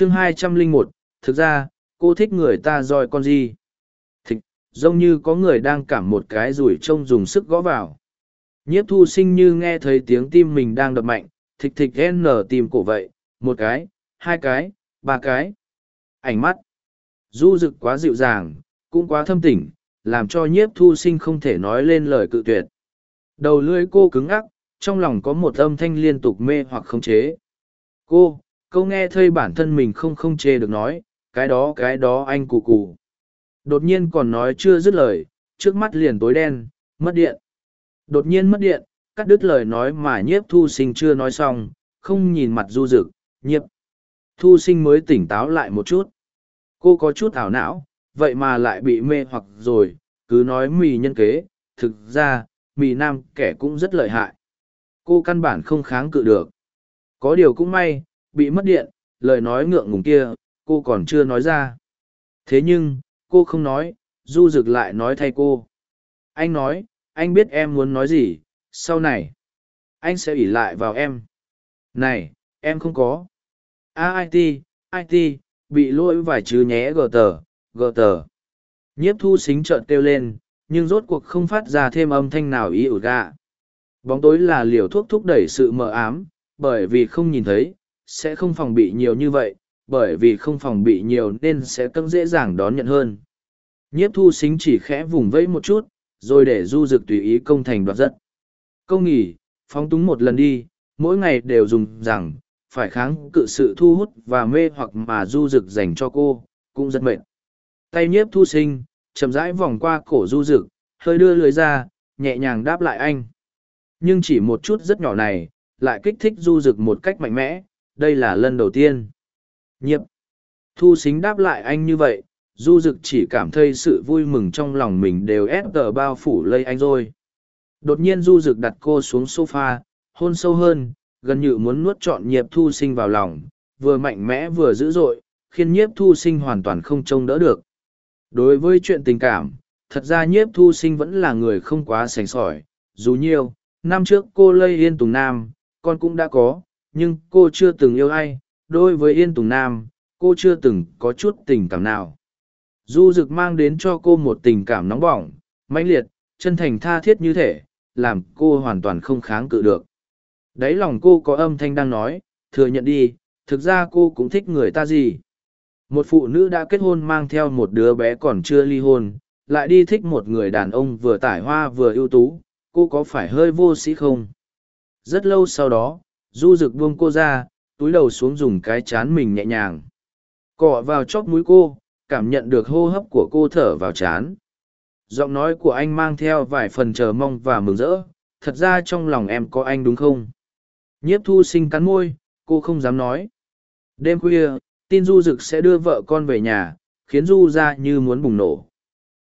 chương hai trăm linh một, thực ra, cô thích người ta roi con gì? Thịt, giống như có người đang cảm một cái rủi trông dùng sức gõ vào. Nhiếp thu sinh như nghe thấy tiếng tim mình đang đập mạnh thịch thịch nở tìm cổ vậy, một cái, hai cái, ba cái. Ảnh mắt, du rực quá dịu dàng, cũng quá thâm tỉnh, làm cho nhiếp thu sinh không thể nói lên lời cự tuyệt. Đầu lưỡi cô cứng ngắc, trong lòng có một âm thanh liên tục mê hoặc khống chế. Cô câu nghe thây bản thân mình không không chê được nói, cái đó cái đó anh cù cù. Đột nhiên còn nói chưa dứt lời, trước mắt liền tối đen, mất điện. Đột nhiên mất điện, cắt đứt lời nói mà nhiếp thu sinh chưa nói xong, không nhìn mặt du rực nhiếp. Thu sinh mới tỉnh táo lại một chút. Cô có chút ảo não, vậy mà lại bị mê hoặc rồi, cứ nói mì nhân kế, thực ra, mì nam kẻ cũng rất lợi hại. Cô căn bản không kháng cự được. Có điều cũng may bị mất điện lời nói ngượng ngùng kia cô còn chưa nói ra. Thế nhưng cô không nói du dực lại nói thay cô. Anh nói anh biết em muốn nói gì sau này anh sẽ ủy lại vào em. Này em không có. À, it it bị lỗi vài chứ nhé gờ tờ gờ tờ. Nhiếp thu xính trợn kêu lên nhưng rốt cuộc không phát ra thêm âm thanh nào ý ủ gạ. Bóng tối là liều thuốc thúc đẩy sự mờ ám bởi vì không nhìn thấy sẽ không phòng bị nhiều như vậy bởi vì không phòng bị nhiều nên sẽ cơn dễ dàng đón nhận hơn. Nhiếp thu xính chỉ khẽ vùng vẫy một chút rồi để du Dực tùy ý công thành đoạt rất câu nghỉ phóng túng một lần đi mỗi ngày đều dùng rằng phải kháng cự sự thu hút và mê hoặc mà du Dực dành cho cô cũng rất mệt. Tay nhiếp thu sinh chậm rãi vòng qua cổ du Dực, hơi đưa lưới ra nhẹ nhàng đáp lại anh. Nhưng chỉ một chút rất nhỏ này lại kích thích du Dực một cách mạnh mẽ đây là lần đầu tiên. Nhiệm thu xính đáp lại anh như vậy du Dực chỉ cảm thấy sự vui mừng trong lòng mình đều ép tờ bao phủ lây anh rồi. Đột nhiên du Dực đặt cô xuống sofa, hôn sâu hơn gần như muốn nuốt trọn Nhiệm thu sinh vào lòng vừa mạnh mẽ vừa dữ dội khiến nhiếp thu sinh hoàn toàn không trông đỡ được. Đối với chuyện tình cảm thật ra nhiếp thu sinh vẫn là người không quá sành sỏi dù nhiều năm trước cô lây yên tùng nam con cũng đã có nhưng cô chưa từng yêu ai đối với yên tùng nam, cô chưa từng có chút tình cảm nào. Du rực mang đến cho cô một tình cảm nóng bỏng, mãnh liệt, chân thành tha thiết như thể, làm cô hoàn toàn không kháng cự được. Đáy lòng cô có âm thanh đang nói, thừa nhận đi, thực ra cô cũng thích người ta gì. Một phụ nữ đã kết hôn mang theo một đứa bé còn chưa ly hôn, lại đi thích một người đàn ông vừa tải hoa vừa ưu tú, cô có phải hơi vô sĩ không? Rất lâu sau đó du rực buông cô ra, túi đầu xuống dùng cái chán mình nhẹ nhàng. Cọ vào chóp mũi cô, cảm nhận được hô hấp của cô thở vào chán. Giọng nói của anh mang theo vài phần chờ mong và mừng rỡ, thật ra trong lòng em có anh đúng không? Nhiếp thu sinh cắn môi, cô không dám nói. Đêm khuya, tin du rực sẽ đưa vợ con về nhà, khiến du ra như muốn bùng nổ.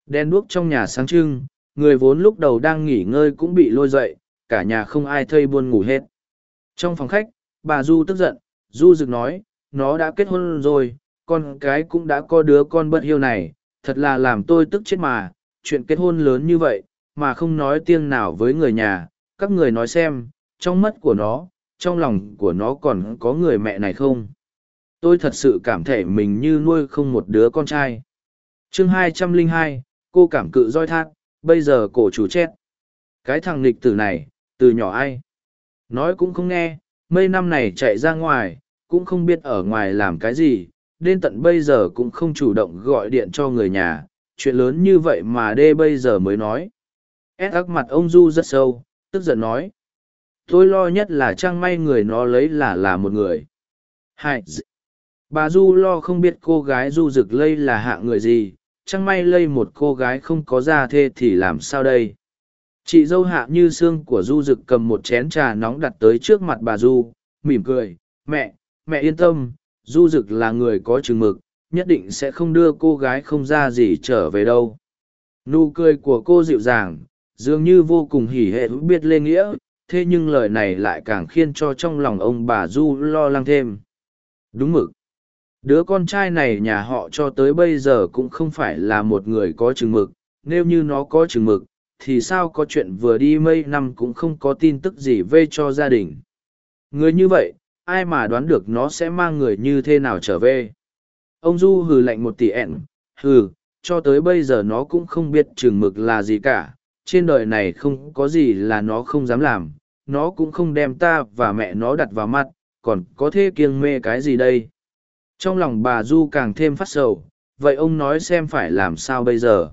Đen đuốc trong nhà sáng trưng, người vốn lúc đầu đang nghỉ ngơi cũng bị lôi dậy, cả nhà không ai thây buôn ngủ hết trong phòng khách, bà du tức giận, du rực nói, nó đã kết hôn rồi, con cái cũng đã có đứa con bất hiêu này, thật là làm tôi tức chết mà. Chuyện kết hôn lớn như vậy, mà không nói tiếng nào với người nhà. Các người nói xem, trong mắt của nó, trong lòng của nó còn có người mẹ này không? Tôi thật sự cảm thấy mình như nuôi không một đứa con trai. Chương hai trăm linh hai, cô cảm cự roi thác, bây giờ cổ chủ chết. Cái thằng nghịch tử này, từ nhỏ ai? Nói cũng không nghe mấy năm này chạy ra ngoài, cũng không biết ở ngoài làm cái gì, đến tận bây giờ cũng không chủ động gọi điện cho người nhà, chuyện lớn như vậy mà đê bây giờ mới nói. Ép ác mặt ông du rất sâu, tức giận nói, tôi lo nhất là trang may người nó lấy là là một người. Hai bà du lo không biết cô gái du rực lây là hạ người gì, trang may lây một cô gái không có da thê thì làm sao đây? Chị dâu hạ như xương của du rực cầm một chén trà nóng đặt tới trước mặt bà du, mỉm cười, mẹ mẹ yên tâm, du rực là người có chừng mực, nhất định sẽ không đưa cô gái không ra gì trở về đâu. Nụ cười của cô dịu dàng, dường như vô cùng hỉ hệ biết lê nghĩa, thế nhưng lời này lại càng khiến cho trong lòng ông bà du lo lắng thêm. Đúng mực. Đứa con trai này nhà họ cho tới bây giờ cũng không phải là một người có chừng mực, nếu như nó có chừng mực thì sao có chuyện vừa đi mây năm cũng không có tin tức gì về cho gia đình người như vậy ai mà đoán được nó sẽ mang người như thế nào trở về. Ông Du hừ lạnh một tỷ ẹn, hừ, cho tới bây giờ nó cũng không biết chừng mực là gì cả, trên đời này không có gì là nó không dám làm, nó cũng không đem ta và mẹ nó đặt vào mắt, còn có thể kiêng mê cái gì đây. Trong lòng bà Du càng thêm phát sầu, vậy ông nói xem phải làm sao bây giờ.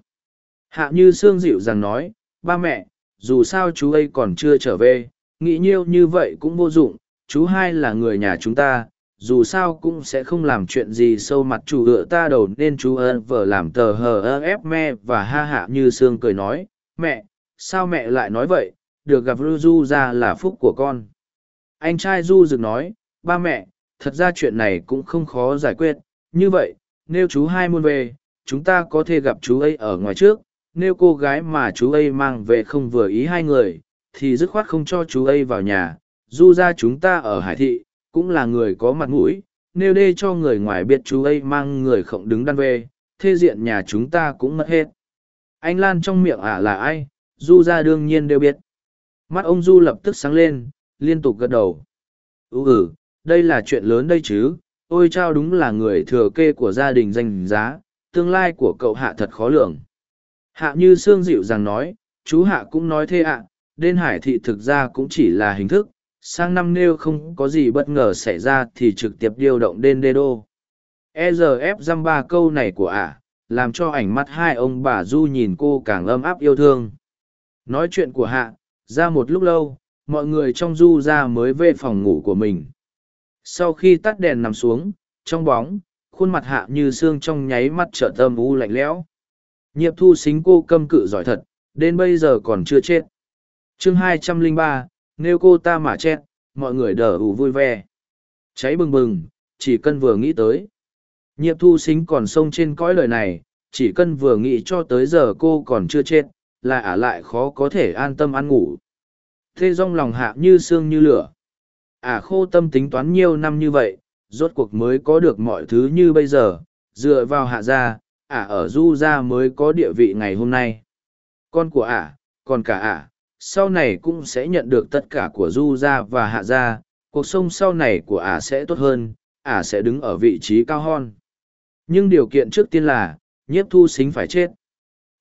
Hạ như Sương dịu rằng nói, ba mẹ, dù sao chú ấy còn chưa trở về, nghĩ nhiêu như vậy cũng vô dụng, chú hai là người nhà chúng ta, dù sao cũng sẽ không làm chuyện gì sâu mặt chủ ựa ta đầu nên chú ơn vợ làm tờ hờ ơ ép me và ha hạ như sương cười nói mẹ sao mẹ lại nói vậy? Được gặp du ra là phúc của con. Anh trai du rực nói ba mẹ thật ra chuyện này cũng không khó giải quyết như vậy nếu chú hai muốn về chúng ta có thể gặp chú ấy ở ngoài trước nếu cô gái mà chú ấy mang về không vừa ý hai người thì dứt khoát không cho chú ấy vào nhà du ra chúng ta ở hải thị cũng là người có mặt mũi, nếu đê cho người ngoài biết chú ấy mang người không đứng đan về, thế diện nhà chúng ta cũng mất hết. Anh Lan trong miệng ả là ai, Du ra đương nhiên đều biết. Mắt ông Du lập tức sáng lên, liên tục gật đầu. Ừ ừ, đây là chuyện lớn đây chứ, ôi trao đúng là người thừa kê của gia đình danh giá, tương lai của cậu hạ thật khó lường. Hạ như Sương dịu rằng nói, chú Hạ cũng nói thế ạ, à, đên hải thị thực ra cũng chỉ là hình thức, sang năm nếu không có gì bất ngờ xảy ra thì trực tiếp điều động đên đê đô. Ezf dăm ba câu này của ả làm cho ảnh mắt hai ông bà du nhìn cô càng âm áp yêu thương. Nói chuyện của hạ ra một lúc lâu mọi người trong du ra mới về phòng ngủ của mình. Sau khi tắt đèn nằm xuống trong bóng khuôn mặt hạ như xương trong nháy mắt trở tâm u lạnh lẽo. Nhiệm thu xính cô câm cự giỏi thật đến bây giờ còn chưa chết chương hai trăm linh ba nếu cô ta mà chết, mọi người đỡ ủ vui vẻ. Cháy bừng bừng, chỉ cần vừa nghĩ tới. Nhiệm thu xính còn sông trên cõi lời này, chỉ cần vừa nghĩ cho tới giờ cô còn chưa chết, là ả lại khó có thể an tâm ăn ngủ. Thế rong lòng hạ như xương như lửa. Ả khô tâm tính toán nhiều năm như vậy, rốt cuộc mới có được mọi thứ như bây giờ, dựa vào hạ gia, ả ở du gia mới có địa vị ngày hôm nay. Con của ả, còn cả ả, sau này cũng sẽ nhận được tất cả của du gia và hạ gia. Cuộc sống sau này của ả sẽ tốt hơn ả sẽ đứng ở vị trí cao hơn. Nhưng điều kiện trước tiên là nhiếp thu xính phải chết.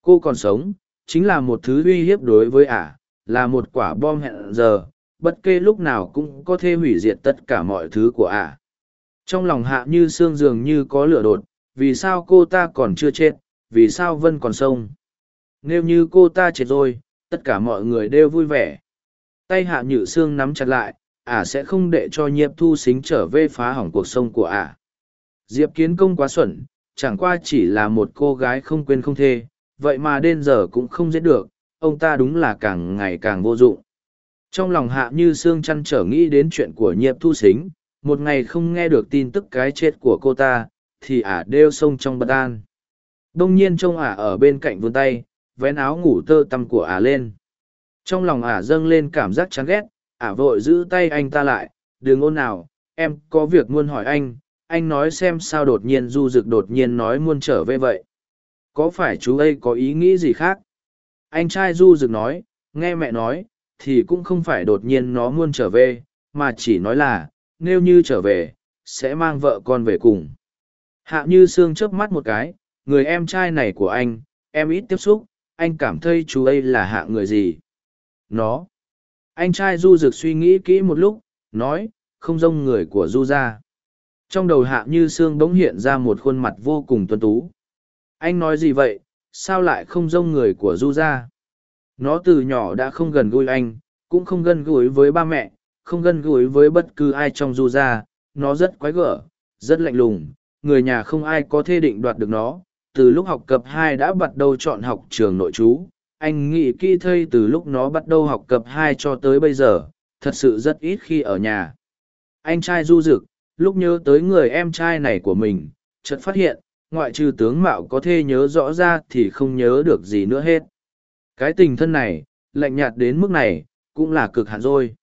Cô còn sống chính là một thứ uy hiếp đối với ả là một quả bom hẹn giờ. Bất kê lúc nào cũng có thể hủy diệt tất cả mọi thứ của ả. Trong lòng hạ như xương dường như có lửa đột vì sao cô ta còn chưa chết, vì sao vân còn sông nếu như cô ta chết rồi, tất cả mọi người đều vui vẻ. Tay hạ nhự xương nắm chặt lại ả sẽ không để cho nhiệp thu xính trở về phá hỏng cuộc sống của ả diệp kiến công quá xuẩn, chẳng qua chỉ là một cô gái không quên không thê, vậy mà đến giờ cũng không giết được, ông ta đúng là càng ngày càng vô dụng. Trong lòng hạ như xương chăn trở nghĩ đến chuyện của nhiệp thu xính một ngày không nghe được tin tức cái chết của cô ta thì ả đeo sông trong bất an. Đông nhiên trông ả ở bên cạnh vươn tay, vén áo ngủ tơ tăm của ả lên. Trong lòng ả dâng lên cảm giác chán ghét, ả vội giữ tay anh ta lại, đừng ôn nào, em có việc muốn hỏi anh anh nói xem sao đột nhiên du rực đột nhiên nói muốn trở về vậy. Có phải chú ấy có ý nghĩ gì khác? Anh trai du rực nói, nghe mẹ nói, thì cũng không phải đột nhiên nó muốn trở về, mà chỉ nói là, nếu như trở về, sẽ mang vợ con về cùng hạ như sương chớp mắt một cái, người em trai này của anh, em ít tiếp xúc, anh cảm thấy chú ấy là hạ người gì? Nó. Anh trai du Dực suy nghĩ kỹ một lúc, nói, không giống người của du ra trong đầu hạ như sương bỗng hiện ra một khuôn mặt vô cùng tuân tú. Anh nói gì vậy, sao lại không giống người của du ra nó từ nhỏ đã không gần gũi anh, cũng không gần gũi với ba mẹ, không gần gũi với bất cứ ai trong du ra nó rất quái gở, rất lạnh lùng người nhà không ai có thể định đoạt được nó. Từ lúc học cấp hai đã bắt đầu chọn học trường nội trú. Anh nghĩ kỹ thây từ lúc nó bắt đầu học cấp hai cho tới bây giờ thật sự rất ít khi ở nhà. Anh trai du dực, lúc nhớ tới người em trai này của mình chợt phát hiện ngoại trừ tướng mạo có thể nhớ rõ ra thì không nhớ được gì nữa hết. Cái tình thân này lạnh nhạt đến mức này cũng là cực hạn rồi.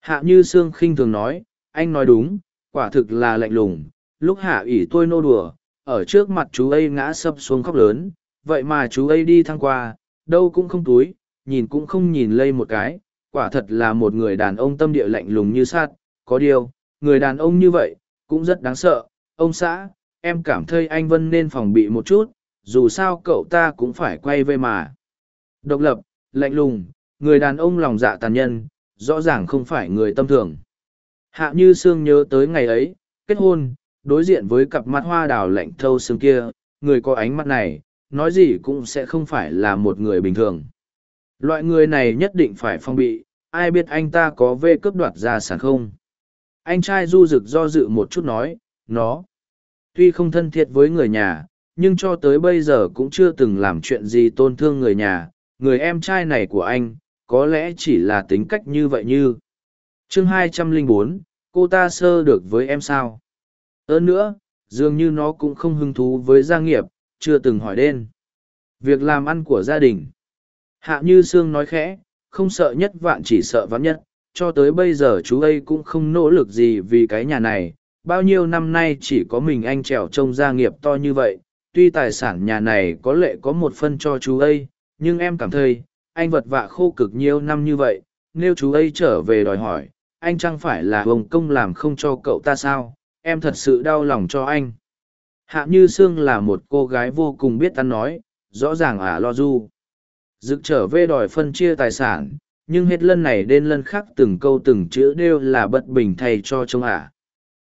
Hạ như sương khinh thường nói anh nói đúng quả thực là lạnh lùng lúc hạ ỉ tôi nô đùa ở trước mặt chú ấy ngã sập xuống khóc lớn, vậy mà chú ấy đi thăng qua, đâu cũng không túi, nhìn cũng không nhìn lây một cái, quả thật là một người đàn ông tâm địa lạnh lùng như sát, có điều, người đàn ông như vậy, cũng rất đáng sợ. Ông xã, em cảm thấy anh Vân nên phòng bị một chút, dù sao cậu ta cũng phải quay về mà. Độc lập, lạnh lùng, người đàn ông lòng dạ tàn nhân, rõ ràng không phải người tâm thường. Hạ Như Sương nhớ tới ngày ấy, kết hôn, đối diện với cặp mắt hoa đào lạnh thâu xương kia, người có ánh mắt này, nói gì cũng sẽ không phải là một người bình thường. Loại người này nhất định phải phong bị, ai biết anh ta có vê cướp đoạt gia sản không? Anh trai du rực do dự một chút nói, nó, tuy không thân thiết với người nhà, nhưng cho tới bây giờ cũng chưa từng làm chuyện gì tôn thương người nhà, người em trai này của anh, có lẽ chỉ là tính cách như vậy như. chương 204, cô ta sơ được với em sao? Hơn nữa, dường như nó cũng không hứng thú với gia nghiệp, chưa từng hỏi đến. Việc làm ăn của gia đình. Hạ Như Sương nói khẽ, không sợ nhất vạn chỉ sợ vạn nhất, cho tới bây giờ chú ấy cũng không nỗ lực gì vì cái nhà này. Bao nhiêu năm nay chỉ có mình anh trèo trông gia nghiệp to như vậy, tuy tài sản nhà này có lệ có một phân cho chú ấy, nhưng em cảm thấy, anh vật vạ khô cực nhiều năm như vậy, nếu chú ấy trở về đòi hỏi, anh chẳng phải là hồng công làm không cho cậu ta sao, em thật sự đau lòng cho anh. Hạ Như Sương là một cô gái vô cùng biết ăn nói, rõ ràng ả lo du. Dực trở về đòi phân chia tài sản, nhưng hết lần này đến lần khác từng câu từng chữ đều là bất bình thay cho trông ả.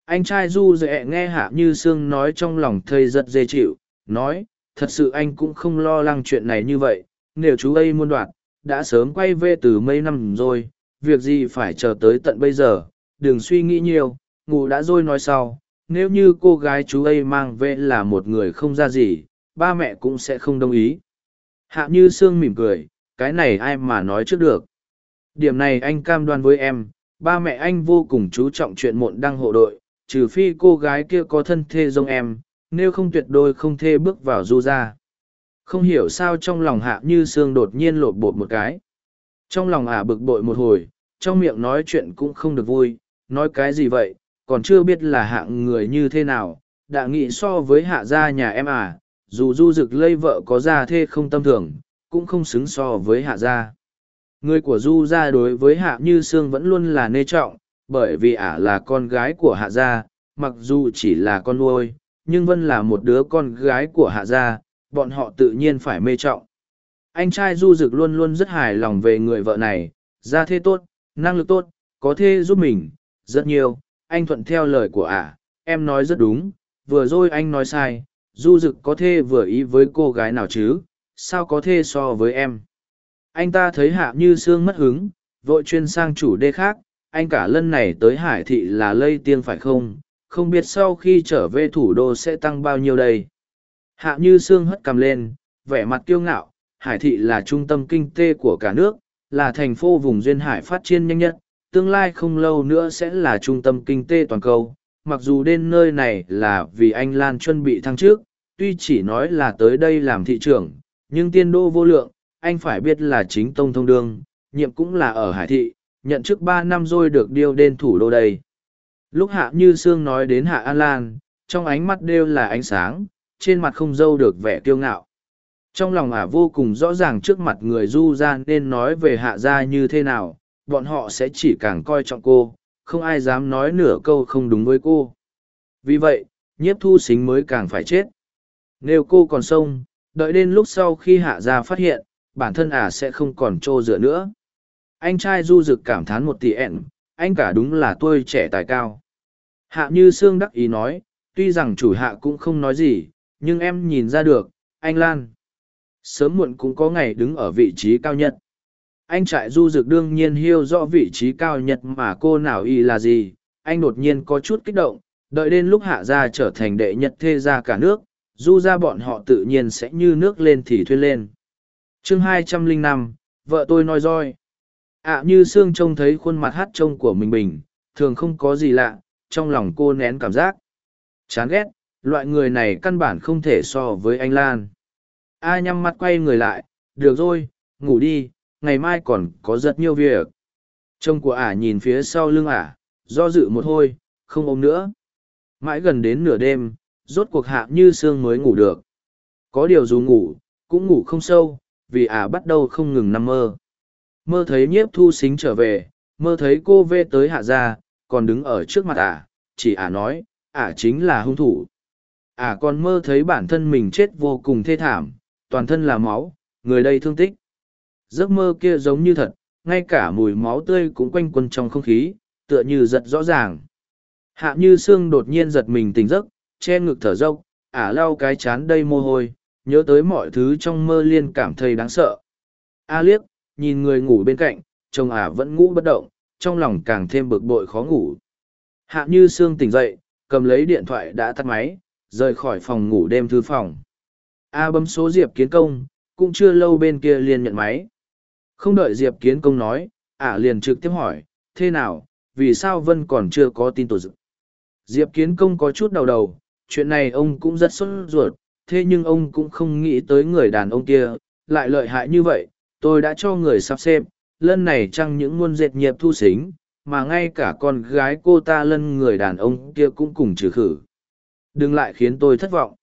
Anh trai du dễ nghe Hạ Như Sương nói trong lòng thầy giật dê chịu, nói, thật sự anh cũng không lo lắng chuyện này như vậy, nếu chú ấy muốn đoạt, đã sớm quay về từ mấy năm rồi, việc gì phải chờ tới tận bây giờ, đừng suy nghĩ nhiều, ngủ đã rồi nói sau, nếu như cô gái chú ấy mang về là một người không ra gì, ba mẹ cũng sẽ không đồng ý. Hạ như Sương mỉm cười, cái này ai mà nói trước được. Điểm này anh cam đoan với em, ba mẹ anh vô cùng chú trọng chuyện muộn đăng hộ đội, trừ phi cô gái kia có thân thê giống em, nếu không tuyệt đối không thê bước vào du ra. Không hiểu sao trong lòng hạ như Sương đột nhiên lột bột một cái. Trong lòng ả bực bội một hồi, trong miệng nói chuyện cũng không được vui, nói cái gì vậy, còn chưa biết là hạng người như thế nào, đã nghĩ so với hạ gia nhà em à, dù du dực lây vợ có gia thê không tâm thường, cũng không xứng so với hạ gia. Người của du gia đối với hạ như sương vẫn luôn là nê trọng, bởi vì ả là con gái của hạ gia, mặc dù chỉ là con nuôi, nhưng vân là một đứa con gái của hạ gia, bọn họ tự nhiên phải mê trọng. Anh trai du dực luôn luôn rất hài lòng về người vợ này, gia thê tốt, năng lực tốt, có thê giúp mình, rất nhiều, anh thuận theo lời của ả, em nói rất đúng, vừa rồi anh nói sai, du dực có thê vừa ý với cô gái nào chứ, sao có thê so với em. Anh ta thấy hạ như xương mất hứng, vội chuyên sang chủ đề khác, anh cả lần này tới hải thị là lây tiên phải không, không biết sau khi trở về thủ đô sẽ tăng bao nhiêu đây. Hạ như xương hất cầm lên, vẻ mặt kiêu ngạo, hải thị là trung tâm kinh tế của cả nước, là thành phố vùng duyên hải phát triển nhanh nhất, tương lai không lâu nữa sẽ là trung tâm kinh tế toàn cầu. Mặc dù đến nơi này là vì anh Lan chuẩn bị thăng trước, tuy chỉ nói là tới đây làm thị trưởng, nhưng tiên đô vô lượng, anh phải biết là chính tông thông đương, nhiệm cũng là ở Hải Thị, nhận chức ba năm rồi được điêu đến thủ đô đây. Lúc Hạ Như Sương nói đến Hạ An Lan, trong ánh mắt đều là ánh sáng, trên mặt không dâu được vẻ kiêu ngạo. Trong lòng ả vô cùng rõ ràng trước mặt người du gian nên nói về hạ gia như thế nào, bọn họ sẽ chỉ càng coi trọng cô, không ai dám nói nửa câu không đúng với cô. Vì vậy, nhiếp thu xính mới càng phải chết. Nếu cô còn sông, đợi đến lúc sau khi hạ gia phát hiện, bản thân ả sẽ không còn trô dựa nữa. Anh trai du dực cảm thán một tỷ ẹn, anh cả đúng là tôi trẻ tài cao. Hạ như Sương đắc ý nói, tuy rằng chủ hạ cũng không nói gì, nhưng em nhìn ra được, anh Lan. Sớm muộn cũng có ngày đứng ở vị trí cao nhất anh trại du dực đương nhiên hiêu rõ vị trí cao nhất mà cô nào y là gì. Anh đột nhiên có chút kích động, đợi đến lúc hạ gia trở thành đệ nhất thê gia cả nước du ra bọn họ tự nhiên sẽ như nước lên thì thuyên lên. Chương hai trăm linh năm, vợ tôi nói roi ạ như sương trông thấy khuôn mặt hát trông của mình bình, thường không có gì lạ, trong lòng cô nén cảm giác. Chán ghét, loại người này căn bản không thể so với anh lan. A nhắm mắt quay người lại, được rồi, ngủ đi ngày mai còn có rất nhiều việc chồng của ả nhìn phía sau lưng ả do dự một hồi không ôm nữa mãi gần đến nửa đêm rốt cuộc hạ như sương mới ngủ được có điều dù ngủ cũng ngủ không sâu vì ả bắt đầu không ngừng nằm mơ mơ thấy nhiếp thu xính trở về mơ thấy cô vê tới hạ gia còn đứng ở trước mặt ả, chỉ ả nói, ả chính là hung thủ. Ả còn mơ thấy bản thân mình chết vô cùng thê thảm, toàn thân là máu, người đây thương tích. Giấc mơ kia giống như thật, ngay cả mùi máu tươi cũng quanh quần trong không khí, tựa như giật rõ ràng. Hạ như xương đột nhiên giật mình tỉnh giấc, che ngực thở dốc, ả lau cái chán đầy mồ hôi, nhớ tới mọi thứ trong mơ liên cảm thấy đáng sợ. A liếc, nhìn người ngủ bên cạnh, chồng ả vẫn ngủ bất động, trong lòng càng thêm bực bội khó ngủ. Hạ như xương tỉnh dậy, cầm lấy điện thoại đã tắt máy, rời khỏi phòng ngủ đêm thư phòng. A bấm số Diệp Kiến Công, cũng chưa lâu bên kia liền nhận máy. Không đợi Diệp Kiến Công nói, ả liền trực tiếp hỏi, thế nào, vì sao Vân còn chưa có tin tổ dự. Diệp Kiến Công có chút đầu đầu, chuyện này ông cũng rất sốt ruột, thế nhưng ông cũng không nghĩ tới người đàn ông kia, lại lợi hại như vậy, tôi đã cho người sắp xếp, lần này chăng những muôn dệt nghiệp thu xính, mà ngay cả con gái cô ta lân người đàn ông kia cũng cùng trừ khử. Đừng lại khiến tôi thất vọng.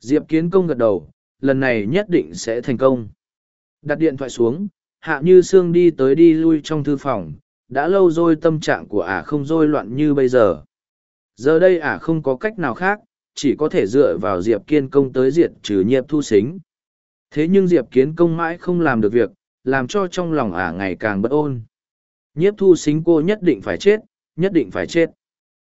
Diệp Kiến Công gật đầu, lần này nhất định sẽ thành công. Đặt điện thoại xuống, Hạ Như Sương đi tới đi lui trong thư phòng, đã lâu rồi tâm trạng của ả không rối loạn như bây giờ. Giờ đây ả không có cách nào khác, chỉ có thể dựa vào Diệp Kiên Công tới diệt trừ nhiệp thu xính. Thế nhưng Diệp Kiến Công mãi không làm được việc, làm cho trong lòng ả ngày càng bất ôn. Nhiếp thu xính cô nhất định phải chết, nhất định phải chết.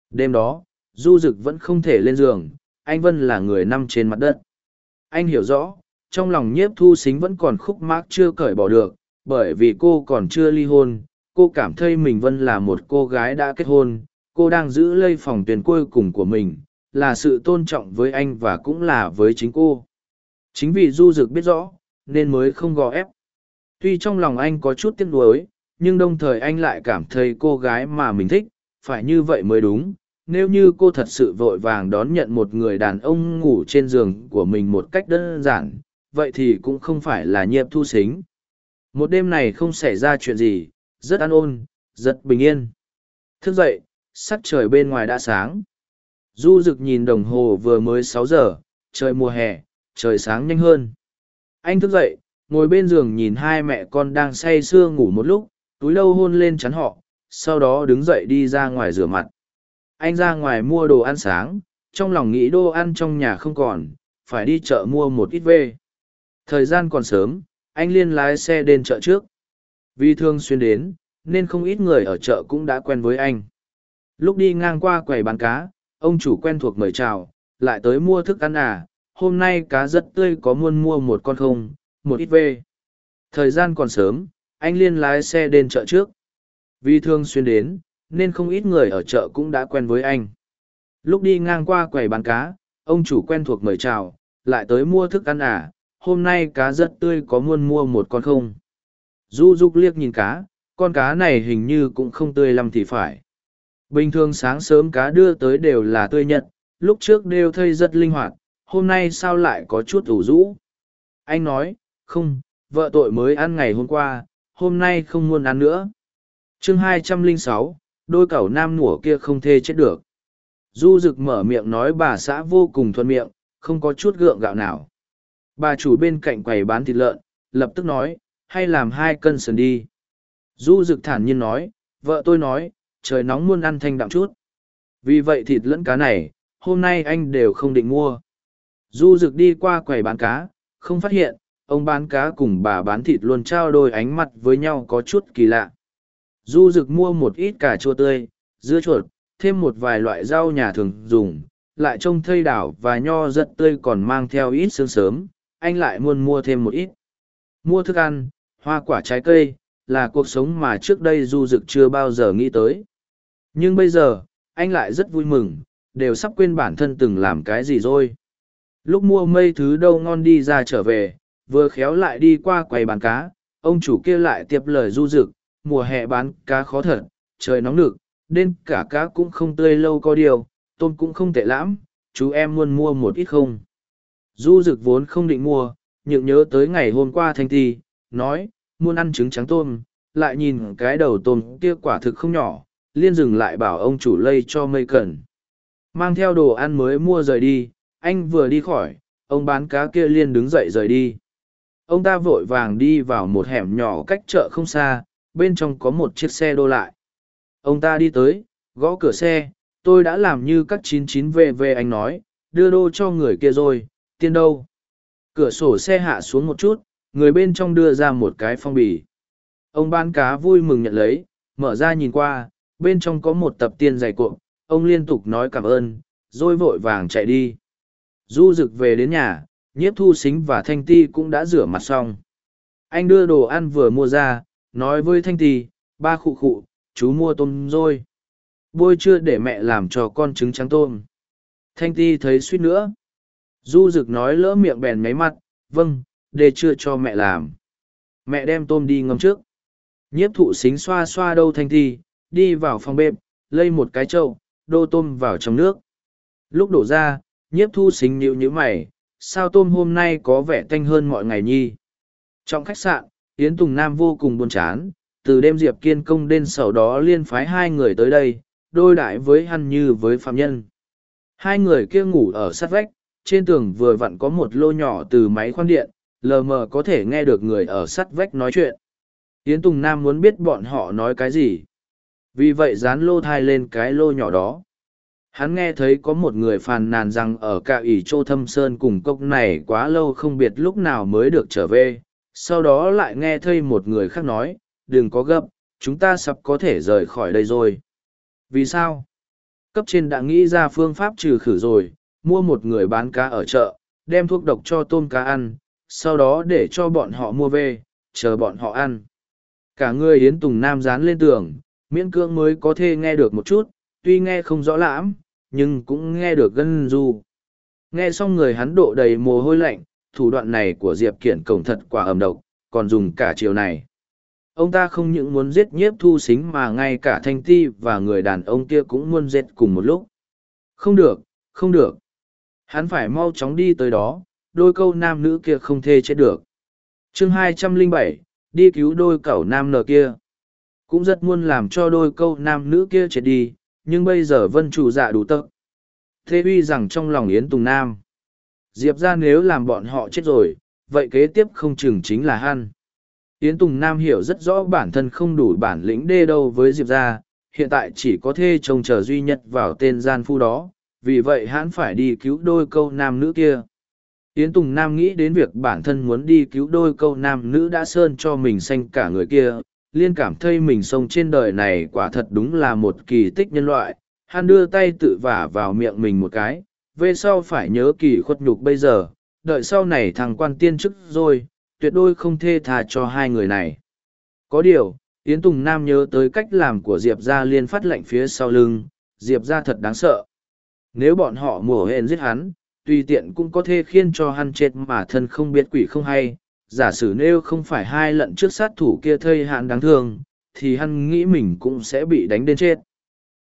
Đêm đó, Du Dực vẫn không thể lên giường, anh Vân là người nằm trên mặt đất. Anh hiểu rõ, trong lòng nhiếp thu xính vẫn còn khúc mắc chưa cởi bỏ được, bởi vì cô còn chưa ly hôn, cô cảm thấy mình Vân là một cô gái đã kết hôn, cô đang giữ lây phòng tiền cuối cùng của mình, là sự tôn trọng với anh và cũng là với chính cô. Chính vì Du Dực biết rõ, nên mới không gò ép. Tuy trong lòng anh có chút tiếc nuối, nhưng đồng thời anh lại cảm thấy cô gái mà mình thích, phải như vậy mới đúng. Nếu như cô thật sự vội vàng đón nhận một người đàn ông ngủ trên giường của mình một cách đơn giản, vậy thì cũng không phải là nhiệm thu xính. Một đêm này không xảy ra chuyện gì, rất an ôn, rất bình yên. Thức dậy, sắc trời bên ngoài đã sáng. Du rực nhìn đồng hồ vừa mới sáu giờ, trời mùa hè, trời sáng nhanh hơn. Anh thức dậy, ngồi bên giường nhìn hai mẹ con đang say sưa ngủ một lúc, túi lâu hôn lên chắn họ, sau đó đứng dậy đi ra ngoài rửa mặt. Anh ra ngoài mua đồ ăn sáng, trong lòng nghĩ đồ ăn trong nhà không còn, phải đi chợ mua một ít về. Thời gian còn sớm, anh liên lái xe đến chợ trước. Vì thường xuyên đến, nên không ít người ở chợ cũng đã quen với anh. Lúc đi ngang qua quầy bán cá, ông chủ quen thuộc mời chào, lại tới mua thức ăn à, hôm nay cá rất tươi có muôn mua một con không, một ít về. Thời gian còn sớm, anh liên lái xe đến chợ trước. Vì thường xuyên đến, nên không ít người ở chợ cũng đã quen với anh. Lúc đi ngang qua quầy bán cá, ông chủ quen thuộc mời chào, lại tới mua thức ăn à, hôm nay cá rất tươi có muôn mua một con không. Du Dục liếc nhìn cá, con cá này hình như cũng không tươi lắm thì phải. Bình thường sáng sớm cá đưa tới đều là tươi nhận lúc trước đều thây rất linh hoạt, hôm nay sao lại có chút ủ rũ. Anh nói, không, vợ tội mới ăn ngày hôm qua, hôm nay không muốn ăn nữa. chương 206, đôi cẩu nam nủa kia không thê chết được. Du rực mở miệng nói bà xã vô cùng thuận miệng, không có chút gượng gạo nào. Bà chủ bên cạnh quầy bán thịt lợn, lập tức nói, hay làm hai cân sườn đi. Du rực thản nhiên nói, vợ tôi nói, trời nóng muốn ăn thanh đạm chút. Vì vậy thịt lẫn cá này, hôm nay anh đều không định mua. Du rực đi qua quầy bán cá, không phát hiện, ông bán cá cùng bà bán thịt luôn trao đôi ánh mặt với nhau có chút kỳ lạ. Du rực mua một ít cà chua tươi, dưa chuột, thêm một vài loại rau nhà thường dùng, lại trông thây đảo và nho rất tươi còn mang theo ít sương sớm, anh lại muốn mua thêm một ít. Mua thức ăn, hoa quả trái cây, là cuộc sống mà trước đây du dực chưa bao giờ nghĩ tới. Nhưng bây giờ, anh lại rất vui mừng, đều sắp quên bản thân từng làm cái gì rồi. Lúc mua mây thứ đâu ngon đi ra trở về, vừa khéo lại đi qua quầy bán cá, ông chủ kia lại tiếp lời du dực, mùa hè bán cá khó thật, trời nóng nực, nên cả cá cũng không tươi lâu có điều, tôm cũng không tệ lãm, chú em muốn mua một ít không. Du dực vốn không định mua, nhưng nhớ tới ngày hôm qua thanh thi, nói, muốn ăn trứng trắng tôm, lại nhìn cái đầu tôm kia quả thực không nhỏ, liên dừng lại bảo ông chủ lây cho mây cần. Mang theo đồ ăn mới mua rời đi, anh vừa đi khỏi, ông bán cá kia liên đứng dậy rời đi. Ông ta vội vàng đi vào một hẻm nhỏ cách chợ không xa, bên trong có một chiếc xe đô lại. Ông ta đi tới, Gõ cửa xe, tôi đã làm như các 99 về về anh nói, đưa đô cho người kia rồi, tiên đâu. Cửa sổ xe hạ xuống một chút, người bên trong đưa ra một cái phong bì. Ông bán cá vui mừng nhận lấy, mở ra nhìn qua, bên trong có một tập tiên dày cuộn, ông liên tục nói cảm ơn, rồi vội vàng chạy đi. Du rực về đến nhà, nhiếp thu xính và thanh ti cũng đã rửa mặt xong. Anh đưa đồ ăn vừa mua ra, nói với thanh ti, ba khụ khụ, chú mua tôm rồi. Bôi chưa để mẹ làm cho con trứng trắng tôm. Thanh ti thấy suýt nữa. Du rực nói lỡ miệng bèn máy mặt, vâng, để chưa cho mẹ làm. Mẹ đem tôm đi ngâm trước. Nhiếp thụ xính xoa xoa đâu thanh thi, đi vào phòng bếp, lây một cái chậu, đô tôm vào trong nước. Lúc đổ ra, nhiếp thu xính nhịu như mày, sao tôm hôm nay có vẻ tanh hơn mọi ngày nhi. Trong khách sạn, Yến Tùng Nam vô cùng buồn chán, từ đêm Diệp Kiên công đến sau đó liên phái hai người tới đây, đôi đại với hắn như với phạm nhân. Hai người kia ngủ ở sát vách, trên tường vừa vặn có một lô nhỏ từ máy khoan điện, lờ mờ có thể nghe được người ở sát vách nói chuyện. Yến Tùng Nam muốn biết bọn họ nói cái gì. Vì vậy dán lô thai lên cái lô nhỏ đó. Hắn nghe thấy có một người phàn nàn rằng ở cả ỷ Châu Thâm Sơn cùng cốc này quá lâu không biết lúc nào mới được trở về. Sau đó lại nghe thấy một người khác nói, đừng có gấp, chúng ta sắp có thể rời khỏi đây rồi. Vì sao? Cấp trên đã nghĩ ra phương pháp trừ khử rồi, mua một người bán cá ở chợ, đem thuốc độc cho tôm cá ăn, sau đó để cho bọn họ mua về, chờ bọn họ ăn. Cả người Yến Tùng Nam dán lên tường, miễn cưỡng mới có thể nghe được một chút, tuy nghe không rõ lãm, nhưng cũng nghe được gân du. Nghe xong người hắn độ đầy mồ hôi lạnh, thủ đoạn này của Diệp Kiển cổng thật quả ẩm độc, còn dùng cả chiều này. Ông ta không những muốn giết nhiếp thu xính mà ngay cả thanh ti và người đàn ông kia cũng muốn giết cùng một lúc. Không được, không được. Hắn phải mau chóng đi tới đó, đôi câu nam nữ kia không thê chết được. chương 207, đi cứu đôi cẩu nam nở kia. Cũng rất muốn làm cho đôi câu nam nữ kia chết đi, nhưng bây giờ vân chủ dạ đủ tấc Thế uy rằng trong lòng Yến Tùng Nam. Diệp ra nếu làm bọn họ chết rồi, vậy kế tiếp không chừng chính là hắn. Yến Tùng Nam hiểu rất rõ bản thân không đủ bản lĩnh đê đâu với Diệp ra, hiện tại chỉ có thê trông chờ duy nhất vào tên gian phu đó, vì vậy hắn phải đi cứu đôi câu nam nữ kia. Yến Tùng Nam nghĩ đến việc bản thân muốn đi cứu đôi câu nam nữ đã sơn cho mình xanh cả người kia, liên cảm thấy mình sống trên đời này quả thật đúng là một kỳ tích nhân loại. Hắn đưa tay tự vả vào miệng mình một cái, về sau phải nhớ kỳ khuất nhục bây giờ, đợi sau này thằng quan tiên chức rồi, tuyệt đối không thê thà cho hai người này. Có điều, Yến Tùng Nam nhớ tới cách làm của Diệp ra liên phát lệnh phía sau lưng, Diệp ra thật đáng sợ. Nếu bọn họ mùa hên giết hắn, tùy tiện cũng có thể khiến cho hắn chết mà thân không biết quỷ không hay. Giả sử nếu không phải hai lận trước sát thủ kia thây hạn đáng thương, thì hắn nghĩ mình cũng sẽ bị đánh đến chết.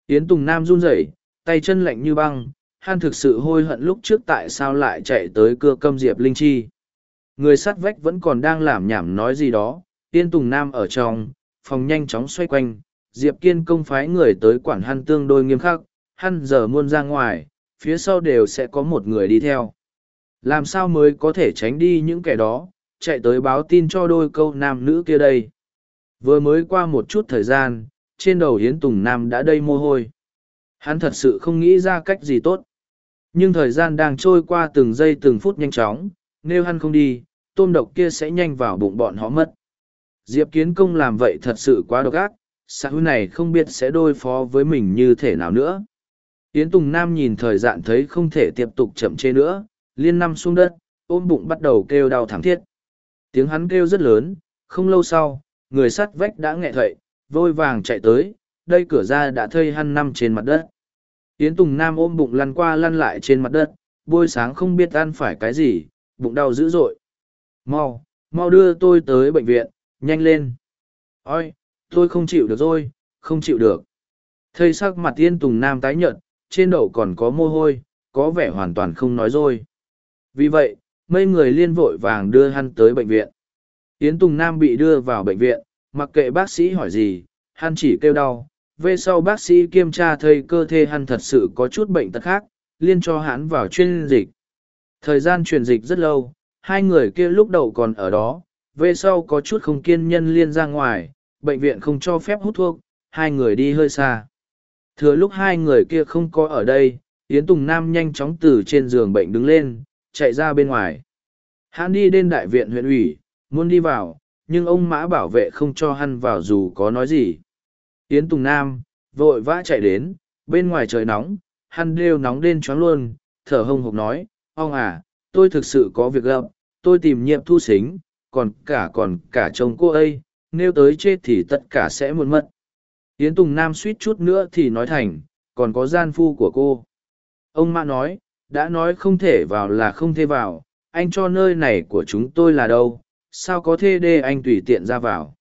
Yến Tùng Nam run rẩy, tay chân lạnh như băng, hắn thực sự hôi hận lúc trước tại sao lại chạy tới cưa câm Diệp Linh Chi. Người sát vách vẫn còn đang làm nhảm nói gì đó, Yến Tùng Nam ở trong, phòng nhanh chóng xoay quanh, Diệp Kiên công phái người tới quản hắn tương đôi nghiêm khắc, hắn giờ muôn ra ngoài, phía sau đều sẽ có một người đi theo. Làm sao mới có thể tránh đi những kẻ đó, chạy tới báo tin cho đôi câu nam nữ kia đây. Vừa mới qua một chút thời gian, trên đầu Hiến Tùng Nam đã đầy mồ hôi. Hắn thật sự không nghĩ ra cách gì tốt. Nhưng thời gian đang trôi qua từng giây từng phút nhanh chóng, nếu hắn không đi, tôm độc kia sẽ nhanh vào bụng bọn họ mất. Diệp Kiến Công làm vậy thật sự quá độc ác, xã hữu này không biết sẽ đối phó với mình như thế nào nữa. Yến Tùng Nam nhìn thời gian thấy không thể tiếp tục chậm chê nữa, liên năm xuống đất, ôm bụng bắt đầu kêu đau thảm thiết. Tiếng hắn kêu rất lớn, không lâu sau, người sắt vách đã nghẹ thậy, vôi vàng chạy tới, đây cửa ra đã thây hăn năm trên mặt đất. Yến Tùng Nam ôm bụng lăn qua lăn lại trên mặt đất, buổi sáng không biết ăn phải cái gì, bụng đau dữ dội. Mau, mau đưa tôi tới bệnh viện, nhanh lên. Ôi, tôi không chịu được rồi, không chịu được. Thầy sắc mặt Yến Tùng Nam tái nhợt, trên đầu còn có mồ hôi, có vẻ hoàn toàn không nói dối. Vì vậy, mấy người liên vội vàng đưa hắn tới bệnh viện. Yến Tùng Nam bị đưa vào bệnh viện, mặc kệ bác sĩ hỏi gì, hắn chỉ kêu đau. Về sau bác sĩ kiểm tra thấy cơ thể hắn thật sự có chút bệnh tật khác, liên cho hắn vào chuyên dịch. Thời gian truyền dịch rất lâu, hai người kia lúc đầu còn ở đó, về sau có chút không kiên nhân liên ra ngoài, bệnh viện không cho phép hút thuốc, hai người đi hơi xa thừa lúc hai người kia không có ở đây, yến tùng nam nhanh chóng từ trên giường bệnh đứng lên, chạy ra bên ngoài. Hắn đi đến đại viện huyện ủy, muốn đi vào, nhưng ông mã bảo vệ không cho hắn vào dù có nói gì. Yến tùng nam vội vã chạy đến, bên ngoài trời nóng, hắn đều nóng đến choáng luôn, thở hông hộc nói, ông à tôi thực sự có việc gấp, tôi tìm nhiệm thu xính, còn cả còn cả chồng cô ấy, nếu tới chết thì tất cả sẽ muộn mất yến tùng nam suýt chút nữa thì nói thành, còn có gian phu của cô. Ông mã nói, đã nói không thể vào là không thể vào, anh cho nơi này của chúng tôi là đâu, sao có thể để anh tùy tiện ra vào?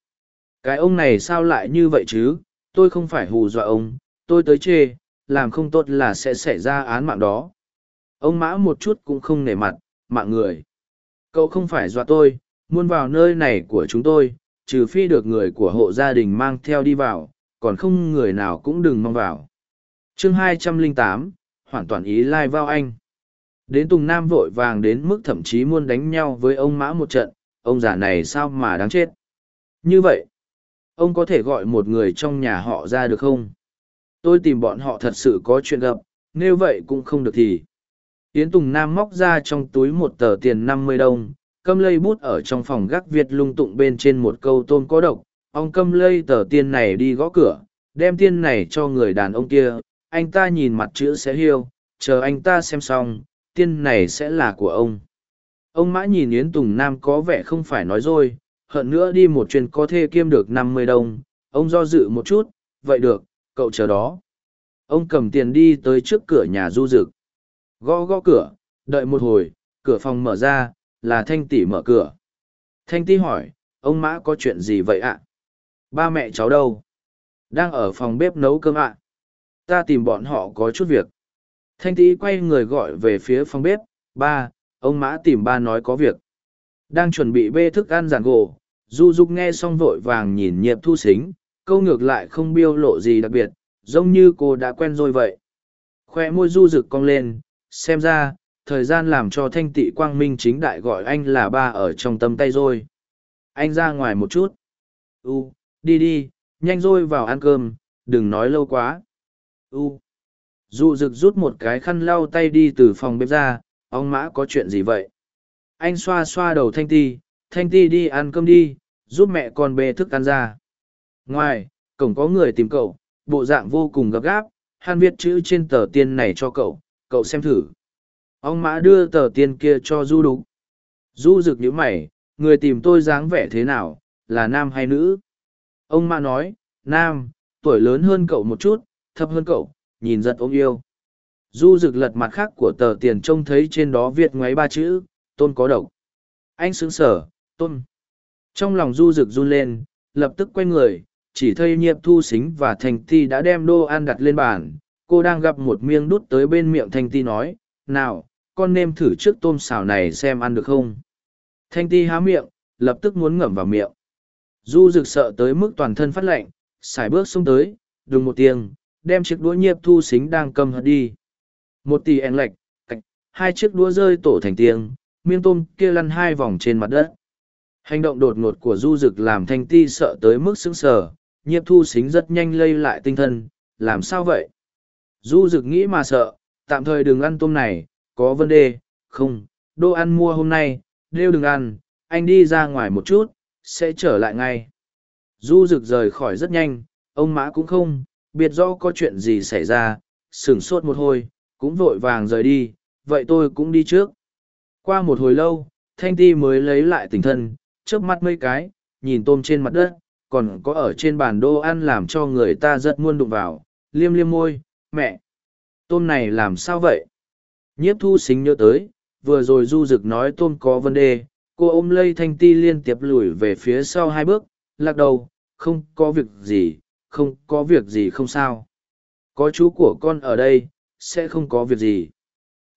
Cái ông này sao lại như vậy chứ? Tôi không phải hù dọa ông, tôi tới chê, làm không tốt là sẽ xảy ra án mạng đó. Ông mã một chút cũng không nể mặt, mạng người. Cậu không phải dọa tôi, muốn vào nơi này của chúng tôi, trừ phi được người của hộ gia đình mang theo đi vào còn không người nào cũng đừng mong vào. Chương 208, hoàn toàn ý lai vào anh. Đến tùng nam vội vàng đến mức thậm chí muốn đánh nhau với ông mã một trận ông già này sao mà đáng chết? Như vậy ông có thể gọi một người trong nhà họ ra được không? Tôi tìm bọn họ thật sự có chuyện gặp nếu vậy cũng không được thì. Yến tùng nam móc ra trong túi một tờ tiền năm mươi đồng câm lây bút ở trong phòng gác việt lung tụng bên trên một câu tôm có độc ông câm lây tờ tiền này đi gõ cửa, đem tiền này cho người đàn ông kia. Anh ta nhìn mặt chữ sẽ hiêu, chờ anh ta xem xong tiền này sẽ là của ông. Ông mã nhìn yến tùng nam có vẻ không phải nói dối, hận nữa đi một chuyến có thể kiêm được năm mươi đồng. Ông do dự một chút, vậy được, cậu chờ đó. Ông cầm tiền đi tới trước cửa nhà du rực gõ gõ cửa, đợi một hồi, cửa phòng mở ra, là thanh tỷ mở cửa. Thanh tỷ hỏi, ông mã có chuyện gì vậy ạ? Ba mẹ cháu đâu? Đang ở phòng bếp nấu cơm ạ. Ta tìm bọn họ có chút việc. Thanh tỷ quay người gọi về phía phòng bếp. Ba, ông mã tìm ba nói có việc. Đang chuẩn bị bê thức ăn giản gỗ, du dục nghe xong vội vàng nhìn nhiệm thu xính câu ngược lại không biêu lộ gì đặc biệt, giống như cô đã quen rồi vậy. Khoe môi du rực cong lên, xem ra, thời gian làm cho thanh tị quang minh chính đại gọi anh là ba ở trong tâm tay rồi. Anh ra ngoài một chút. U đi đi, nhanh rồi vào ăn cơm, đừng nói lâu quá. U. Dụ rực rút một cái khăn lau tay đi từ phòng bếp ra, ông mã có chuyện gì vậy? Anh xoa xoa đầu thanh ti thanh ti đi ăn cơm đi, giúp mẹ con bê thức ăn ra. Ngoài, cổng có người tìm cậu, bộ dạng vô cùng gấp gáp han viết chữ trên tờ tiên này cho cậu cậu xem thử. Ông mã đưa tờ tiên kia cho du đục du rực nhíu mày, người tìm tôi dáng vẻ thế nào, là nam hay nữ? Ông ma nói, nam, tuổi lớn hơn cậu một chút, thấp hơn cậu, nhìn giận ôm yêu. Du rực lật mặt khác của tờ tiền trông thấy trên đó viết ngoáy ba chữ, tôn có độc. Anh sững sờ, tôn. Trong lòng du rực run lên, lập tức quay người, chỉ thấy Nhiệm thu xính và thành ti đã đem đô ăn đặt lên bàn. Cô đang gặp một miếng đút tới bên miệng thanh ti nói, nào, con nêm thử trước tôm xào này xem ăn được không? Thanh ti há miệng, lập tức muốn ngậm vào miệng du rực sợ tới mức toàn thân phát lạnh xài bước xuống tới đùng một tiếng đem chiếc đũa nhiệp thu xính đang cầm hật đi. Một tỷ ẹn lệch hai chiếc đũa rơi tổ thành tiếng miếng tôm kia lăn hai vòng trên mặt đất. Hành động đột ngột của du rực làm thanh ti sợ tới mức sững sờ nhiệp thu xính rất nhanh lây lại tinh thần làm sao vậy? Du Dực nghĩ mà sợ, tạm thời đừng ăn tôm này, có vấn đề, không, đồ ăn mua hôm nay, đều đừng ăn, anh đi ra ngoài một chút, sẽ trở lại ngay. Du rực rời khỏi rất nhanh, ông Mã cũng không, biết rõ có chuyện gì xảy ra, sửng sốt một hồi, cũng vội vàng rời đi, vậy tôi cũng đi trước. Qua một hồi lâu, Thanh Ti mới lấy lại tỉnh thần, chớp mắt mấy cái, nhìn tôm trên mặt đất, còn có ở trên bàn đồ ăn làm cho người ta rất muôn đụng vào, liêm liêm môi, mẹ tôm này làm sao vậy nhiếp thu xính nhớ tới vừa rồi du rực nói tôm có vấn đề cô ôm lây thanh ti liên tiếp lùi về phía sau hai bước, lắc đầu, không có việc gì, không có việc gì không sao. Có chú của con ở đây, sẽ không có việc gì.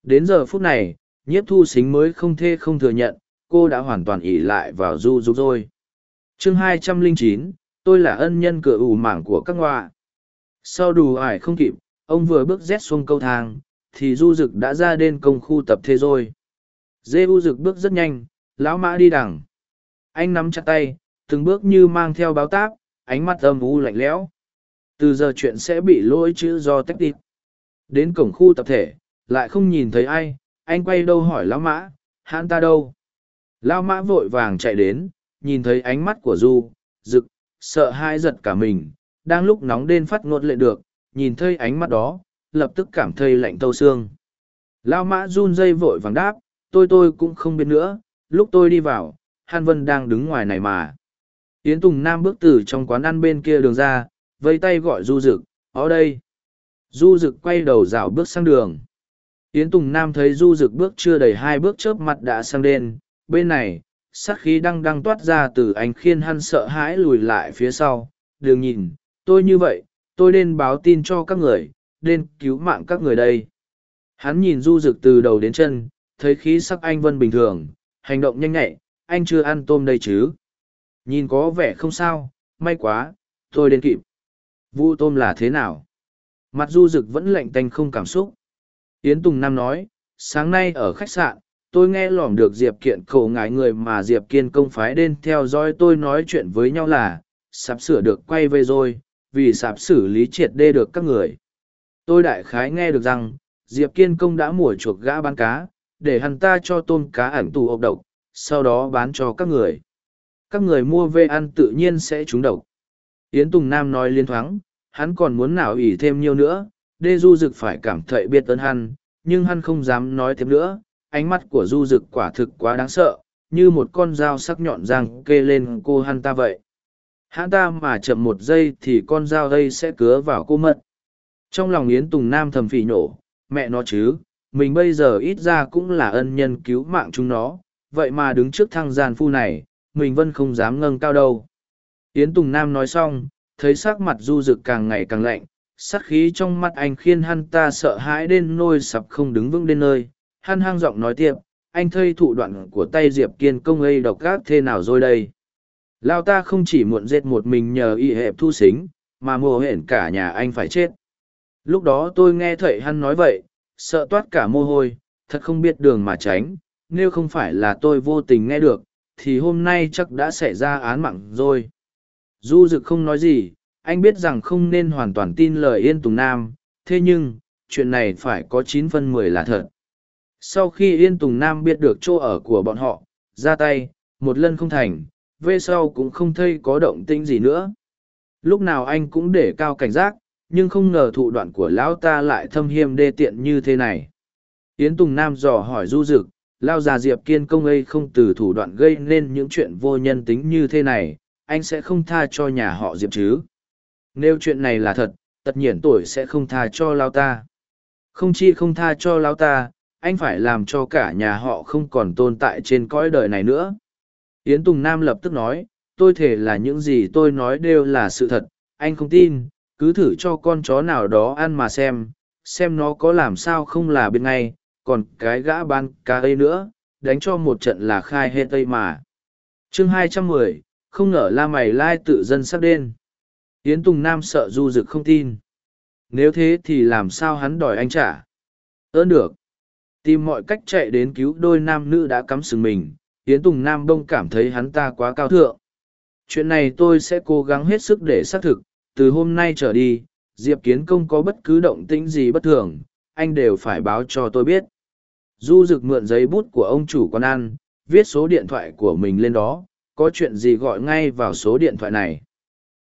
Đến giờ phút này, nhiếp thu xính mới không thê không thừa nhận, cô đã hoàn toàn ỉ lại vào du dục rồi. Chương hai trăm lẻ chín, tôi là ân nhân cửa ủ mảng của các ngoạ sau đủ ải không kịp, ông vừa bước rét xuống câu thang, thì du rực đã ra đến công khu tập thế rồi. Dê u rực bước rất nhanh lão mã đi đằng. Anh nắm chặt tay, từng bước như mang theo báo táp, ánh mắt âm u lạnh lẽo. Từ giờ chuyện sẽ bị lỗi chữ do tách đi. Đến cổng khu tập thể, lại không nhìn thấy ai, anh quay đâu hỏi lão mã, hãn ta đâu? Lão mã vội vàng chạy đến, nhìn thấy ánh mắt của du, rực, sợ hai giật cả mình, đang lúc nóng đen phát ngột lệ được, nhìn thấy ánh mắt đó, lập tức cảm thấy lạnh tâu xương. Lão mã run dây vội vàng đáp, tôi tôi cũng không biết nữa lúc tôi đi vào han vân đang đứng ngoài này mà. Yến tùng nam bước từ trong quán ăn bên kia đường ra vây tay gọi du dực, ở đây. Du dực quay đầu rảo bước sang đường. Yến tùng nam thấy du dực bước chưa đầy hai bước chớp mặt đã sang đen bên này sát khí đăng đăng toát ra từ anh khiên hăn sợ hãi lùi lại phía sau. Đường nhìn tôi như vậy tôi nên báo tin cho các người nên cứu mạng các người đây. Hắn nhìn du dực từ đầu đến chân thấy khí sắc anh vân bình thường hành động nhanh nhạy, anh chưa ăn tôm đây chứ? Nhìn có vẻ không sao, may quá, tôi đến kịp. Vu tôm là thế nào? Mặt du rực vẫn lạnh tanh không cảm xúc. Yến tùng nam nói, sáng nay ở khách sạn, tôi nghe lỏm được diệp kiện khổ ngại người mà diệp kiên công phái đen theo dõi tôi nói chuyện với nhau là, sạp sửa được quay về rồi, vì sạp xử lý triệt đê được các người. Tôi đại khái nghe được rằng, diệp kiên công đã mùa chuộc gã bán cá để hắn ta cho tôm cá ảnh tù ốc độc sau đó bán cho các người. Các người mua về ăn tự nhiên sẽ trúng độc. Yến tùng nam nói liên thoáng hắn còn muốn nào ỉ thêm nhiều nữa đê du Dực phải cảm thấy biết ơn hắn nhưng hắn không dám nói thêm nữa ánh mắt của du Dực quả thực quá đáng sợ như một con dao sắc nhọn răng kê lên cô hắn ta vậy. Hắn ta mà chậm một giây thì con dao đây sẽ cứa vào cô mật trong lòng yến tùng nam thầm phỉ nổ, mẹ nó chứ mình bây giờ ít ra cũng là ân nhân cứu mạng chúng nó, vậy mà đứng trước thăng gian phu này, mình vẫn không dám ngâng cao đâu. Yến tùng nam nói xong, thấy sắc mặt du rực càng ngày càng lạnh sắc khí trong mắt anh khiến hắn ta sợ hãi đến nôi sập không đứng vững đến nơi. Hắn hang giọng nói tiệm anh thây thủ đoạn của tay diệp kiên công ấy độc gác thế nào rồi đây? Lao ta không chỉ muộn giết một mình nhờ y hẹp thu xính, mà mùa hển cả nhà anh phải chết. Lúc đó tôi nghe thầy hắn nói vậy sợ toát cả mồ hôi, thật không biết đường mà tránh, nếu không phải là tôi vô tình nghe được, thì hôm nay chắc đã xảy ra án mạng rồi. Du dực không nói gì, anh biết rằng không nên hoàn toàn tin lời yên tùng nam, thế nhưng, chuyện này phải có chín phần mười là thật. Sau khi yên tùng nam biết được chỗ ở của bọn họ, ra tay, một lần không thành, về sau cũng không thấy có động tĩnh gì nữa. Lúc nào anh cũng để cao cảnh giác nhưng không ngờ thụ đoạn của lão ta lại thâm hiêm đê tiện như thế này. Yến tùng nam dò hỏi du dực lao già diệp kiên công ấy không từ thủ đoạn gây nên những chuyện vô nhân tính như thế này, anh sẽ không tha cho nhà họ diệp chứ? Nếu chuyện này là thật, tất nhiên tuổi sẽ không tha cho lao ta. Không chi không tha cho lao ta, anh phải làm cho cả nhà họ không còn tồn tại trên cõi đời này nữa. Yến tùng nam lập tức nói, tôi thể là những gì tôi nói đều là sự thật, anh không tin cứ thử cho con chó nào đó ăn mà xem xem nó có làm sao không là bên ngay, còn cái gã ban cá ấy nữa, đánh cho một trận là khai hết tây mà. Chương hai trăm mười, không ngờ la mày lai tự dân sắp đen yến tùng nam sợ du dực không tin. Nếu thế thì làm sao hắn đòi anh trả? Ơn được. Tìm mọi cách chạy đến cứu đôi nam nữ đã cắm sừng mình, yến tùng nam đông cảm thấy hắn ta quá cao thượng. Chuyện này tôi sẽ cố gắng hết sức để xác thực từ hôm nay trở đi, diệp kiến công có bất cứ động tĩnh gì bất thường, anh đều phải báo cho tôi biết. Du rực mượn giấy bút của ông chủ con ăn, viết số điện thoại của mình lên đó, có chuyện gì gọi ngay vào số điện thoại này.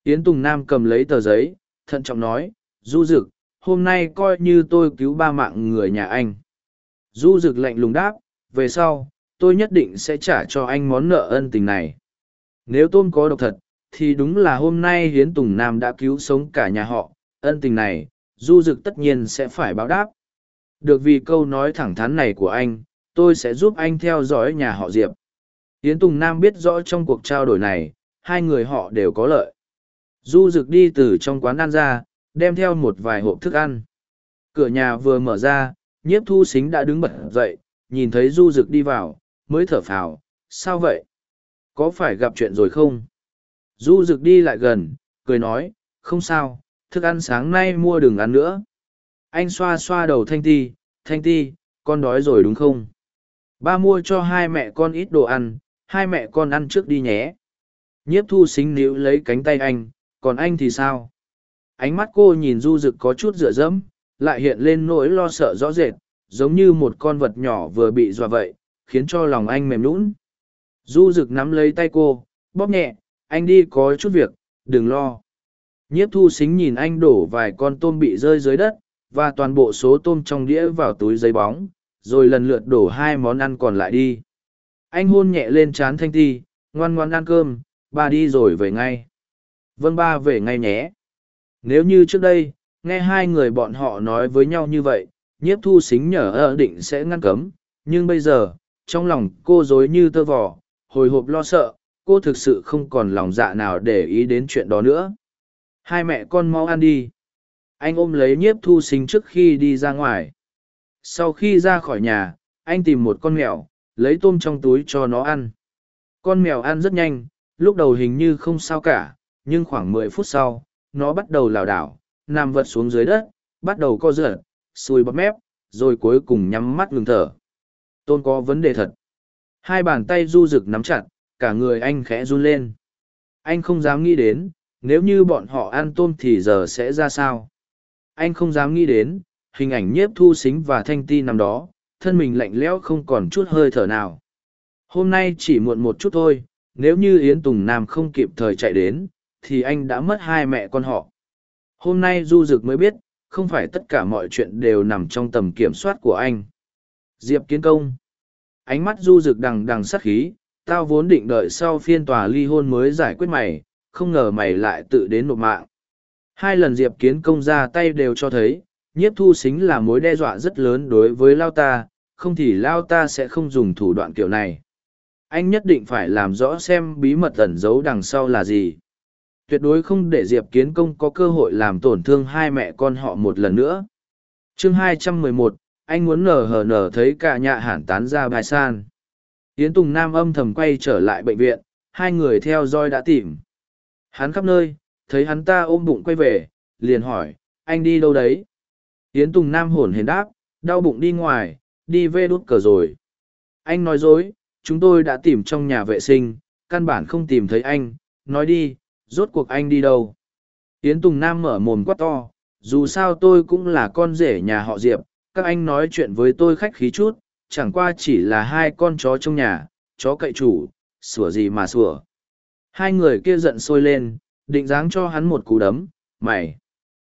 Yến tùng nam cầm lấy tờ giấy, thận trọng nói, du rực, hôm nay coi như tôi cứu ba mạng người nhà anh. Du rực lạnh lùng đáp, về sau, tôi nhất định sẽ trả cho anh món nợ ân tình này. Nếu tôm có độc thật thì đúng là hôm nay hiến tùng nam đã cứu sống cả nhà họ ân tình này du Dực tất nhiên sẽ phải báo đáp được vì câu nói thẳng thắn này của anh tôi sẽ giúp anh theo dõi nhà họ diệp Yến Tùng Nam biết rõ trong cuộc trao đổi này, hai người họ đều có lợi. Du rực đi từ trong quán ăn ra, đem theo một vài hộp thức ăn. Cửa nhà vừa mở ra, nhiếp thu xính đã đứng bật dậy, nhìn thấy du rực đi vào, mới thở phào, sao vậy? Có phải gặp chuyện rồi không? Du rực đi lại gần, cười nói, không sao, thức ăn sáng nay mua đừng ăn nữa. Anh xoa xoa đầu Thanh Ti, Thanh Ti, con đói rồi đúng không? Ba mua cho hai mẹ con ít đồ ăn, hai mẹ con ăn trước đi nhé nhiếp thu xính níu lấy cánh tay anh còn anh thì sao Ánh mắt cô nhìn du rực có chút dựa dẫm, lại hiện lên nỗi lo sợ rõ rệt, giống như một con vật nhỏ vừa bị dọa vậy, khiến cho lòng anh mềm lún. Du rực nắm lấy tay cô, bóp nhẹ, anh đi có chút việc, đừng lo. Nhiếp thu xính nhìn anh đổ vài con tôm bị rơi dưới đất, và toàn bộ số tôm trong đĩa vào túi giấy bóng, rồi lần lượt đổ hai món ăn còn lại đi. Anh hôn nhẹ lên trán Thanh Ti, ngoan ngoan ăn cơm, ba đi rồi về ngay. Vâng ba về ngay nhé. Nếu như trước đây, nghe hai người bọn họ nói với nhau như vậy, nhiếp thu xính nhở ơ định sẽ ngăn cấm, nhưng bây giờ, trong lòng cô dối như tơ vò, hồi hộp lo sợ, cô thực sự không còn lòng dạ nào để ý đến chuyện đó nữa. Hai mẹ con mau ăn đi. Anh ôm lấy nhiếp thu sinh trước khi đi ra ngoài. Sau khi ra khỏi nhà, anh tìm một con mèo, lấy tôm trong túi cho nó ăn. Con mèo ăn rất nhanh, lúc đầu hình như không sao cả, nhưng khoảng mười phút sau, nó bắt đầu lảo đảo, nằm vật xuống dưới đất, bắt đầu co giật, xùi bắp mép, rồi cuối cùng nhắm mắt ngừng thở. Tôn có vấn đề thật. Hai bàn tay du rực nắm chặt, cả người anh khẽ run lên. Anh không dám nghĩ đến, nếu như bọn họ ăn tôm thì giờ sẽ ra sao. Anh không dám nghĩ đến, hình ảnh nhiếp thu xính và thanh ti nằm đó, thân mình lạnh lẽo không còn chút hơi thở nào. Hôm nay chỉ muộn một chút thôi, nếu như Yến Tùng Nam không kịp thời chạy đến, thì anh đã mất hai mẹ con họ. Hôm nay Du Dực mới biết, không phải tất cả mọi chuyện đều nằm trong tầm kiểm soát của anh. Diệp Kiến Công Ánh mắt Du Dực đằng đằng sát khí, tao vốn định đợi sau phiên tòa ly hôn mới giải quyết mày, không ngờ mày lại tự đến nộp mạng. Hai lần Diệp Kiến Công ra tay đều cho thấy, nhiếp thu xính là mối đe dọa rất lớn đối với Lao ta, không thì Lao ta sẽ không dùng thủ đoạn kiểu này. Anh nhất định phải làm rõ xem bí mật ẩn giấu đằng sau là gì. Tuyệt đối không để Diệp Kiến Công có cơ hội làm tổn thương hai mẹ con họ một lần nữa. chương 211, anh muốn nở hở nở thấy cả nhà hẳn tán ra bài san. Yến Tùng Nam âm thầm quay trở lại bệnh viện, hai người theo dõi đã tìm. Hắn khắp nơi, thấy hắn ta ôm bụng quay về, liền hỏi, anh đi đâu đấy? Yến Tùng Nam hồn hển đáp, đau bụng đi ngoài, đi về đút cờ rồi. Anh nói dối, chúng tôi đã tìm trong nhà vệ sinh, căn bản không tìm thấy anh, nói đi, rốt cuộc anh đi đâu? Yến Tùng Nam mở mồm quát to, dù sao tôi cũng là con rể nhà họ Diệp, các anh nói chuyện với tôi khách khí chút, chẳng qua chỉ là hai con chó trong nhà, chó cậy chủ, sủa gì mà sủa. Hai người kia giận sôi lên, định dáng cho hắn một cú đấm, mày.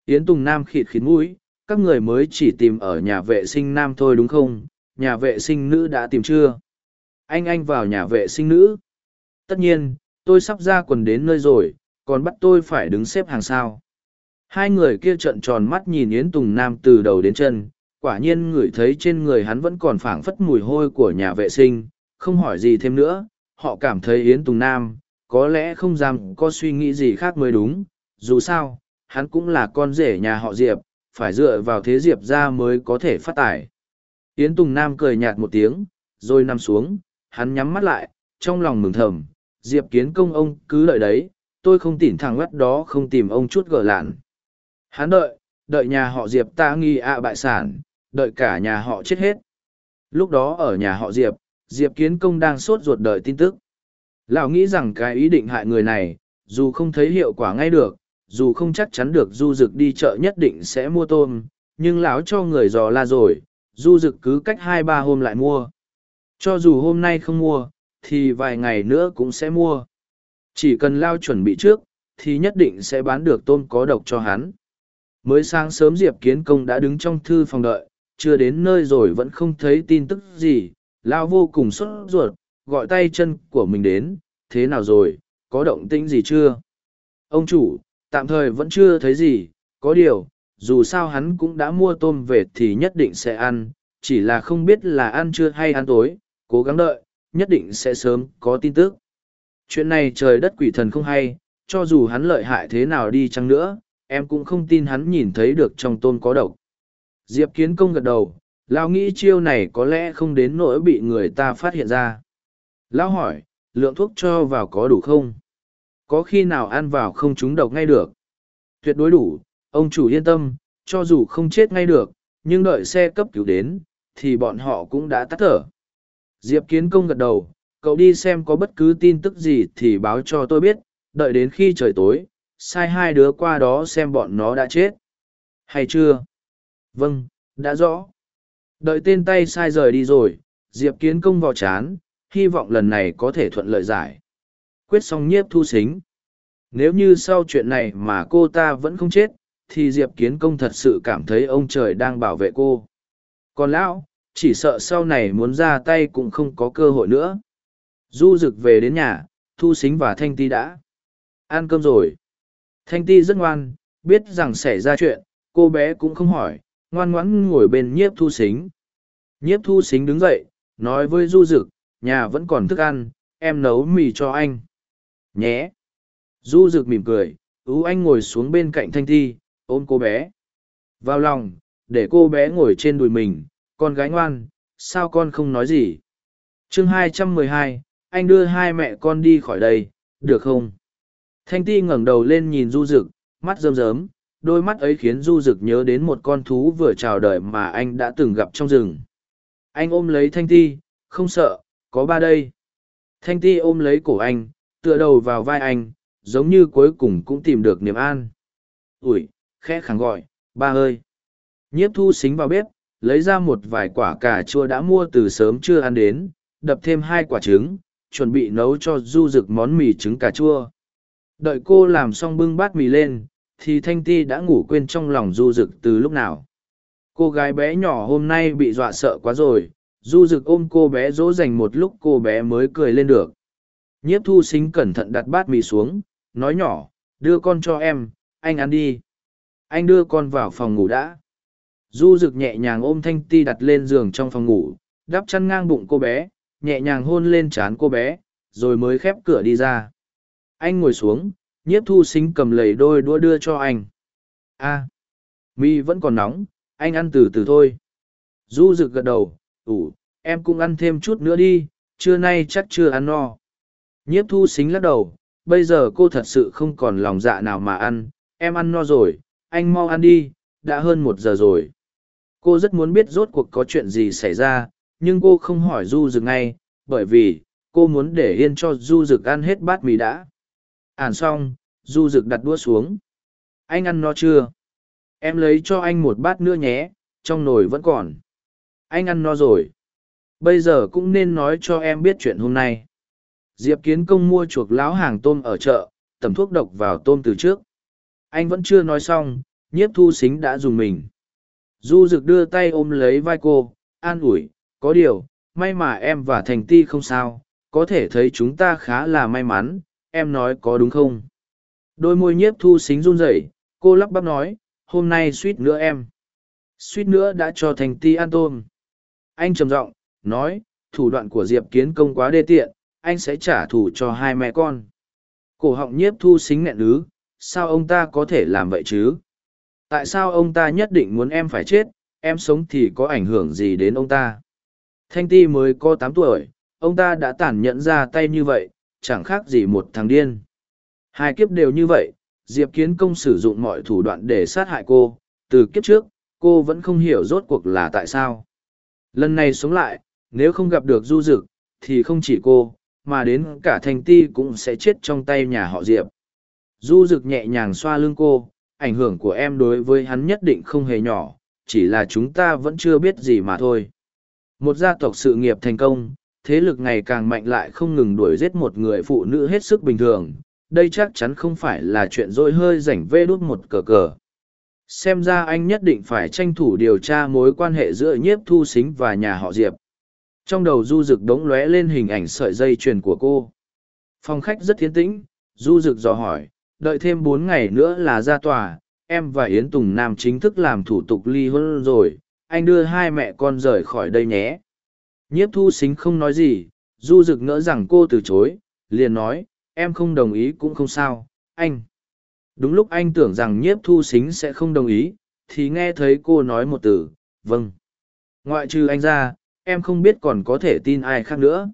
Yến Tùng Nam khịt khịt mũi, các người mới chỉ tìm ở nhà vệ sinh nam thôi đúng không, nhà vệ sinh nữ đã tìm chưa? Anh anh vào nhà vệ sinh nữ. Tất nhiên, tôi sắp ra quần đến nơi rồi, còn bắt tôi phải đứng xếp hàng sao. Hai người kia trợn tròn mắt nhìn Yến Tùng Nam từ đầu đến chân, quả nhiên ngửi thấy trên người hắn vẫn còn phảng phất mùi hôi của nhà vệ sinh, không hỏi gì thêm nữa, họ cảm thấy Yến Tùng Nam, có lẽ không dám có suy nghĩ gì khác mới đúng, dù sao, hắn cũng là con rể nhà họ Diệp, phải dựa vào thế Diệp ra mới có thể phát tài. Yến Tùng Nam cười nhạt một tiếng, rồi nằm xuống, hắn nhắm mắt lại, trong lòng mừng thầm, Diệp kiến công ông cứ đợi đấy, tôi không tỉnh thằng mắt đó không tìm ông chút gỡ lạn. Hắn đợi, đợi nhà họ Diệp ta nghi ạ bại sản, đợi cả nhà họ chết hết. Lúc đó ở nhà họ Diệp, Diệp kiến công đang sốt ruột đợi tin tức. Lão nghĩ rằng cái ý định hại người này, dù không thấy hiệu quả ngay được, dù không chắc chắn được du dực đi chợ nhất định sẽ mua tôm, nhưng lão cho người dò la rồi, du dực cứ cách hai ba hôm lại mua. Cho dù hôm nay không mua, thì vài ngày nữa cũng sẽ mua. Chỉ cần lao chuẩn bị trước, thì nhất định sẽ bán được tôm có độc cho hắn. Mới sáng sớm Diệp Kiến Công đã đứng trong thư phòng đợi, chưa đến nơi rồi vẫn không thấy tin tức gì, lao vô cùng sốt ruột, gọi tay chân của mình đến, thế nào rồi, có động tĩnh gì chưa? Ông chủ, tạm thời vẫn chưa thấy gì, có điều, dù sao hắn cũng đã mua tôm về thì nhất định sẽ ăn, chỉ là không biết là ăn chưa hay ăn tối, cố gắng đợi, nhất định sẽ sớm có tin tức. Chuyện này trời đất quỷ thần không hay, cho dù hắn lợi hại thế nào đi chăng nữa, em cũng không tin hắn nhìn thấy được trong tôm có độc. Diệp Kiến Công gật đầu, Lão nghĩ chiêu này có lẽ không đến nỗi bị người ta phát hiện ra. Lão hỏi, lượng thuốc cho vào có đủ không? Có khi nào ăn vào không trúng độc ngay được? Tuyệt đối đủ, ông chủ yên tâm, cho dù không chết ngay được, nhưng đợi xe cấp cứu đến, thì bọn họ cũng đã tắt thở. Diệp Kiến Công gật đầu, cậu đi xem có bất cứ tin tức gì thì báo cho tôi biết, đợi đến khi trời tối, sai hai đứa qua đó xem bọn nó đã chết hay chưa vâng đã rõ. Đợi tên tay sai rời đi rồi, diệp kiến công vào chán, hy vọng lần này có thể thuận lợi giải. Quyết xong nhiếp thu xính. Nếu như sau chuyện này mà cô ta vẫn không chết, thì diệp kiến công thật sự cảm thấy ông trời đang bảo vệ cô. Còn lão, chỉ sợ sau này muốn ra tay cũng không có cơ hội nữa. Du rực về đến nhà, thu xính và thanh ti đã ăn cơm rồi. Thanh ti rất ngoan, biết rằng xảy ra chuyện, cô bé cũng không hỏi ngoan ngoãn ngồi bên nhiếp thu xính. Nhiếp thu xính đứng dậy nói với du Dực, nhà vẫn còn thức ăn em nấu mì cho anh. Nhé. Du Dực mỉm cười ú anh ngồi xuống bên cạnh thanh thi ôm cô bé. Vào lòng để cô bé ngồi trên đùi mình con gái ngoan sao con không nói gì? Chương 212, anh đưa hai mẹ con đi khỏi đây được không? Thanh ti ngẩng đầu lên nhìn du Dực, mắt rơm rớm đôi mắt ấy khiến du rực nhớ đến một con thú vừa chào đời mà anh đã từng gặp trong rừng. Anh ôm lấy thanh ti, không sợ, có ba đây. Thanh ti ôm lấy cổ anh, tựa đầu vào vai anh, giống như cuối cùng cũng tìm được niềm an. Ủi, khẽ khẳng gọi, ba ơi. Nhiếp thu xính vào bếp, lấy ra một vài quả cà chua đã mua từ sớm chưa ăn đến, đập thêm hai quả trứng, chuẩn bị nấu cho du rực món mì trứng cà chua. Đợi cô làm xong bưng bát mì lên thì thanh ti đã ngủ quên trong lòng du rực từ lúc nào. Cô gái bé nhỏ hôm nay bị dọa sợ quá rồi, du rực ôm cô bé dỗ dành một lúc cô bé mới cười lên được. Nhiếp thu xính cẩn thận đặt bát mì xuống, nói nhỏ, đưa con cho em, anh ăn đi. Anh đưa con vào phòng ngủ đã. Du rực nhẹ nhàng ôm thanh ti đặt lên giường trong phòng ngủ, đắp chăn ngang bụng cô bé, nhẹ nhàng hôn lên trán cô bé, rồi mới khép cửa đi ra. Anh ngồi xuống nhiếp thu xính cầm lấy đôi đũa đưa cho anh. A, mi vẫn còn nóng, anh ăn từ từ thôi. Du rực gật đầu, ủ, em cũng ăn thêm chút nữa đi, trưa nay chắc chưa ăn no. Nhiếp thu xính lắc đầu, bây giờ cô thật sự không còn lòng dạ nào mà ăn, em ăn no rồi, anh mau ăn đi, đã hơn một giờ rồi. Cô rất muốn biết rốt cuộc có chuyện gì xảy ra, nhưng cô không hỏi du rực ngay, bởi vì cô muốn để yên cho du rực ăn hết bát mì đã. Hàn xong, du rực đặt đũa xuống. Anh ăn no chưa? Em lấy cho anh một bát nữa nhé, trong nồi vẫn còn. Anh ăn no rồi. Bây giờ cũng nên nói cho em biết chuyện hôm nay. Diệp kiến công mua chuộc lão hàng tôm ở chợ, tẩm thuốc độc vào tôm từ trước. Anh vẫn chưa nói xong, nhiếp thu xính đã dùng mình. Du rực đưa tay ôm lấy vai cô, an ủi, có điều, may mà em và thành ti không sao, có thể thấy chúng ta khá là may mắn em nói có đúng không? Đôi môi nhiếp thu xính run rẩy, cô lắp bắp nói, hôm nay suýt nữa em. Suýt nữa đã cho thành ti ăn tôm. Anh trầm giọng, nói, thủ đoạn của diệp kiến công quá đê tiện, anh sẽ trả thù cho hai mẹ con. Cổ họng nhiếp thu xính nghẹn ứ, sao ông ta có thể làm vậy chứ? Tại sao ông ta nhất định muốn em phải chết, em sống thì có ảnh hưởng gì đến ông ta? Thanh ti mới có tám tuổi, ông ta đã tàn nhẫn ra tay như vậy chẳng khác gì một thằng điên. Hai kiếp đều như vậy, diệp kiến công sử dụng mọi thủ đoạn để sát hại cô. Từ kiếp trước, cô vẫn không hiểu rốt cuộc là tại sao. Lần này sống lại, nếu không gặp được du dực, thì không chỉ cô, mà đến cả thành ti cũng sẽ chết trong tay nhà họ diệp. Du dực nhẹ nhàng xoa lưng cô, ảnh hưởng của em đối với hắn nhất định không hề nhỏ, chỉ là chúng ta vẫn chưa biết gì mà thôi. Một gia tộc sự nghiệp thành công thế lực ngày càng mạnh lại không ngừng đuổi giết một người phụ nữ hết sức bình thường, đây chắc chắn không phải là chuyện dôi hơi rảnh vê đút một cờ cờ. Xem ra anh nhất định phải tranh thủ điều tra mối quan hệ giữa nhiếp thu xính và nhà họ diệp. Trong đầu du Dực đống lóe lên hình ảnh sợi dây chuyền của cô. Phòng khách rất thiến tĩnh, du Dực dò hỏi, đợi thêm bốn ngày nữa là ra tòa, em và yến tùng nam chính thức làm thủ tục ly hôn rồi, anh đưa hai mẹ con rời khỏi đây nhé nhiếp thu xính không nói gì du rực ngỡ rằng cô từ chối liền nói em không đồng ý cũng không sao anh. Đúng lúc anh tưởng rằng nhiếp thu xính sẽ không đồng ý thì nghe thấy cô nói một từ vâng. Ngoại trừ anh ra em không biết còn có thể tin ai khác nữa.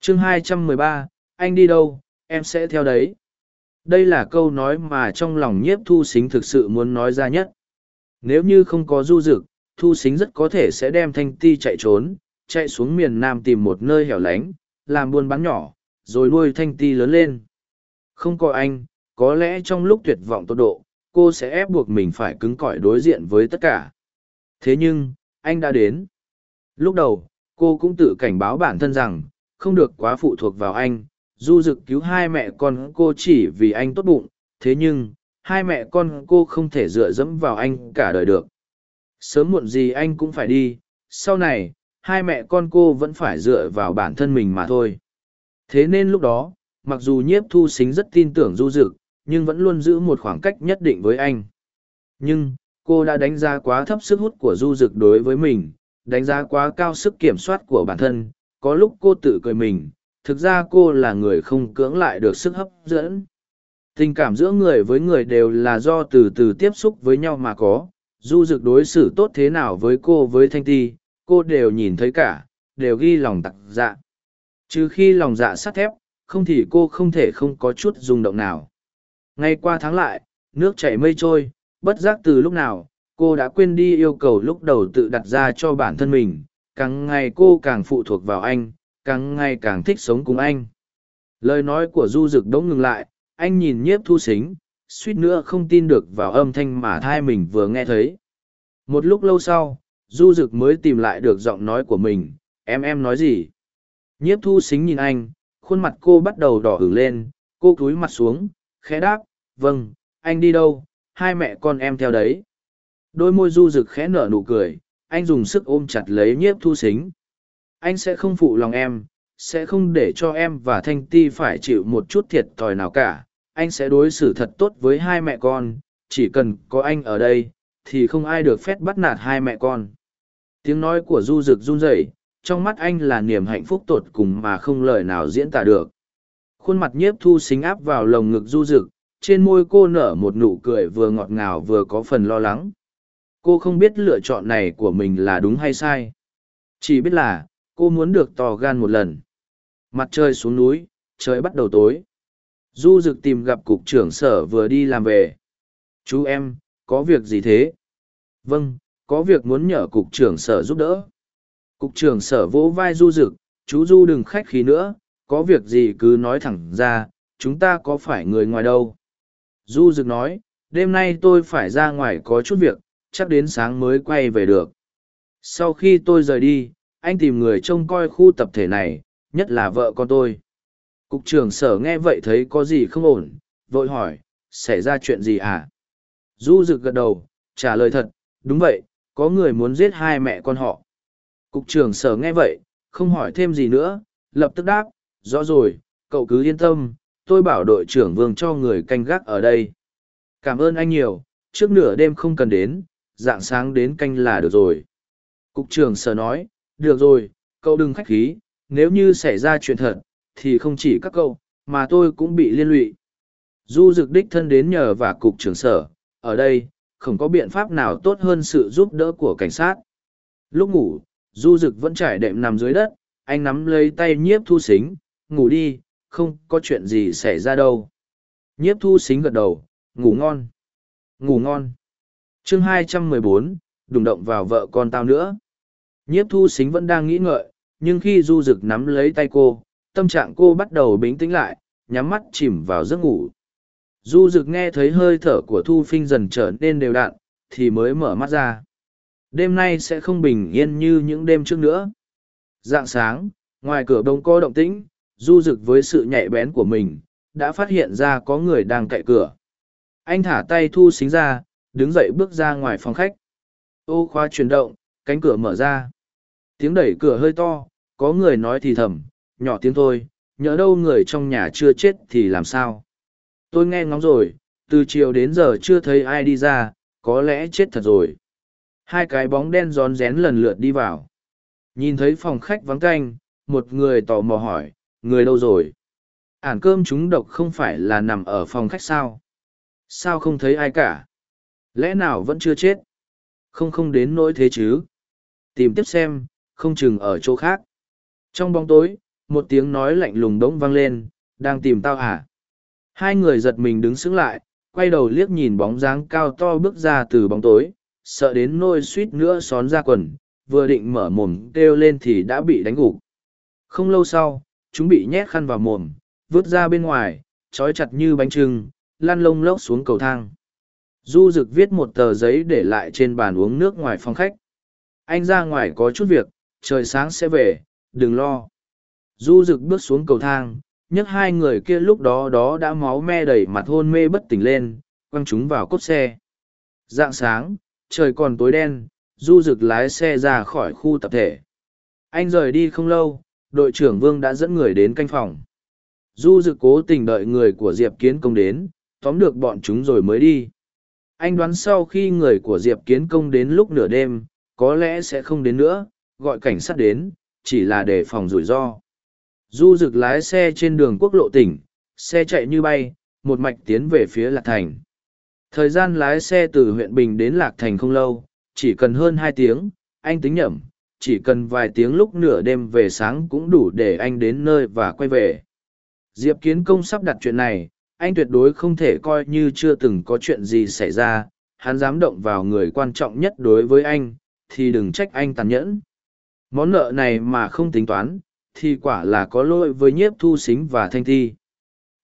Chương 213, anh đi đâu em sẽ theo đấy. Đây là câu nói mà trong lòng nhiếp thu xính thực sự muốn nói ra nhất. Nếu như không có du dực thu xính rất có thể sẽ đem thanh ti chạy trốn chạy xuống miền nam tìm một nơi hẻo lánh làm buôn bán nhỏ rồi nuôi thanh ti lớn lên không có anh có lẽ trong lúc tuyệt vọng tột độ, cô sẽ ép buộc mình phải cứng cỏi đối diện với tất cả. Thế nhưng, anh đã đến. Lúc đầu, cô cũng tự cảnh báo bản thân rằng, không được quá phụ thuộc vào anh. Du dực cứu hai mẹ con cô chỉ vì anh tốt bụng, thế nhưng, hai mẹ con cô không thể dựa dẫm vào anh cả đời được. Sớm muộn gì anh cũng phải đi, sau này, hai mẹ con cô vẫn phải dựa vào bản thân mình mà thôi. Thế nên lúc đó, mặc dù nhiếp thu xính rất tin tưởng du dực, nhưng vẫn luôn giữ một khoảng cách nhất định với anh. Nhưng, cô đã đánh giá quá thấp sức hút của du dực đối với mình, đánh giá quá cao sức kiểm soát của bản thân, có lúc cô tự cười mình, thực ra cô là người không cưỡng lại được sức hấp dẫn. Tình cảm giữa người với người đều là do từ từ tiếp xúc với nhau mà có, du dực đối xử tốt thế nào với cô với Thanh Ti, cô đều nhìn thấy cả, đều ghi lòng tặc dạ. Trừ khi lòng dạ sắt thép, không thì cô không thể không có chút rung động nào. Ngay qua tháng lại, nước chảy mây trôi, bất giác từ lúc nào, cô đã quên đi yêu cầu lúc đầu tự đặt ra cho bản thân mình, càng ngày cô càng phụ thuộc vào anh, càng ngày càng thích sống cùng anh. Lời nói của Du Dực đỗng ngừng lại, anh nhìn nhiếp thu xính, suýt nữa không tin được vào âm thanh mà thai mình vừa nghe thấy. Một lúc lâu sau, Du Dực mới tìm lại được giọng nói của mình, em em nói gì? Nhiếp thu xính nhìn anh, khuôn mặt cô bắt đầu đỏ ửng lên, cô cúi mặt xuống, khẽ đáp, vâng, anh đi đâu, hai mẹ con em theo đấy. Đôi môi du rực khẽ nở nụ cười, anh dùng sức ôm chặt lấy nhiếp thu xính. Anh sẽ không phụ lòng em, sẽ không để cho em và Thanh Ti phải chịu một chút thiệt thòi nào cả. Anh sẽ đối xử thật tốt với hai mẹ con, chỉ cần có anh ở đây, thì không ai được phép bắt nạt hai mẹ con. Tiếng nói của du rực run rẩy, trong mắt anh là niềm hạnh phúc tột cùng mà không lời nào diễn tả được. Khuôn mặt nhiếp thu xính áp vào lồng ngực du rực, trên môi cô nở một nụ cười vừa ngọt ngào vừa có phần lo lắng. Cô không biết lựa chọn này của mình là đúng hay sai. Chỉ biết là cô muốn được tò gan một lần. Mặt trời xuống núi trời bắt đầu tối. Du rực tìm gặp cục trưởng sở vừa đi làm về. Chú em có việc gì thế? Vâng có việc muốn nhờ cục trưởng sở giúp đỡ cục trưởng sở vỗ vai du Dực, chú du đừng khách khí nữa có việc gì cứ nói thẳng ra chúng ta có phải người ngoài đâu du Dực nói đêm nay tôi phải ra ngoài có chút việc chắc đến sáng mới quay về được. Sau khi tôi rời đi, anh tìm người trông coi khu tập thể này, nhất là vợ con tôi. Cục trưởng sở nghe vậy thấy có gì không ổn, vội hỏi, xảy ra chuyện gì à? Du rực gật đầu, trả lời thật, đúng vậy, có người muốn giết hai mẹ con họ. Cục trưởng sở nghe vậy, không hỏi thêm gì nữa, lập tức đáp, rõ rồi, cậu cứ yên tâm, tôi bảo đội trưởng vương cho người canh gác ở đây. Cảm ơn anh nhiều, trước nửa đêm không cần đến, dạng sáng đến canh là được rồi. Cục trưởng sở nói, được rồi, cậu đừng khách khí, nếu như xảy ra chuyện thật, thì không chỉ các cậu, mà tôi cũng bị liên lụy. Du dực đích thân đến nhờ và cục trưởng sở, ở đây, không có biện pháp nào tốt hơn sự giúp đỡ của cảnh sát. Lúc ngủ, du dực vẫn trải đệm nằm dưới đất, anh nắm lấy tay nhiếp thu xính, ngủ đi, không có chuyện gì xảy ra đâu. Nhiếp thu xính gật đầu, ngủ ngon. Ngủ ngon chương 214, đùng động vào vợ con tao nữa. Nhiếp thu xính vẫn đang nghĩ ngợi, nhưng khi du dực nắm lấy tay cô, tâm trạng cô bắt đầu bình tĩnh lại, nhắm mắt chìm vào giấc ngủ. Du rực nghe thấy hơi thở của Thu Phinh dần trở nên đều đặn, thì mới mở mắt ra. Đêm nay sẽ không bình yên như những đêm trước nữa. Dạng sáng, ngoài cửa đông có động tĩnh, Du rực với sự nhạy bén của mình, đã phát hiện ra có người đang cậy cửa. Anh thả tay Thu xính ra, đứng dậy bước ra ngoài phòng khách. Ô khóa chuyển động, cánh cửa mở ra. Tiếng đẩy cửa hơi to, có người nói thì thầm, nhỏ tiếng thôi, nhỡ đâu người trong nhà chưa chết thì làm sao. Tôi nghe ngóng rồi, từ chiều đến giờ chưa thấy ai đi ra, có lẽ chết thật rồi. Hai cái bóng đen rón rén lần lượt đi vào. Nhìn thấy phòng khách vắng canh, một người tò mò hỏi, người đâu rồi? Ản cơm chúng độc không phải là nằm ở phòng khách sao? Sao không thấy ai cả? Lẽ nào vẫn chưa chết? Không không đến nỗi thế chứ. Tìm tiếp xem, không chừng ở chỗ khác. Trong bóng tối, một tiếng nói lạnh lùng đống vang lên, đang tìm tao hả? Hai người giật mình đứng sững lại, quay đầu liếc nhìn bóng dáng cao to bước ra từ bóng tối, sợ đến nôi suýt nữa xón ra quần, vừa định mở mồm kêu lên thì đã bị đánh gục. Không lâu sau, chúng bị nhét khăn vào mồm, vứt ra bên ngoài, trói chặt như bánh trưng, lăn lông lốc xuống cầu thang. Du rực viết một tờ giấy để lại trên bàn uống nước ngoài phòng khách. Anh ra ngoài có chút việc, trời sáng sẽ về, đừng lo. Du rực bước xuống cầu thang, nhấc hai người kia lúc đó đó đã máu me đầy mặt hôn mê bất tỉnh lên, quăng chúng vào cốt xe. Dạng sáng, trời còn tối đen, du rực lái xe ra khỏi khu tập thể. Anh rời đi không lâu, đội trưởng Vương đã dẫn người đến canh phòng. Du dực cố tình đợi người của Diệp Kiến Công đến, tóm được bọn chúng rồi mới đi. Anh đoán sau khi người của Diệp Kiến Công đến lúc nửa đêm, có lẽ sẽ không đến nữa, gọi cảnh sát đến, chỉ là để phòng rủi ro. Du dực lái xe trên đường quốc lộ tỉnh, xe chạy như bay, một mạch tiến về phía Lạc Thành. Thời gian lái xe từ huyện Bình đến Lạc Thành không lâu, chỉ cần hơn hai tiếng, anh tính nhẩm, chỉ cần vài tiếng lúc nửa đêm về sáng cũng đủ để anh đến nơi và quay về. Diệp Kiến Công sắp đặt chuyện này, anh tuyệt đối không thể coi như chưa từng có chuyện gì xảy ra, hắn dám động vào người quan trọng nhất đối với anh, thì đừng trách anh tàn nhẫn. Món nợ này mà không tính toán, thì quả là có lỗi với nhiếp thu xính và thanh thi.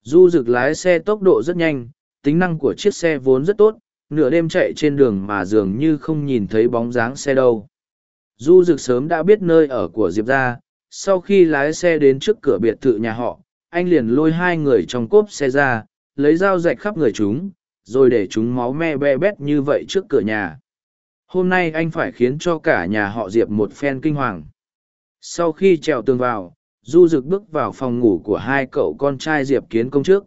Du rực lái xe tốc độ rất nhanh, tính năng của chiếc xe vốn rất tốt, nửa đêm chạy trên đường mà dường như không nhìn thấy bóng dáng xe đâu. Du rực sớm đã biết nơi ở của Diệp ra, sau khi lái xe đến trước cửa biệt thự nhà họ, anh liền lôi hai người trong cốp xe ra, lấy dao rạch khắp người chúng, rồi để chúng máu me be bét như vậy trước cửa nhà. Hôm nay anh phải khiến cho cả nhà họ Diệp một phen kinh hoàng. Sau khi trèo tường vào, Du Dực bước vào phòng ngủ của hai cậu con trai Diệp Kiến Công trước.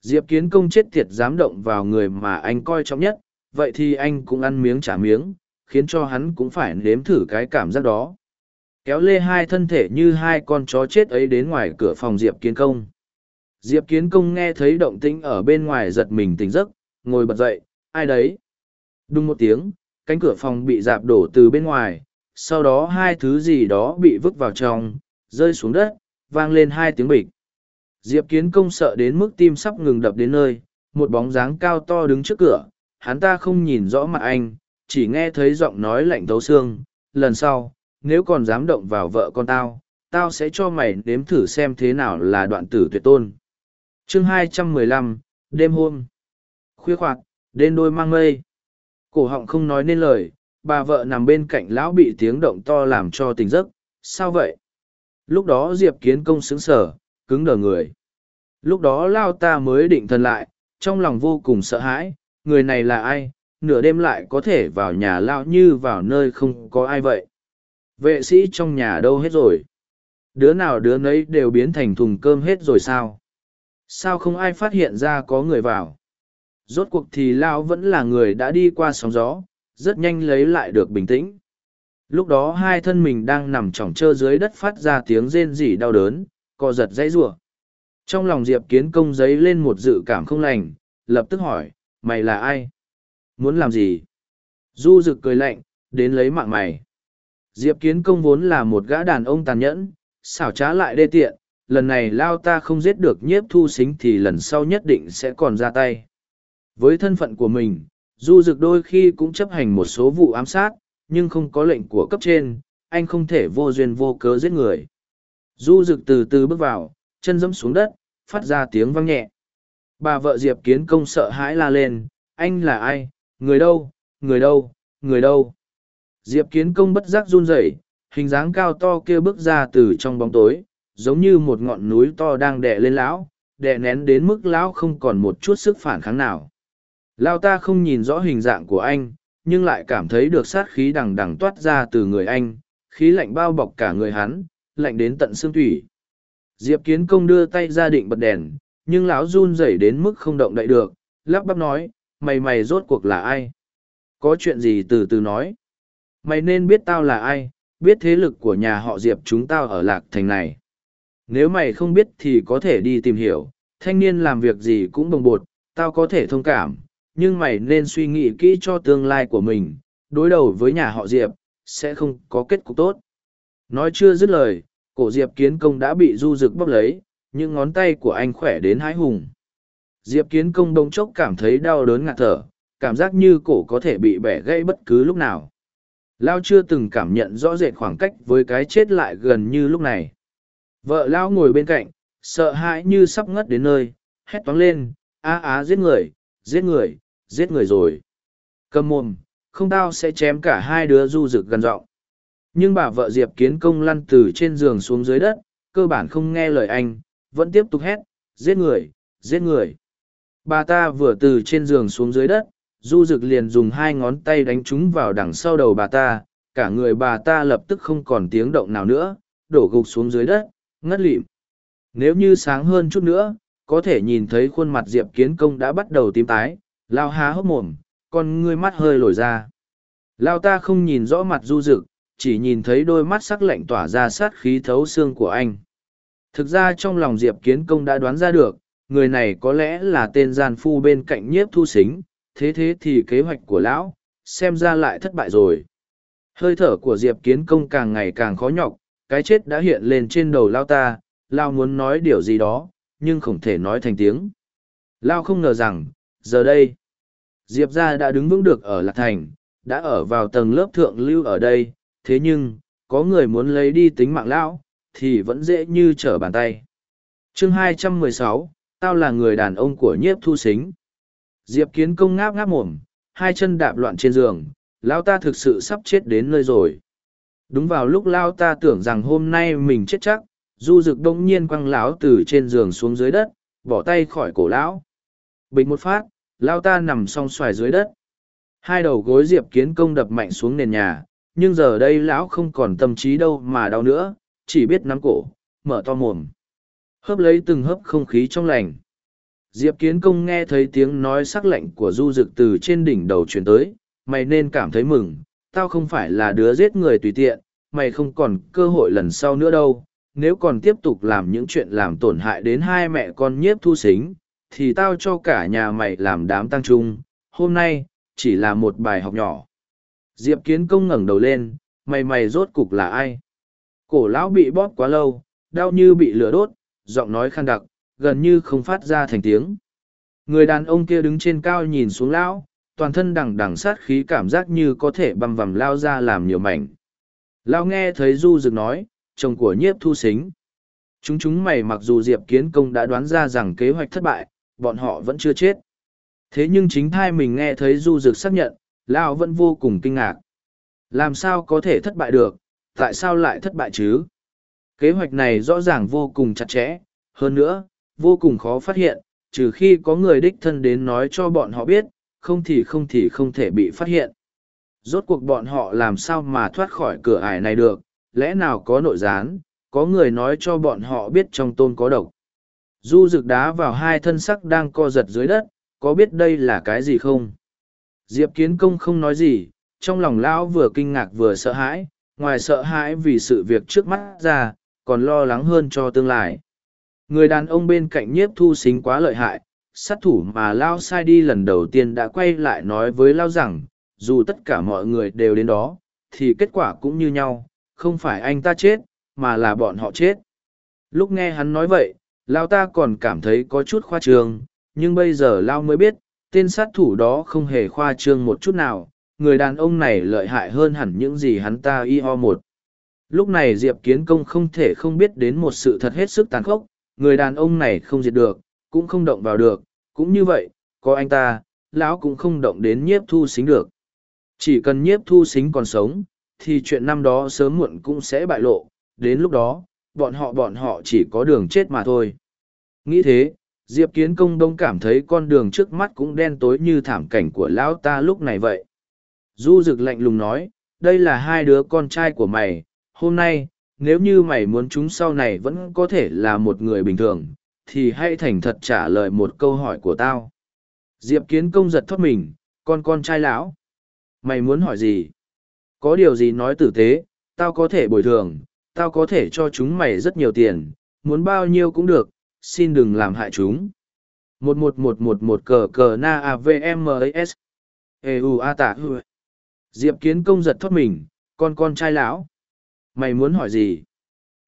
Diệp Kiến Công chết tiệt dám động vào người mà anh coi trọng nhất, vậy thì anh cũng ăn miếng trả miếng, khiến cho hắn cũng phải nếm thử cái cảm giác đó. Kéo lê hai thân thể như hai con chó chết ấy đến ngoài cửa phòng diệp kiến công. Diệp kiến công nghe thấy động tĩnh ở bên ngoài giật mình tỉnh giấc ngồi bật dậy ai đấy? Đúng một tiếng cánh cửa phòng bị dạp đổ từ bên ngoài sau đó hai thứ gì đó bị vứt vào trong rơi xuống đất vang lên hai tiếng bịch. Diệp kiến công sợ đến mức tim sắp ngừng đập đến nơi một bóng dáng cao to đứng trước cửa hắn ta không nhìn rõ mặt anh chỉ nghe thấy giọng nói lạnh thấu xương lần sau nếu còn dám động vào vợ con tao tao sẽ cho mày nếm thử xem thế nào là đoạn tử tuyệt tôn. Chương 215, đêm hôm. Khuya khoạt, đêm đôi mang mây. Cổ họng không nói nên lời bà vợ nằm bên cạnh lão bị tiếng động to làm cho tỉnh giấc. Sao vậy? Lúc đó diệp kiến công xứng sở cứng đờ người. Lúc đó lao ta mới định thần lại, trong lòng vô cùng sợ hãi, người này là ai? Nửa đêm lại có thể vào nhà lao như vào nơi không có ai vậy. Vệ sĩ trong nhà đâu hết rồi? Đứa nào đứa nấy đều biến thành thùng cơm hết rồi sao? Sao không ai phát hiện ra có người vào? Rốt cuộc thì lao vẫn là người đã đi qua sóng gió rất nhanh lấy lại được bình tĩnh. Lúc đó hai thân mình đang nằm trỏng trơ dưới đất phát ra tiếng rên rỉ đau đớn co giật dãy rủa. Trong lòng diệp kiến công giấy lên một dự cảm không lành lập tức hỏi mày là ai? Muốn làm gì? Du rực cười lạnh đến lấy mạng mày. Diệp Kiến Công vốn là một gã đàn ông tàn nhẫn, xảo trá lại đê tiện, lần này lao ta không giết được nhiếp thu xính thì lần sau nhất định sẽ còn ra tay. Với thân phận của mình, Du Dực đôi khi cũng chấp hành một số vụ ám sát, nhưng không có lệnh của cấp trên, anh không thể vô duyên vô cớ giết người. Du Dực từ từ bước vào, chân dẫm xuống đất, phát ra tiếng vang nhẹ. Bà vợ Diệp Kiến Công sợ hãi la lên, anh là ai, người đâu, người đâu, người đâu. Diệp kiến công bất giác run rẩy, hình dáng cao to kia bước ra từ trong bóng tối, giống như một ngọn núi to đang đè lên lão, đè nén đến mức lão không còn một chút sức phản kháng nào. Lão ta không nhìn rõ hình dạng của anh, nhưng lại cảm thấy được sát khí đằng đằng toát ra từ người anh, khí lạnh bao bọc cả người hắn, lạnh đến tận xương thủy. Diệp kiến công đưa tay ra định bật đèn, nhưng lão run rẩy đến mức không động đậy được, lắp bắp nói, mày mày rốt cuộc là ai? Có chuyện gì từ từ nói? mày nên biết tao là ai biết thế lực của nhà họ diệp chúng tao ở lạc thành này nếu mày không biết thì có thể đi tìm hiểu thanh niên làm việc gì cũng bồng bột tao có thể thông cảm nhưng mày nên suy nghĩ kỹ cho tương lai của mình đối đầu với nhà họ diệp sẽ không có kết cục tốt. Nói chưa dứt lời cổ diệp kiến công đã bị du rực bóp lấy những ngón tay của anh khỏe đến hái hùng. Diệp kiến công đông chốc cảm thấy đau đớn ngạt thở cảm giác như cổ có thể bị bẻ gãy bất cứ lúc nào. Lao chưa từng cảm nhận rõ rệt khoảng cách với cái chết lại gần như lúc này. Vợ Lao ngồi bên cạnh, sợ hãi như sắp ngất đến nơi, hét toáng lên, á á giết người, giết người, giết người rồi. Cầm mồm, không tao sẽ chém cả hai đứa du rực gần giọng. Nhưng bà vợ diệp kiến công lăn từ trên giường xuống dưới đất cơ bản không nghe lời anh vẫn tiếp tục hét giết người giết người. Bà ta vừa từ trên giường xuống dưới đất du rực liền dùng hai ngón tay đánh chúng vào đằng sau đầu bà ta cả người bà ta lập tức không còn tiếng động nào nữa đổ gục xuống dưới đất ngất lịm. Nếu như sáng hơn chút nữa có thể nhìn thấy khuôn mặt diệp kiến công đã bắt đầu tím tái lao há hốc mồm, con ngươi mắt hơi lồi ra. Lao ta không nhìn rõ mặt du rực chỉ nhìn thấy đôi mắt sắc lạnh tỏa ra sát khí thấu xương của anh. Thực ra trong lòng diệp kiến công đã đoán ra được, người này có lẽ là tên gian phu bên cạnh nhiếp thu xính, thế thế thì kế hoạch của lão, xem ra lại thất bại rồi. Hơi thở của diệp kiến công càng ngày càng khó nhọc, cái chết đã hiện lên trên đầu lao ta, lao muốn nói điều gì đó, nhưng không thể nói thành tiếng. Lao không ngờ rằng, giờ đây diệp ra đã đứng vững được ở lạc thành đã ở vào tầng lớp thượng lưu ở đây thế nhưng có người muốn lấy đi tính mạng lão thì vẫn dễ như trở bàn tay. Chương 216, tao là người đàn ông của nhiếp thu xính diệp kiến công ngáp ngáp mồm hai chân đạp loạn trên giường lão ta thực sự sắp chết đến nơi rồi. Đúng vào lúc lao ta tưởng rằng hôm nay mình chết chắc du rực đông nhiên quăng lão từ trên giường xuống dưới đất bỏ tay khỏi cổ lão. Bình một phát lao ta nằm song xoài dưới đất. Hai đầu gối diệp kiến công đập mạnh xuống nền nhà, nhưng giờ đây lão không còn tâm trí đâu mà đau nữa, chỉ biết nắm cổ, mở to mồm. Hớp lấy từng hớp không khí trong lành. Diệp kiến công nghe thấy tiếng nói sắc lạnh của du rực từ trên đỉnh đầu truyền tới, mày nên cảm thấy mừng, tao không phải là đứa giết người tùy tiện, mày không còn cơ hội lần sau nữa đâu, nếu còn tiếp tục làm những chuyện làm tổn hại đến hai mẹ con nhiếp thu xính thì tao cho cả nhà mày làm đám tăng trung hôm nay, chỉ là một bài học nhỏ. Diệp kiến công ngẩng đầu lên, mày mày rốt cục là ai? Cổ lão bị bóp quá lâu, đau như bị lửa đốt, giọng nói khăn đặc, gần như không phát ra thành tiếng. Người đàn ông kia đứng trên cao nhìn xuống lão, toàn thân đằng đằng sát khí cảm giác như có thể băm vằm lao ra làm nhiều mảnh. Lão nghe thấy du rực nói, chồng của nhiếp thu xính. Chúng chúng mày mặc dù diệp kiến công đã đoán ra rằng kế hoạch thất bại bọn họ vẫn chưa chết thế nhưng chính thai mình nghe thấy du Dực xác nhận Lao vẫn vô cùng kinh ngạc. Làm sao có thể thất bại được, tại sao lại thất bại chứ? Kế hoạch này rõ ràng vô cùng chặt chẽ, hơn nữa, vô cùng khó phát hiện, trừ khi có người đích thân đến nói cho bọn họ biết, không thì không thì không thể bị phát hiện. Rốt cuộc bọn họ làm sao mà thoát khỏi cửa ải này được, lẽ nào có nội gián, có người nói cho bọn họ biết trong tôn có độc. Du rực đá vào hai thân sắc đang co giật dưới đất, có biết đây là cái gì không? diệp kiến công không nói gì trong lòng lão vừa kinh ngạc vừa sợ hãi ngoài sợ hãi vì sự việc trước mắt ra còn lo lắng hơn cho tương lai người đàn ông bên cạnh nhiếp thu xính quá lợi hại sát thủ mà lao sai đi lần đầu tiên đã quay lại nói với lao rằng dù tất cả mọi người đều đến đó thì kết quả cũng như nhau không phải anh ta chết mà là bọn họ chết lúc nghe hắn nói vậy lao ta còn cảm thấy có chút khoa trương, nhưng bây giờ lao mới biết, tên sát thủ đó không hề khoa trương một chút nào, người đàn ông này lợi hại hơn hẳn những gì hắn ta y ho một. Lúc này diệp kiến công không thể không biết đến một sự thật hết sức tàn khốc, người đàn ông này không diệt được, cũng không động vào được, cũng như vậy, có anh ta, lão cũng không động đến nhiếp thu xính được. Chỉ cần nhiếp thu xính còn sống, thì chuyện năm đó sớm muộn cũng sẽ bại lộ, đến lúc đó, bọn họ bọn họ chỉ có đường chết mà thôi nghĩ thế, diệp kiến công đông cảm thấy con đường trước mắt cũng đen tối như thảm cảnh của lão ta lúc này vậy. Du Dực lạnh lùng nói, đây là hai đứa con trai của mày, hôm nay, nếu như mày muốn chúng sau này vẫn có thể là một người bình thường, thì hãy thành thật trả lời một câu hỏi của tao. Diệp kiến công giật thoát mình, con con trai lão, mày muốn hỏi gì? Có điều gì nói tử tế, tao có thể bồi thường, tao có thể cho chúng mày rất nhiều tiền, muốn bao nhiêu cũng được xin đừng làm hại chúng. Một một một một một cờ cờ na avms eu a tạ diệp kiến công giật thoát mình, con con trai lão, mày muốn hỏi gì?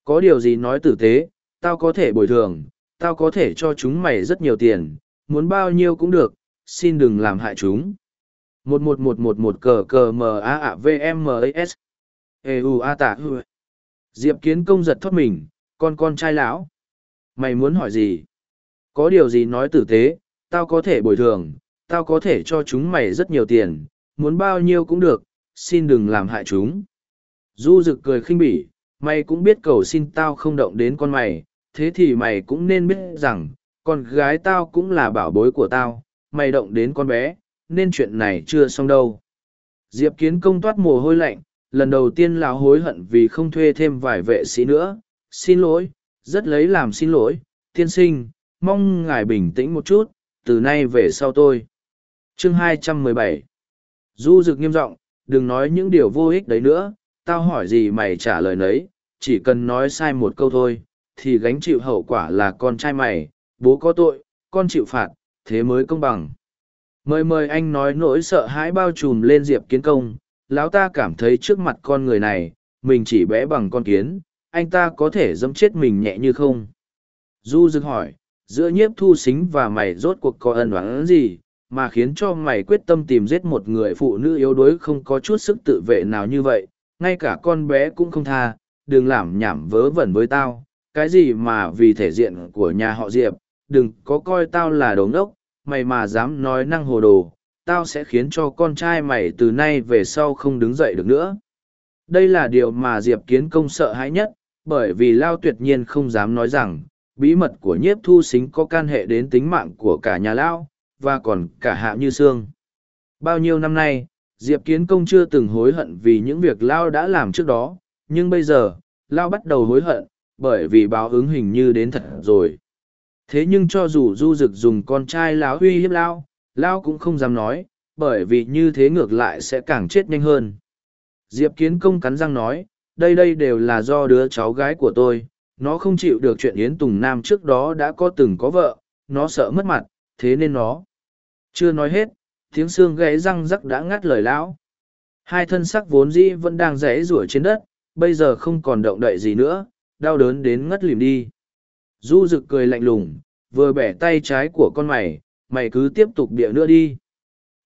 Có điều gì nói tử tế, tao có thể bồi thường, tao có thể cho chúng mày rất nhiều tiền, muốn bao nhiêu cũng được, xin đừng làm hại chúng. Một một một một một cờ cờ m a a v m s eu a tạ diệp kiến công giật thoát mình, con con trai lão Mày muốn hỏi gì? Có điều gì nói tử tế, tao có thể bồi thường, tao có thể cho chúng mày rất nhiều tiền, muốn bao nhiêu cũng được, xin đừng làm hại chúng. Du rực cười khinh bỉ, mày cũng biết cầu xin tao không động đến con mày, thế thì mày cũng nên biết rằng, con gái tao cũng là bảo bối của tao, mày động đến con bé, nên chuyện này chưa xong đâu. Diệp kiến công toát mồ hôi lạnh, lần đầu tiên là hối hận vì không thuê thêm vài vệ sĩ nữa, xin lỗi, rất lấy làm xin lỗi, tiên sinh, mong ngài bình tĩnh một chút, từ nay về sau tôi. Chương 217 Du Dực nghiêm giọng, đừng nói những điều vô ích đấy nữa, tao hỏi gì mày trả lời nấy, chỉ cần nói sai một câu thôi, thì gánh chịu hậu quả là con trai mày, bố có tội, con chịu phạt, thế mới công bằng. Mời mời anh nói nỗi sợ hãi bao trùm lên Diệp Kiến Công, lão ta cảm thấy trước mặt con người này, mình chỉ bé bằng con kiến, anh ta có thể dẫm chết mình nhẹ như không. Du Dực hỏi, giữa nhiếp thu xính và mày rốt cuộc có ân oán gì, mà khiến cho mày quyết tâm tìm giết một người phụ nữ yếu đuối không có chút sức tự vệ nào như vậy, ngay cả con bé cũng không tha, đừng làm nhảm vớ vẩn với tao, cái gì mà vì thể diện của nhà họ Diệp, đừng có coi tao là đồ ngốc, mày mà dám nói năng hồ đồ, tao sẽ khiến cho con trai mày từ nay về sau không đứng dậy được nữa. Đây là điều mà Diệp Kiến Công sợ hãi nhất, bởi vì Lao tuyệt nhiên không dám nói rằng, bí mật của nhiếp thu xính có can hệ đến tính mạng của cả nhà Lao, và còn cả Hạ Như Sương. Bao nhiêu năm nay, Diệp Kiến Công chưa từng hối hận vì những việc Lao đã làm trước đó, nhưng bây giờ, Lao bắt đầu hối hận, bởi vì báo ứng hình như đến thật rồi. Thế nhưng cho dù Du Dực dùng con trai Lão huy hiếp Lao, Lao cũng không dám nói, bởi vì như thế ngược lại sẽ càng chết nhanh hơn. Diệp Kiến Công cắn răng nói, đây đây đều là do đứa cháu gái của tôi, nó không chịu được chuyện Yến Tùng Nam trước đó đã có từng có vợ, nó sợ mất mặt, thế nên nó. Chưa nói hết, tiếng xương gãy răng rắc đã ngắt lời lão. Hai thân sắc vốn dĩ vẫn đang rẽ rủa trên đất, bây giờ không còn động đậy gì nữa, đau đớn đến ngất lìm đi. Du rực cười lạnh lùng, vừa bẻ tay trái của con mày, mày cứ tiếp tục bịa nữa đi.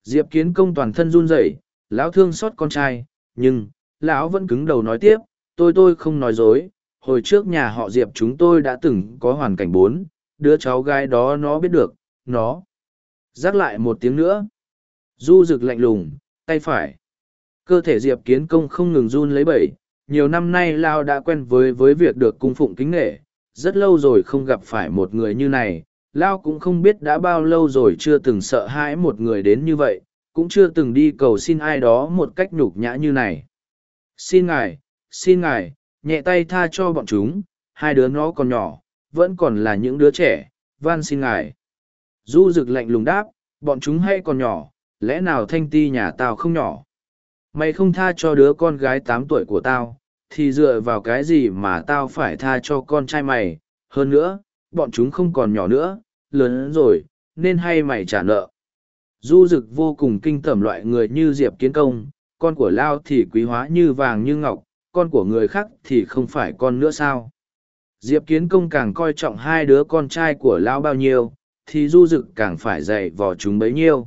Diệp kiến công toàn thân run rẩy, lão thương xót con trai, nhưng, lão vẫn cứng đầu nói tiếp, tôi tôi không nói dối, hồi trước nhà họ Diệp chúng tôi đã từng có hoàn cảnh bốn, đứa cháu gái đó nó biết được, nó. Giác lại một tiếng nữa. Du rực lạnh lùng, tay phải. Cơ thể Diệp Kiến Công không ngừng run lấy bẩy. Nhiều năm nay Lao đã quen với với việc được cung phụng kính nghệ. Rất lâu rồi không gặp phải một người như này. Lao cũng không biết đã bao lâu rồi chưa từng sợ hãi một người đến như vậy. Cũng chưa từng đi cầu xin ai đó một cách nhục nhã như này. Xin ngài, xin ngài, nhẹ tay tha cho bọn chúng. Hai đứa nó còn nhỏ, vẫn còn là những đứa trẻ. Van xin ngài. Du rực lạnh lùng đáp, bọn chúng hay còn nhỏ, lẽ nào thanh ti nhà tao không nhỏ? Mày không tha cho đứa con gái tám tuổi của tao, thì dựa vào cái gì mà tao phải tha cho con trai mày? Hơn nữa, bọn chúng không còn nhỏ nữa, lớn rồi, nên hay mày trả nợ. Du rực vô cùng kinh tởm loại người như Diệp Kiến Công, con của Lao thì quý hóa như vàng như ngọc, con của người khác thì không phải con nữa sao? Diệp Kiến Công càng coi trọng hai đứa con trai của Lao bao nhiêu, thì du dực càng phải dạy vò chúng bấy nhiêu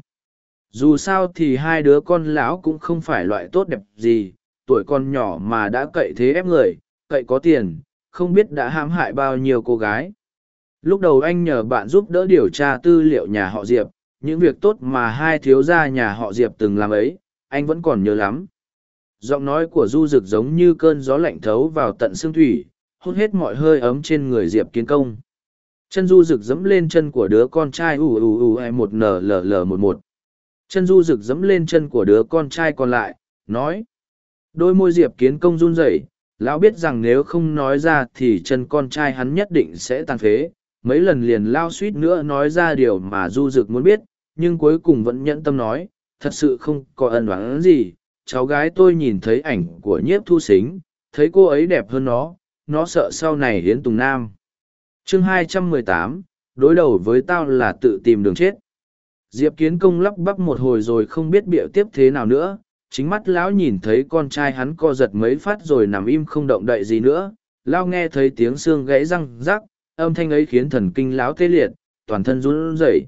dù sao thì hai đứa con lão cũng không phải loại tốt đẹp gì tuổi con nhỏ mà đã cậy thế ép người cậy có tiền không biết đã hãm hại bao nhiêu cô gái lúc đầu anh nhờ bạn giúp đỡ điều tra tư liệu nhà họ diệp những việc tốt mà hai thiếu gia nhà họ diệp từng làm ấy anh vẫn còn nhớ lắm. Giọng nói của du rực giống như cơn gió lạnh thấu vào tận xương thủy, hút hết mọi hơi ấm trên người diệp kiến công. Chân du rực dẫm lên chân của đứa con trai ù ù ù e một nll một một. Chân du rực dẫm lên chân của đứa con trai còn lại, nói. Đôi môi diệp kiến công run rẩy, lão biết rằng nếu không nói ra thì chân con trai hắn nhất định sẽ tàn phế. Mấy lần liền lao suýt nữa nói ra điều mà du rực muốn biết, nhưng cuối cùng vẫn nhẫn tâm nói thật sự không có ân oán gì. Cháu gái tôi nhìn thấy ảnh của nhiếp thu xính thấy cô ấy đẹp hơn nó nó sợ sau này hiến tùng nam. Chương 218, đối đầu với tao là tự tìm đường chết. Diệp kiến công lắp bắp một hồi rồi không biết bịa tiếp thế nào nữa chính mắt lão nhìn thấy con trai hắn co giật mấy phát rồi nằm im không động đậy gì nữa. Lão nghe thấy tiếng xương gãy răng rắc âm thanh ấy khiến thần kinh lão tê liệt toàn thân run rẩy.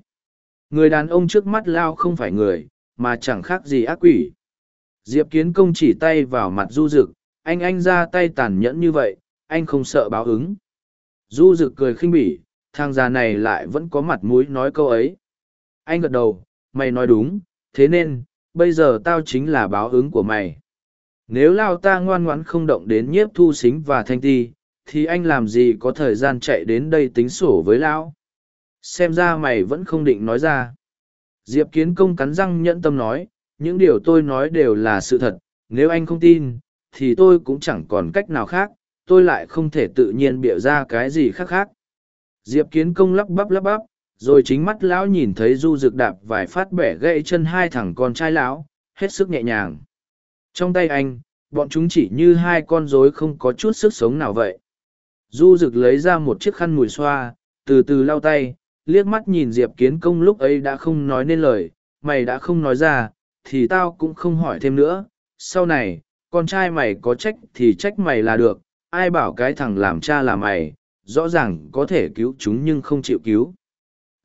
Người đàn ông trước mắt lao không phải người mà chẳng khác gì ác quỷ diệp kiến công chỉ tay vào mặt du Dực, anh anh ra tay tàn nhẫn như vậy anh không sợ báo ứng Du Dực cười khinh bỉ, thằng già này lại vẫn có mặt mũi nói câu ấy. Anh gật đầu, mày nói đúng, thế nên, bây giờ tao chính là báo ứng của mày. Nếu lao ta ngoan ngoãn không động đến nhiếp thu xính và thanh ti, thì anh làm gì có thời gian chạy đến đây tính sổ với lão xem ra mày vẫn không định nói ra diệp kiến công cắn răng nhẫn tâm nói, những điều tôi nói đều là sự thật, nếu anh không tin, thì tôi cũng chẳng còn cách nào khác, tôi lại không thể tự nhiên bịa ra cái gì khác khác. Diệp kiến công lắp bắp lắp bắp, rồi chính mắt lão nhìn thấy du Dực đạp vài phát bẻ gãy chân hai thằng con trai lão, hết sức nhẹ nhàng. Trong tay anh, bọn chúng chỉ như hai con rối không có chút sức sống nào vậy. Du Dực lấy ra một chiếc khăn mùi xoa, từ từ lau tay liếc mắt nhìn diệp kiến công lúc ấy đã không nói nên lời, mày đã không nói ra, thì tao cũng không hỏi thêm nữa. Sau này, con trai mày có trách thì trách mày là được, ai bảo cái thằng làm cha là mày, rõ ràng có thể cứu chúng nhưng không chịu cứu.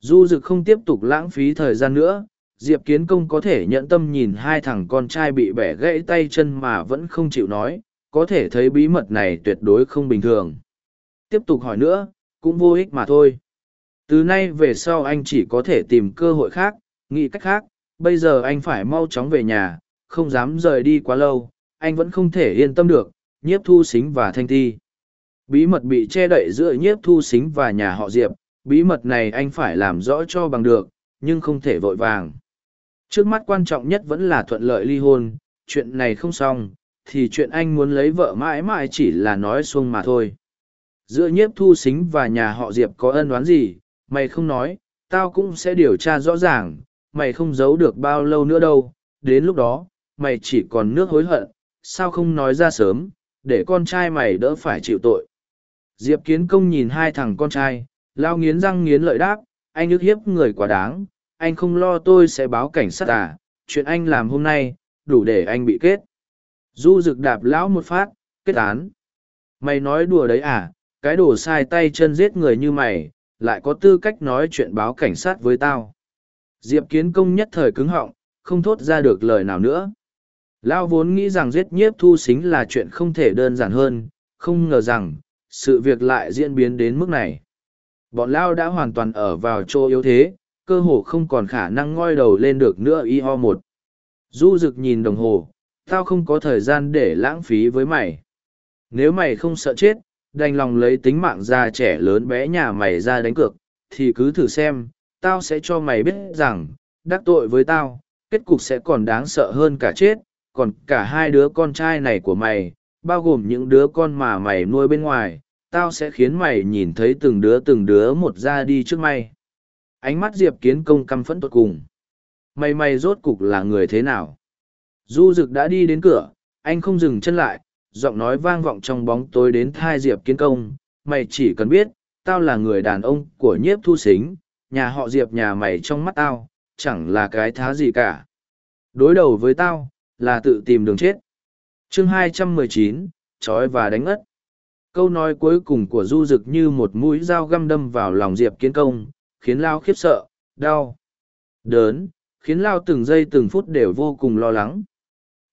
Du dực không tiếp tục lãng phí thời gian nữa, diệp kiến công có thể nhận tâm nhìn hai thằng con trai bị bẻ gãy tay chân mà vẫn không chịu nói, có thể thấy bí mật này tuyệt đối không bình thường. Tiếp tục hỏi nữa, cũng vô ích mà thôi từ nay về sau anh chỉ có thể tìm cơ hội khác, nghĩ cách khác, bây giờ anh phải mau chóng về nhà, không dám rời đi quá lâu, anh vẫn không thể yên tâm được, nhiếp thu xính và thanh thi. Bí mật bị che đậy giữa nhiếp thu xính và nhà họ diệp, bí mật này anh phải làm rõ cho bằng được, nhưng không thể vội vàng. Trước mắt quan trọng nhất vẫn là thuận lợi ly hôn, chuyện này không xong, thì chuyện anh muốn lấy vợ mãi mãi chỉ là nói xuông mà thôi. Giữa nhiếp thu xính và nhà họ diệp có ân oán gì mày không nói, tao cũng sẽ điều tra rõ ràng, mày không giấu được bao lâu nữa đâu. Đến lúc đó, mày chỉ còn nước hối hận, sao không nói ra sớm, để con trai mày đỡ phải chịu tội. Diệp kiến công nhìn hai thằng con trai, lao nghiến răng nghiến lợi đáp, anh ức hiếp người quá đáng, anh không lo tôi sẽ báo cảnh sát à chuyện anh làm hôm nay, đủ để anh bị kết. Du rực đạp lão một phát, kết án. Mày nói đùa đấy à cái đồ sai tay chân giết người như mày lại có tư cách nói chuyện báo cảnh sát với tao. Diệp kiến công nhất thời cứng họng, không thốt ra được lời nào nữa. Lão vốn nghĩ rằng giết nhiếp thu xính là chuyện không thể đơn giản hơn, không ngờ rằng, sự việc lại diễn biến đến mức này. Bọn lao đã hoàn toàn ở vào chỗ yếu thế, cơ hồ không còn khả năng ngoi đầu lên được nữa y ho một. Du rực nhìn đồng hồ, tao không có thời gian để lãng phí với mày. Nếu mày không sợ chết đành lòng lấy tính mạng già trẻ lớn bé nhà mày ra đánh cược, thì cứ thử xem, tao sẽ cho mày biết rằng, đắc tội với tao, kết cục sẽ còn đáng sợ hơn cả chết, còn cả hai đứa con trai này của mày, bao gồm những đứa con mà mày nuôi bên ngoài, tao sẽ khiến mày nhìn thấy từng đứa từng đứa một ra đi trước mày. Ánh mắt Diệp Kiến Công căm phẫn tột cùng. Mày mày rốt cục là người thế nào? Du Dực đã đi đến cửa, anh không dừng chân lại, giọng nói vang vọng trong bóng tối đến thai diệp kiến công mày chỉ cần biết tao là người đàn ông của nhiếp thu xính nhà họ diệp nhà mày trong mắt tao chẳng là cái thá gì cả. Đối đầu với tao là tự tìm đường chết. Chương 219, trói và đánh ất câu nói cuối cùng của du rực như một mũi dao găm đâm vào lòng diệp kiến công khiến lao khiếp sợ đau đớn khiến lao từng giây từng phút đều vô cùng lo lắng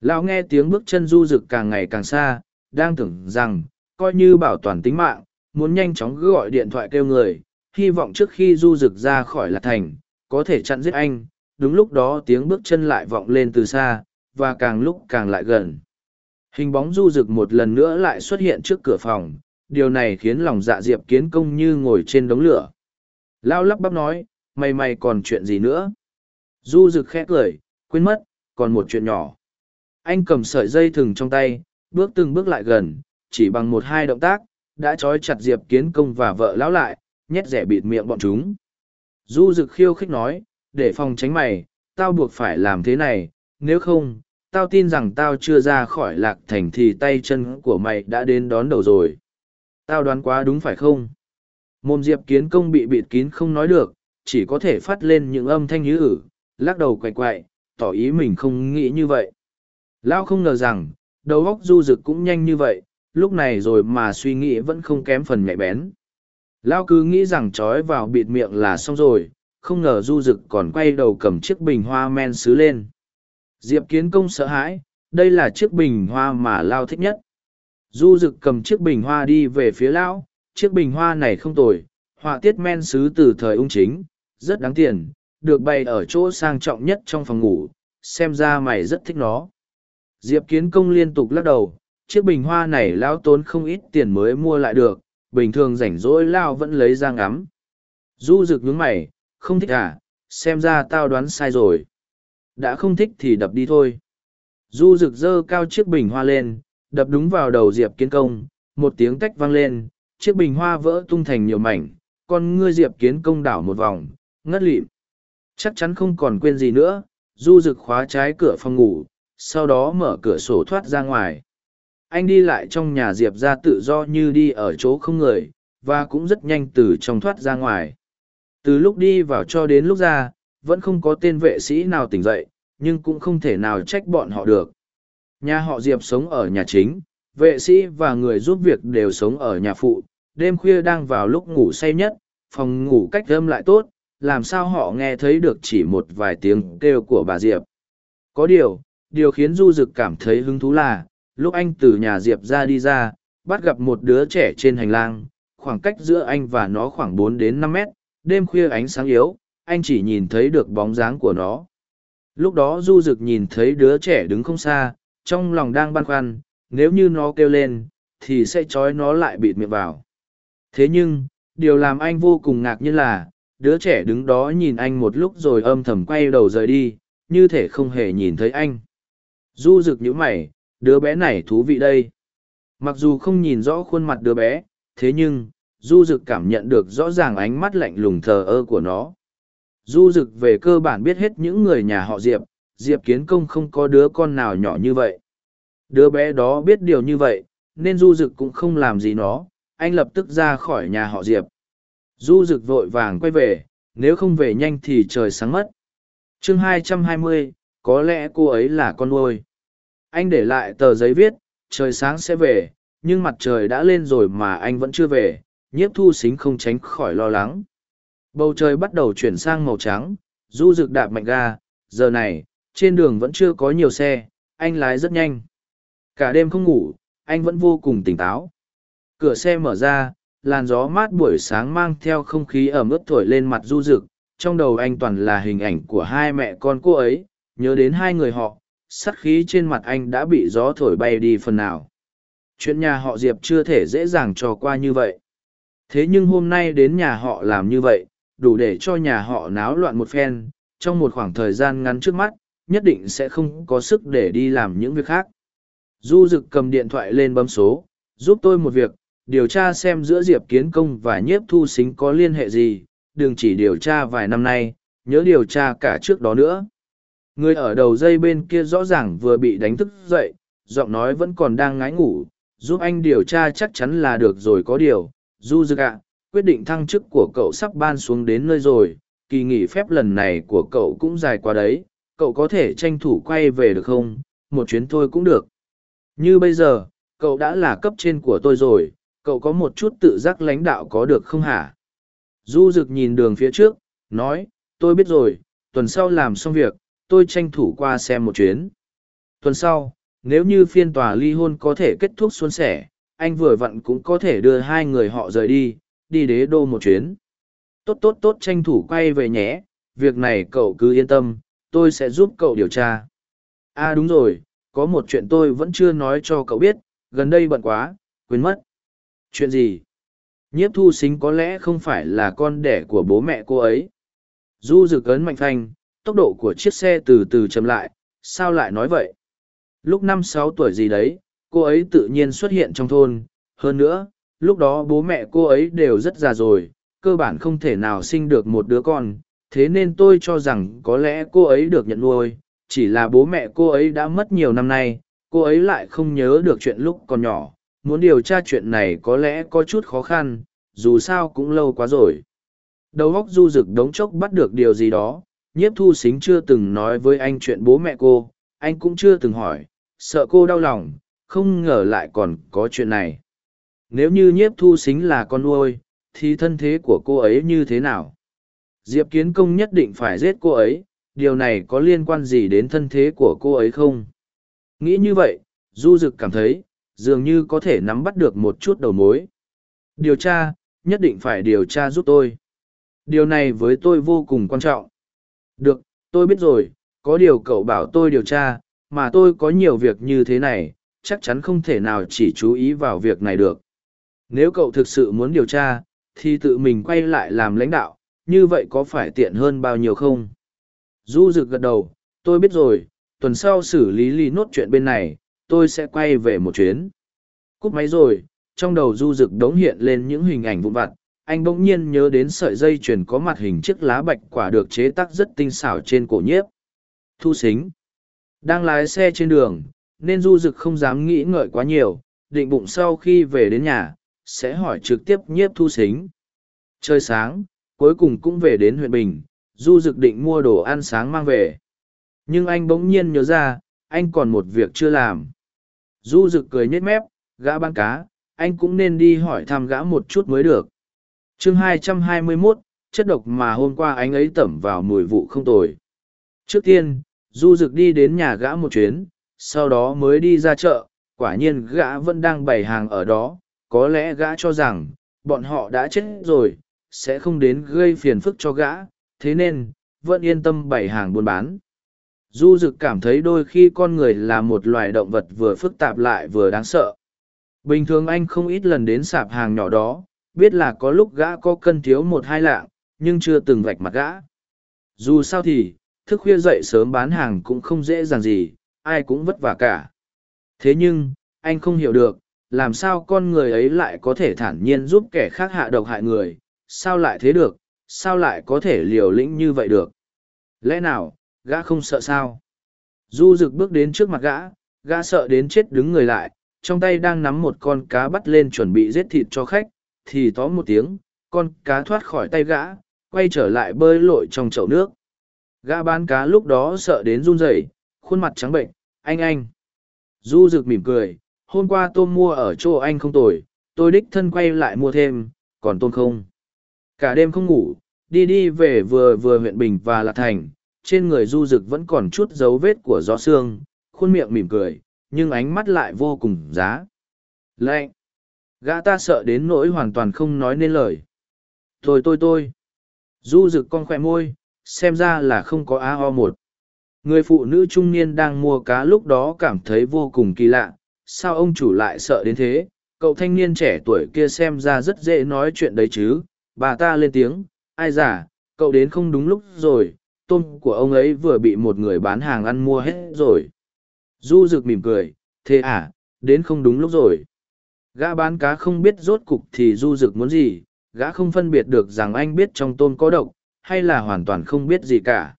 lão nghe tiếng bước chân du rực càng ngày càng xa, đang tưởng rằng, coi như bảo toàn tính mạng, muốn nhanh chóng gọi điện thoại kêu người, hy vọng trước khi du rực ra khỏi lạc thành, có thể chặn giết anh. Đúng lúc đó tiếng bước chân lại vọng lên từ xa, và càng lúc càng lại gần. Hình bóng du rực một lần nữa lại xuất hiện trước cửa phòng, điều này khiến lòng dạ diệp kiến công như ngồi trên đống lửa. Lao lắp bắp nói mày mày còn chuyện gì nữa? Du rực khẽ cười, quên mất, còn một chuyện nhỏ anh cầm sợi dây thừng trong tay, bước từng bước lại gần, chỉ bằng một hai động tác, đã trói chặt diệp kiến công và vợ lão lại, nhét rẻ bịt miệng bọn chúng. Du rực khiêu khích nói, để phòng tránh mày, tao buộc phải làm thế này, nếu không, tao tin rằng tao chưa ra khỏi lạc thành thì tay chân của mày đã đến đón đầu rồi. Tao đoán quá đúng phải không? Mồm diệp kiến công bị bịt kín không nói được, chỉ có thể phát lên những âm thanh như ử lắc đầu quậy quậy, tỏ ý mình không nghĩ như vậy. Lão không ngờ rằng, đầu óc du rực cũng nhanh như vậy, lúc này rồi mà suy nghĩ vẫn không kém phần nhạy bén. Lão cứ nghĩ rằng trói vào bịt miệng là xong rồi, không ngờ du rực còn quay đầu cầm chiếc bình hoa men xứ lên. Diệp kiến công sợ hãi, đây là chiếc bình hoa mà Lao thích nhất. Du rực cầm chiếc bình hoa đi về phía Lão, chiếc bình hoa này không tồi, họa tiết men xứ từ thời ung chính, rất đáng tiền, được bày ở chỗ sang trọng nhất trong phòng ngủ, xem ra mày rất thích nó. Diệp Kiến Công liên tục lắc đầu, chiếc bình hoa này lão tốn không ít tiền mới mua lại được, bình thường rảnh rỗi lao vẫn lấy ra ngắm. Du rực nhướng mày, không thích à, xem ra tao đoán sai rồi. Đã không thích thì đập đi thôi. Du rực dơ cao chiếc bình hoa lên, đập đúng vào đầu Diệp Kiến Công, một tiếng tách vang lên, chiếc bình hoa vỡ tung thành nhiều mảnh, con ngươi Diệp Kiến Công đảo một vòng, ngất lịm. Chắc chắn không còn quên gì nữa, du rực khóa trái cửa phòng ngủ, sau đó mở cửa sổ thoát ra ngoài. Anh đi lại trong nhà Diệp ra tự do như đi ở chỗ không người, và cũng rất nhanh từ trong thoát ra ngoài. Từ lúc đi vào cho đến lúc ra, vẫn không có tên vệ sĩ nào tỉnh dậy, nhưng cũng không thể nào trách bọn họ được. Nhà họ Diệp sống ở nhà chính, vệ sĩ và người giúp việc đều sống ở nhà phụ, đêm khuya đang vào lúc ngủ say nhất, phòng ngủ cách âm lại tốt, làm sao họ nghe thấy được chỉ một vài tiếng kêu của bà Diệp. Có điều, điều khiến Du Dực cảm thấy hứng thú là, lúc anh từ nhà Diệp ra đi ra, bắt gặp một đứa trẻ trên hành lang, khoảng cách giữa anh và nó khoảng bốn đến năm mét, đêm khuya ánh sáng yếu, anh chỉ nhìn thấy được bóng dáng của nó. Lúc đó Du Dực nhìn thấy đứa trẻ đứng không xa, trong lòng đang băn khoăn, nếu như nó kêu lên, thì sẽ trói nó lại bịt miệng vào. Thế nhưng, điều làm anh vô cùng ngạc nhiên là, đứa trẻ đứng đó nhìn anh một lúc rồi âm thầm quay đầu rời đi, như thể không hề nhìn thấy anh. Du rực nhíu mày, đứa bé này thú vị đây. Mặc dù không nhìn rõ khuôn mặt đứa bé, thế nhưng, Du Dực cảm nhận được rõ ràng ánh mắt lạnh lùng thờ ơ của nó. Du Dực về cơ bản biết hết những người nhà họ Diệp, Diệp Kiến Công không có đứa con nào nhỏ như vậy. Đứa bé đó biết điều như vậy, nên Du Dực cũng không làm gì nó, anh lập tức ra khỏi nhà họ Diệp. Du Dực vội vàng quay về, nếu không về nhanh thì trời sáng mất. chương 220, có lẽ cô ấy là con nuôi. Anh để lại tờ giấy viết, trời sáng sẽ về, nhưng mặt trời đã lên rồi mà anh vẫn chưa về, nhiếp thu xính không tránh khỏi lo lắng. Bầu trời bắt đầu chuyển sang màu trắng, du rực đạp mạnh ga, giờ này, trên đường vẫn chưa có nhiều xe, anh lái rất nhanh. Cả đêm không ngủ, anh vẫn vô cùng tỉnh táo. Cửa xe mở ra, làn gió mát buổi sáng mang theo không khí ẩm ướt thổi lên mặt du rực, trong đầu anh toàn là hình ảnh của hai mẹ con cô ấy, nhớ đến hai người họ, sắt khí trên mặt anh đã bị gió thổi bay đi phần nào. Chuyện nhà họ Diệp chưa thể dễ dàng trò qua như vậy. Thế nhưng hôm nay đến nhà họ làm như vậy, đủ để cho nhà họ náo loạn một phen, trong một khoảng thời gian ngắn trước mắt, nhất định sẽ không có sức để đi làm những việc khác. Du Dực cầm điện thoại lên bấm số, giúp tôi một việc, điều tra xem giữa Diệp Kiến Công và Nhiếp Thu Xính có liên hệ gì, đừng chỉ điều tra vài năm nay, nhớ điều tra cả trước đó nữa. Người ở đầu dây bên kia rõ ràng vừa bị đánh thức dậy, giọng nói vẫn còn đang ngái ngủ, giúp anh điều tra chắc chắn là được rồi có điều. Du Dực ạ, quyết định thăng chức của cậu sắp ban xuống đến nơi rồi, kỳ nghỉ phép lần này của cậu cũng dài quá đấy, cậu có thể tranh thủ quay về được không? Một chuyến thôi cũng được. Như bây giờ, cậu đã là cấp trên của tôi rồi, cậu có một chút tự giác lãnh đạo có được không hả? Du Dực nhìn đường phía trước, nói, tôi biết rồi, tuần sau làm xong việc, tôi tranh thủ qua xem một chuyến. Tuần sau, nếu như phiên tòa ly hôn có thể kết thúc xuân sẻ, anh vừa vặn cũng có thể đưa hai người họ rời đi, đi đế đô một chuyến. Tốt tốt tốt tranh thủ quay về nhé, việc này cậu cứ yên tâm, tôi sẽ giúp cậu điều tra. À đúng rồi, có một chuyện tôi vẫn chưa nói cho cậu biết, gần đây bận quá, quên mất. Chuyện gì? Nhiếp thu xính có lẽ không phải là con đẻ của bố mẹ cô ấy. Du dực ấn mạnh phanh, tốc độ của chiếc xe từ từ chậm lại, sao lại nói vậy? Lúc năm sáu tuổi gì đấy, cô ấy tự nhiên xuất hiện trong thôn. Hơn nữa, lúc đó bố mẹ cô ấy đều rất già rồi, cơ bản không thể nào sinh được một đứa con. Thế nên tôi cho rằng có lẽ cô ấy được nhận nuôi, chỉ là bố mẹ cô ấy đã mất nhiều năm nay, cô ấy lại không nhớ được chuyện lúc còn nhỏ. Muốn điều tra chuyện này có lẽ có chút khó khăn, dù sao cũng lâu quá rồi. Đầu óc du rực đống chốc bắt được điều gì đó, nhiếp thu xính chưa từng nói với anh chuyện bố mẹ cô, anh cũng chưa từng hỏi, sợ cô đau lòng, không ngờ lại còn có chuyện này. Nếu như nhiếp thu xính là con nuôi, thì thân thế của cô ấy như thế nào? Diệp Kiến Công nhất định phải giết cô ấy, điều này có liên quan gì đến thân thế của cô ấy không? Nghĩ như vậy, Du Dực cảm thấy, dường như có thể nắm bắt được một chút đầu mối. Điều tra, nhất định phải điều tra giúp tôi. Điều này với tôi vô cùng quan trọng. Được, tôi biết rồi, có điều cậu bảo tôi điều tra, mà tôi có nhiều việc như thế này, chắc chắn không thể nào chỉ chú ý vào việc này được. Nếu cậu thực sự muốn điều tra, thì tự mình quay lại làm lãnh đạo, như vậy có phải tiện hơn bao nhiêu không? Du rực gật đầu, tôi biết rồi, tuần sau xử lý lý nốt chuyện bên này, tôi sẽ quay về một chuyến. Cúp máy rồi, trong đầu du rực đống hiện lên những hình ảnh vụn vặt, anh bỗng nhiên nhớ đến sợi dây chuyền có mặt hình chiếc lá bạch quả được chế tác rất tinh xảo trên cổ nhiếp. Thu xính. Đang lái xe trên đường, nên du rực không dám nghĩ ngợi quá nhiều, định bụng sau khi về đến nhà, sẽ hỏi trực tiếp nhiếp thu xính. Trời sáng, cuối cùng cũng về đến huyện Bình, du rực định mua đồ ăn sáng mang về. Nhưng anh bỗng nhiên nhớ ra, anh còn một việc chưa làm. Du rực cười nhếch mép, gã bán cá, anh cũng nên đi hỏi thăm gã một chút mới được chương 221, chất độc mà hôm qua anh ấy tẩm vào mùi vụ không tồi. Trước tiên, du Dực đi đến nhà gã một chuyến, sau đó mới đi ra chợ, quả nhiên gã vẫn đang bày hàng ở đó, có lẽ gã cho rằng, bọn họ đã chết rồi, sẽ không đến gây phiền phức cho gã, thế nên, vẫn yên tâm bày hàng buôn bán. Du Dực cảm thấy đôi khi con người là một loài động vật vừa phức tạp lại vừa đáng sợ. Bình thường anh không ít lần đến sạp hàng nhỏ đó, biết là có lúc gã có cân thiếu một hai lạng, nhưng chưa từng vạch mặt gã. Dù sao thì, thức khuya dậy sớm bán hàng cũng không dễ dàng gì, ai cũng vất vả cả. Thế nhưng, anh không hiểu được, làm sao con người ấy lại có thể thản nhiên giúp kẻ khác hạ độc hại người, sao lại thế được, sao lại có thể liều lĩnh như vậy được. Lẽ nào, gã không sợ sao? Du rực bước đến trước mặt gã, gã sợ đến chết đứng người lại, trong tay đang nắm một con cá bắt lên chuẩn bị giết thịt cho khách, thì tó một tiếng, con cá thoát khỏi tay gã, quay trở lại bơi lội trong chậu nước. Gã bán cá lúc đó sợ đến run rẩy, khuôn mặt trắng bệnh, anh anh. Du rực mỉm cười, hôm qua tôm mua ở chỗ anh không tồi, tôi đích thân quay lại mua thêm, còn tôm không. Cả đêm không ngủ, đi đi về vừa vừa huyện Bình và Lạc Thành, trên người du rực vẫn còn chút dấu vết của gió xương, khuôn miệng mỉm cười, nhưng ánh mắt lại vô cùng giá. Lạnh! Gã ta sợ đến nỗi hoàn toàn không nói nên lời. Tôi tôi tôi! Du rực con khỏe môi, xem ra là không có a ho một. Người phụ nữ trung niên đang mua cá lúc đó cảm thấy vô cùng kỳ lạ, sao ông chủ lại sợ đến thế? Cậu thanh niên trẻ tuổi kia xem ra rất dễ nói chuyện đấy chứ, bà ta lên tiếng, ai giả, cậu đến không đúng lúc rồi, tôm của ông ấy vừa bị một người bán hàng ăn mua hết rồi. Du rực mỉm cười, thế à, đến không đúng lúc rồi. Gã bán cá không biết rốt cục thì du rực muốn gì, gã không phân biệt được rằng anh biết trong tôm có độc, hay là hoàn toàn không biết gì cả.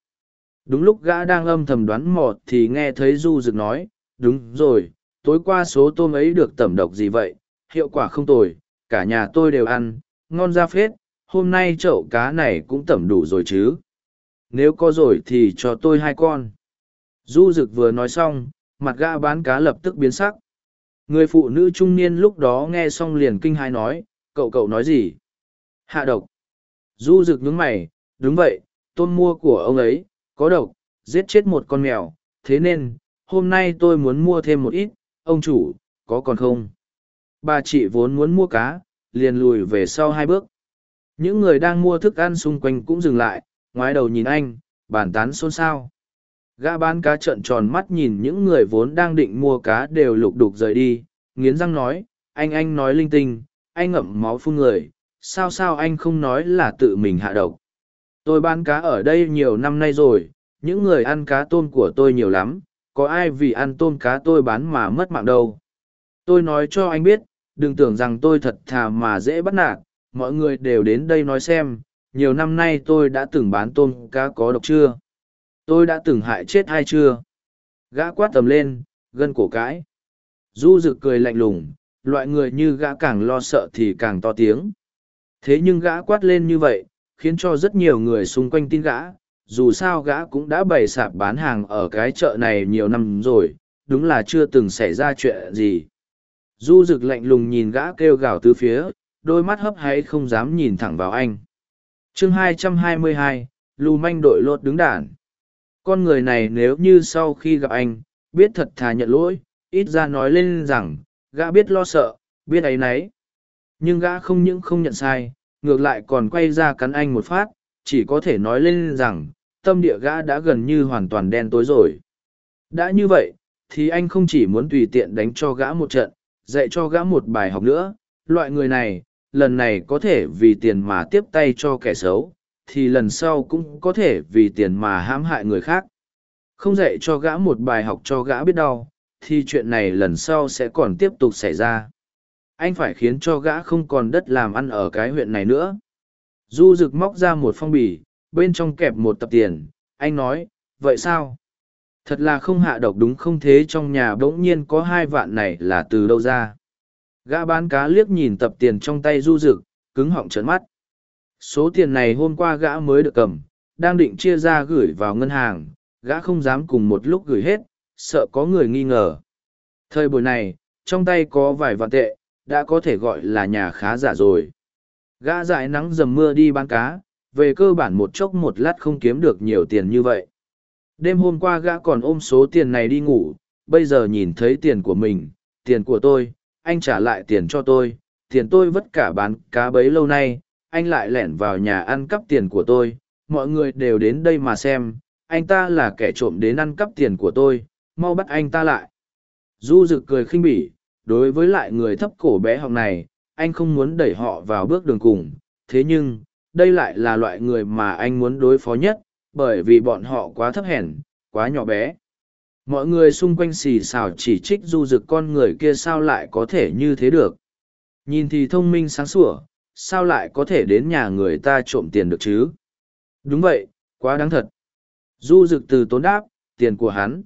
Đúng lúc gã đang âm thầm đoán mọt thì nghe thấy du rực nói, đúng rồi, tối qua số tôm ấy được tẩm độc gì vậy, hiệu quả không tồi, cả nhà tôi đều ăn, ngon ra phết, hôm nay chậu cá này cũng tẩm đủ rồi chứ. Nếu có rồi thì cho tôi hai con. Du rực vừa nói xong mặt gã bán cá lập tức biến sắc người phụ nữ trung niên lúc đó nghe xong liền kinh hãi nói cậu cậu nói gì? Hạ độc. Du rực nhướng mày đúng vậy tôn mua của ông ấy có độc giết chết một con mèo. Thế nên hôm nay tôi muốn mua thêm một ít ông chủ có còn không? Bà chị vốn muốn mua cá liền lùi về sau hai bước. Những người đang mua thức ăn xung quanh cũng dừng lại ngoái đầu nhìn anh, bàn tán xôn xao. Gã bán cá trợn tròn mắt nhìn những người vốn đang định mua cá đều lục đục rời đi, nghiến răng nói, anh anh nói linh tinh, anh ngậm máu phun người, sao sao anh không nói là tự mình hạ độc. Tôi bán cá ở đây nhiều năm nay rồi, những người ăn cá tôm của tôi nhiều lắm, có ai vì ăn tôm cá tôi bán mà mất mạng đâu. Tôi nói cho anh biết, đừng tưởng rằng tôi thật thà mà dễ bắt nạt, mọi người đều đến đây nói xem, nhiều năm nay tôi đã từng bán tôm cá có độc chưa tôi đã từng hại chết hay chưa? Gã quát tầm lên gân cổ cãi. Du rực cười lạnh lùng loại người như gã càng lo sợ thì càng to tiếng. Thế nhưng gã quát lên như vậy khiến cho rất nhiều người xung quanh tin gã dù sao gã cũng đã bày sạp bán hàng ở cái chợ này nhiều năm rồi đúng là chưa từng xảy ra chuyện gì. Du rực lạnh lùng nhìn gã kêu gào từ phía đôi mắt hấp hay không dám nhìn thẳng vào anh. Chương 222, lù manh đội lốt đứng đản con người này nếu như sau khi gặp anh biết thật thà nhận lỗi ít ra nói lên rằng gã biết lo sợ biết áy náy nhưng gã không những không nhận sai ngược lại còn quay ra cắn anh một phát chỉ có thể nói lên rằng tâm địa gã đã gần như hoàn toàn đen tối rồi. Đã như vậy, thì anh không chỉ muốn tùy tiện đánh cho gã một trận, dạy cho gã một bài học nữa. Loại người này, lần này có thể vì tiền mà tiếp tay cho kẻ xấu, thì lần sau cũng có thể vì tiền mà hãm hại người khác. Không dạy cho gã một bài học cho gã biết đau, thì chuyện này lần sau sẽ còn tiếp tục xảy ra. Anh phải khiến cho gã không còn đất làm ăn ở cái huyện này nữa. Du rực móc ra một phong bì, bên trong kẹp một tập tiền, anh nói, vậy sao? Thật là không hạ độc đúng không thế trong nhà bỗng nhiên có hai vạn này là từ đâu ra? Gã bán cá liếc nhìn tập tiền trong tay du rực, cứng họng trấn mắt. Số tiền này hôm qua gã mới được cầm, đang định chia ra gửi vào ngân hàng, gã không dám cùng một lúc gửi hết, sợ có người nghi ngờ. Thời buổi này, trong tay có vài vạn tệ, đã có thể gọi là nhà khá giả rồi. Gã dại nắng dầm mưa đi bán cá, về cơ bản một chốc một lát không kiếm được nhiều tiền như vậy. Đêm hôm qua gã còn ôm số tiền này đi ngủ, bây giờ nhìn thấy tiền của mình, tiền của tôi, anh trả lại tiền cho tôi, tiền tôi vất cả bán cá bấy lâu nay, anh lại lẻn vào nhà ăn cắp tiền của tôi, mọi người đều đến đây mà xem, anh ta là kẻ trộm đến ăn cắp tiền của tôi, mau bắt anh ta lại. Du rực cười khinh bỉ, đối với lại người thấp cổ bé học này, anh không muốn đẩy họ vào bước đường cùng, thế nhưng, đây lại là loại người mà anh muốn đối phó nhất, bởi vì bọn họ quá thấp hèn, quá nhỏ bé. Mọi người xung quanh xì xào chỉ trích du rực con người kia sao lại có thể như thế được. Nhìn thì thông minh sáng sủa, sao lại có thể đến nhà người ta trộm tiền được chứ? Đúng vậy, quá đáng thật. Du Dực từ tốn đáp, tiền của hắn.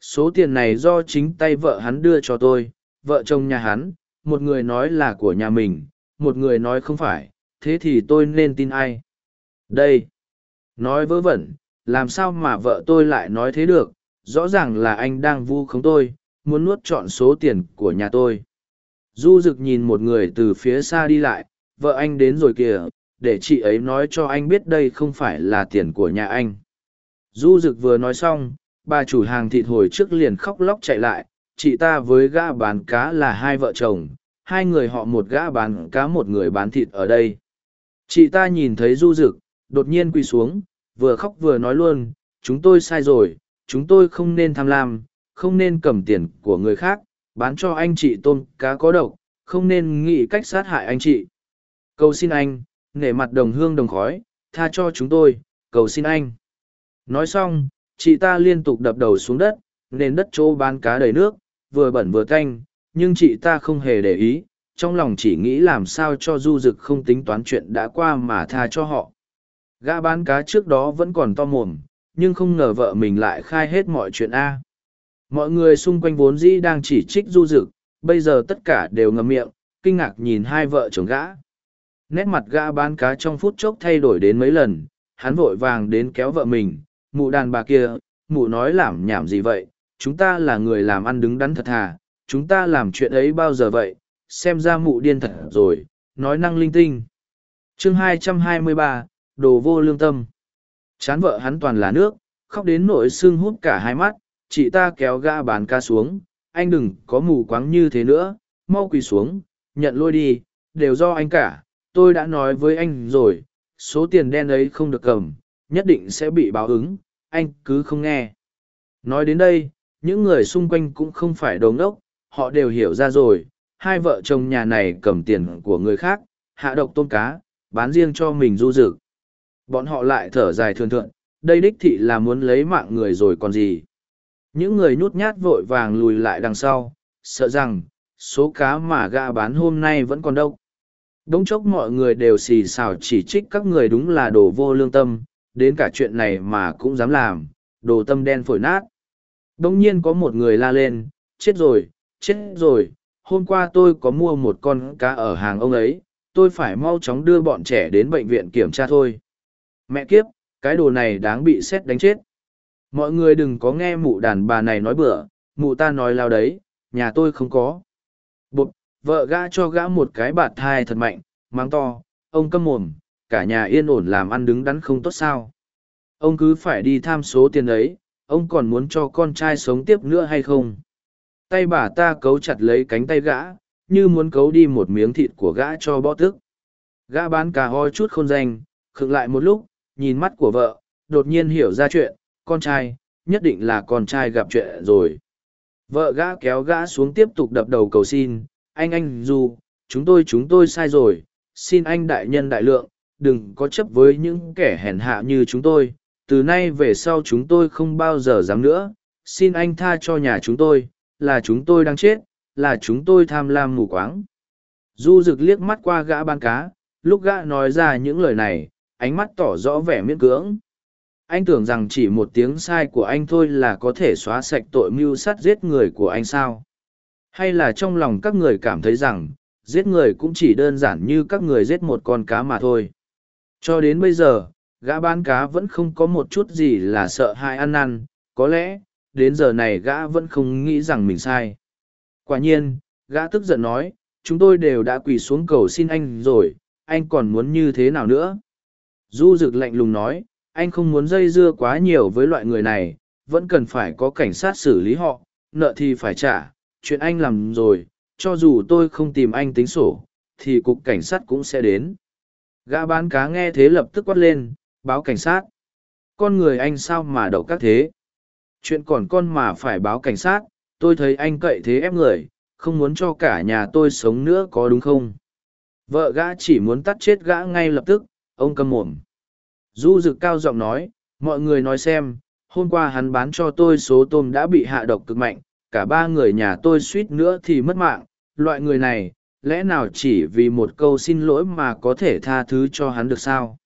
Số tiền này do chính tay vợ hắn đưa cho tôi, vợ chồng nhà hắn, một người nói là của nhà mình, một người nói không phải, thế thì tôi nên tin ai? Đây! Nói vớ vẩn, làm sao mà vợ tôi lại nói thế được, rõ ràng là anh đang vu khống tôi, muốn nuốt trọn số tiền của nhà tôi. Du Dực nhìn một người từ phía xa đi lại, vợ anh đến rồi kìa, để chị ấy nói cho anh biết đây không phải là tiền của nhà anh. Du rực vừa nói xong, bà chủ hàng thịt hồi trước liền khóc lóc chạy lại, chị ta với gã bán cá là hai vợ chồng, hai người họ một gã bán cá một người bán thịt ở đây. Chị ta nhìn thấy du rực, đột nhiên quỳ xuống, vừa khóc vừa nói luôn, chúng tôi sai rồi, chúng tôi không nên tham lam, không nên cầm tiền của người khác, bán cho anh chị tôm cá có độc, không nên nghĩ cách sát hại anh chị. Cầu xin anh, nể mặt đồng hương đồng khói, tha cho chúng tôi, cầu xin anh. Nói xong, chị ta liên tục đập đầu xuống đất, nên đất chỗ bán cá đầy nước, vừa bẩn vừa tanh, nhưng chị ta không hề để ý, trong lòng chỉ nghĩ làm sao cho du dực không tính toán chuyện đã qua mà tha cho họ. Gã bán cá trước đó vẫn còn to mồm, nhưng không ngờ vợ mình lại khai hết mọi chuyện A. Mọi người xung quanh vốn dĩ đang chỉ trích du dực, bây giờ tất cả đều ngậm miệng, kinh ngạc nhìn hai vợ chồng gã. Nét mặt gã bán cá trong phút chốc thay đổi đến mấy lần, hắn vội vàng đến kéo vợ mình, mụ đàn bà kia, mụ nói làm nhảm gì vậy, chúng ta là người làm ăn đứng đắn thật thà, chúng ta làm chuyện ấy bao giờ vậy, xem ra mụ điên thật rồi, nói năng linh tinh. chương 223, đồ vô lương tâm. Chán vợ hắn toàn là nước, khóc đến nỗi sưng hút cả hai mắt, chị ta kéo gã bán ca xuống, anh đừng có mù quáng như thế nữa, mau quỳ xuống, nhận lôi đi, đều do anh cả, tôi đã nói với anh rồi, số tiền đen ấy không được cầm, nhất định sẽ bị báo ứng, anh cứ không nghe. Nói đến đây, những người xung quanh cũng không phải đồ ngốc, họ đều hiểu ra rồi, hai vợ chồng nhà này cầm tiền của người khác, hạ độc tôm cá, bán riêng cho mình du rực Bọn họ lại thở dài thường thượng, đây đích thị là muốn lấy mạng người rồi còn gì. Những người nhút nhát vội vàng lùi lại đằng sau, sợ rằng, số cá mà gã bán hôm nay vẫn còn đâu. Đống chốc mọi người đều xì xào chỉ trích các người đúng là đồ vô lương tâm, đến cả chuyện này mà cũng dám làm, đồ tâm đen phổi nát. đống nhiên có một người la lên, chết rồi, chết rồi, hôm qua tôi có mua một con cá ở hàng ông ấy, tôi phải mau chóng đưa bọn trẻ đến bệnh viện kiểm tra thôi. Mẹ kiếp, cái đồ này đáng bị xét đánh chết. Mọi người đừng có nghe mụ đàn bà này nói bừa, mụ ta nói lao đấy, nhà tôi không có. Bụt, vợ gã cho gã một cái bạt thai thật mạnh, mang to, ông câm mồm, cả nhà yên ổn làm ăn đứng đắn không tốt sao. Ông cứ phải đi tham số tiền ấy, ông còn muốn cho con trai sống tiếp nữa hay không? Tay bà ta cấu chặt lấy cánh tay gã, như muốn cấu đi một miếng thịt của gã cho bó tức. Gã bán cà hoi chút khôn danh, khựng lại một lúc, nhìn mắt của vợ, đột nhiên hiểu ra chuyện, con trai, nhất định là con trai gặp chuyện rồi. Vợ gã kéo gã xuống tiếp tục đập đầu cầu xin, anh anh dù chúng tôi chúng tôi sai rồi, xin anh đại nhân đại lượng, đừng có chấp với những kẻ hèn hạ như chúng tôi, từ nay về sau chúng tôi không bao giờ dám nữa, xin anh tha cho nhà chúng tôi, là chúng tôi đang chết, là chúng tôi tham lam mù quáng. Du rực liếc mắt qua gã ban cá, lúc gã nói ra những lời này, ánh mắt tỏ rõ vẻ miễn cưỡng. Anh tưởng rằng chỉ một tiếng sai của anh thôi là có thể xóa sạch tội mưu sát giết người của anh sao? Hay là trong lòng các người cảm thấy rằng, giết người cũng chỉ đơn giản như các người giết một con cá mà thôi? Cho đến bây giờ, gã bán cá vẫn không có một chút gì là sợ hãi ăn năn, có lẽ, đến giờ này gã vẫn không nghĩ rằng mình sai. Quả nhiên, gã tức giận nói, chúng tôi đều đã quỳ xuống cầu xin anh rồi, anh còn muốn như thế nào nữa? Du Dực lạnh lùng nói, anh không muốn dây dưa quá nhiều với loại người này, vẫn cần phải có cảnh sát xử lý họ, nợ thì phải trả, chuyện anh làm rồi, cho dù tôi không tìm anh tính sổ, thì cục cảnh sát cũng sẽ đến. Gã bán cá nghe thế lập tức quát lên, báo cảnh sát. Con người anh sao mà đậu các thế? Chuyện còn con mà phải báo cảnh sát, tôi thấy anh cậy thế ép người, không muốn cho cả nhà tôi sống nữa có đúng không? Vợ gã chỉ muốn tắt chết gã ngay lập tức, ông cầm mồm. Du Dực cao giọng nói, mọi người nói xem, hôm qua hắn bán cho tôi số tôm đã bị hạ độc cực mạnh, cả ba người nhà tôi suýt nữa thì mất mạng, loại người này, lẽ nào chỉ vì một câu xin lỗi mà có thể tha thứ cho hắn được sao?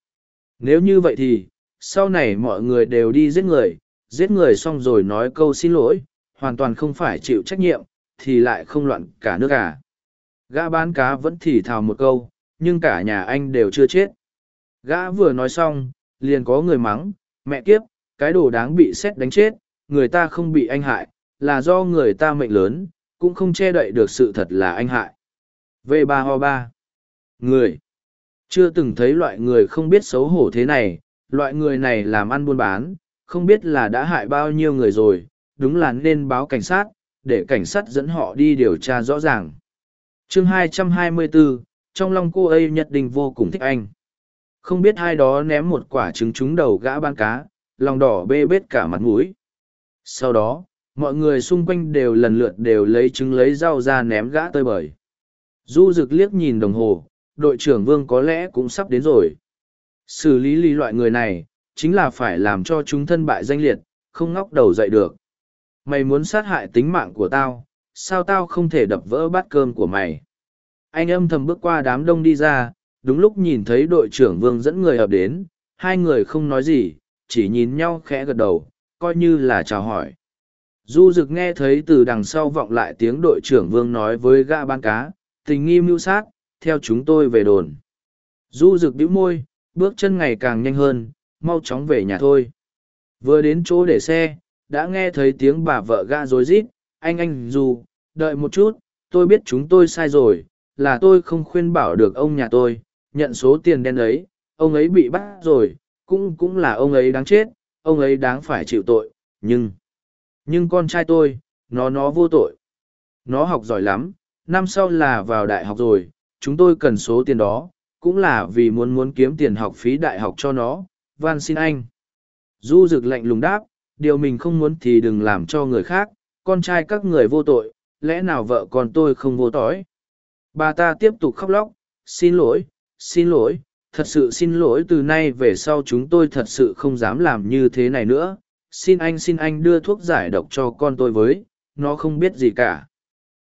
Nếu như vậy thì, sau này mọi người đều đi giết người, giết người xong rồi nói câu xin lỗi, hoàn toàn không phải chịu trách nhiệm, thì lại không loạn cả nước cả. Gã bán cá vẫn thì thào một câu, nhưng cả nhà anh đều chưa chết. Gã vừa nói xong, liền có người mắng, mẹ kiếp, cái đồ đáng bị xét đánh chết, người ta không bị anh hại, là do người ta mệnh lớn, cũng không che đậy được sự thật là anh hại. v ba ho ba Người. Chưa từng thấy loại người không biết xấu hổ thế này, loại người này làm ăn buôn bán, không biết là đã hại bao nhiêu người rồi, đúng là nên báo cảnh sát, để cảnh sát dẫn họ đi điều tra rõ ràng. chương 224, trong lòng cô ấy nhất định vô cùng thích anh. Không biết ai đó ném một quả trứng trúng đầu gã ban cá, lòng đỏ bê bết cả mặt mũi. Sau đó, mọi người xung quanh đều lần lượt đều lấy trứng lấy rau ra ném gã tơi bời. Du rực liếc nhìn đồng hồ, đội trưởng vương có lẽ cũng sắp đến rồi. Xử lý lý loại người này, chính là phải làm cho chúng thân bại danh liệt, không ngóc đầu dậy được. Mày muốn sát hại tính mạng của tao, sao tao không thể đập vỡ bát cơm của mày? Anh âm thầm bước qua đám đông đi ra, đúng lúc nhìn thấy đội trưởng vương dẫn người hợp đến, hai người không nói gì, chỉ nhìn nhau khẽ gật đầu, coi như là chào hỏi. Du Dực nghe thấy từ đằng sau vọng lại tiếng đội trưởng vương nói với gã ban cá, tình nghi mưu sát, theo chúng tôi về đồn. Du Dực bĩu môi, bước chân ngày càng nhanh hơn, mau chóng về nhà thôi. Vừa đến chỗ để xe, đã nghe thấy tiếng bà vợ gã rối rít, anh anh Du, đợi một chút, tôi biết chúng tôi sai rồi, là tôi không khuyên bảo được ông nhà tôi, nhận số tiền đen ấy, ông ấy bị bắt rồi, cũng cũng là ông ấy đáng chết, ông ấy đáng phải chịu tội, nhưng... Nhưng con trai tôi, nó nó vô tội. Nó học giỏi lắm, năm sau là vào đại học rồi, chúng tôi cần số tiền đó, cũng là vì muốn muốn kiếm tiền học phí đại học cho nó, van xin anh. Du rực lạnh lùng đáp, điều mình không muốn thì đừng làm cho người khác, con trai các người vô tội, lẽ nào vợ con tôi không vô tội? Bà ta tiếp tục khóc lóc, xin lỗi, xin lỗi, thật sự xin lỗi từ nay về sau chúng tôi thật sự không dám làm như thế này nữa. Xin anh xin anh đưa thuốc giải độc cho con tôi với, nó không biết gì cả.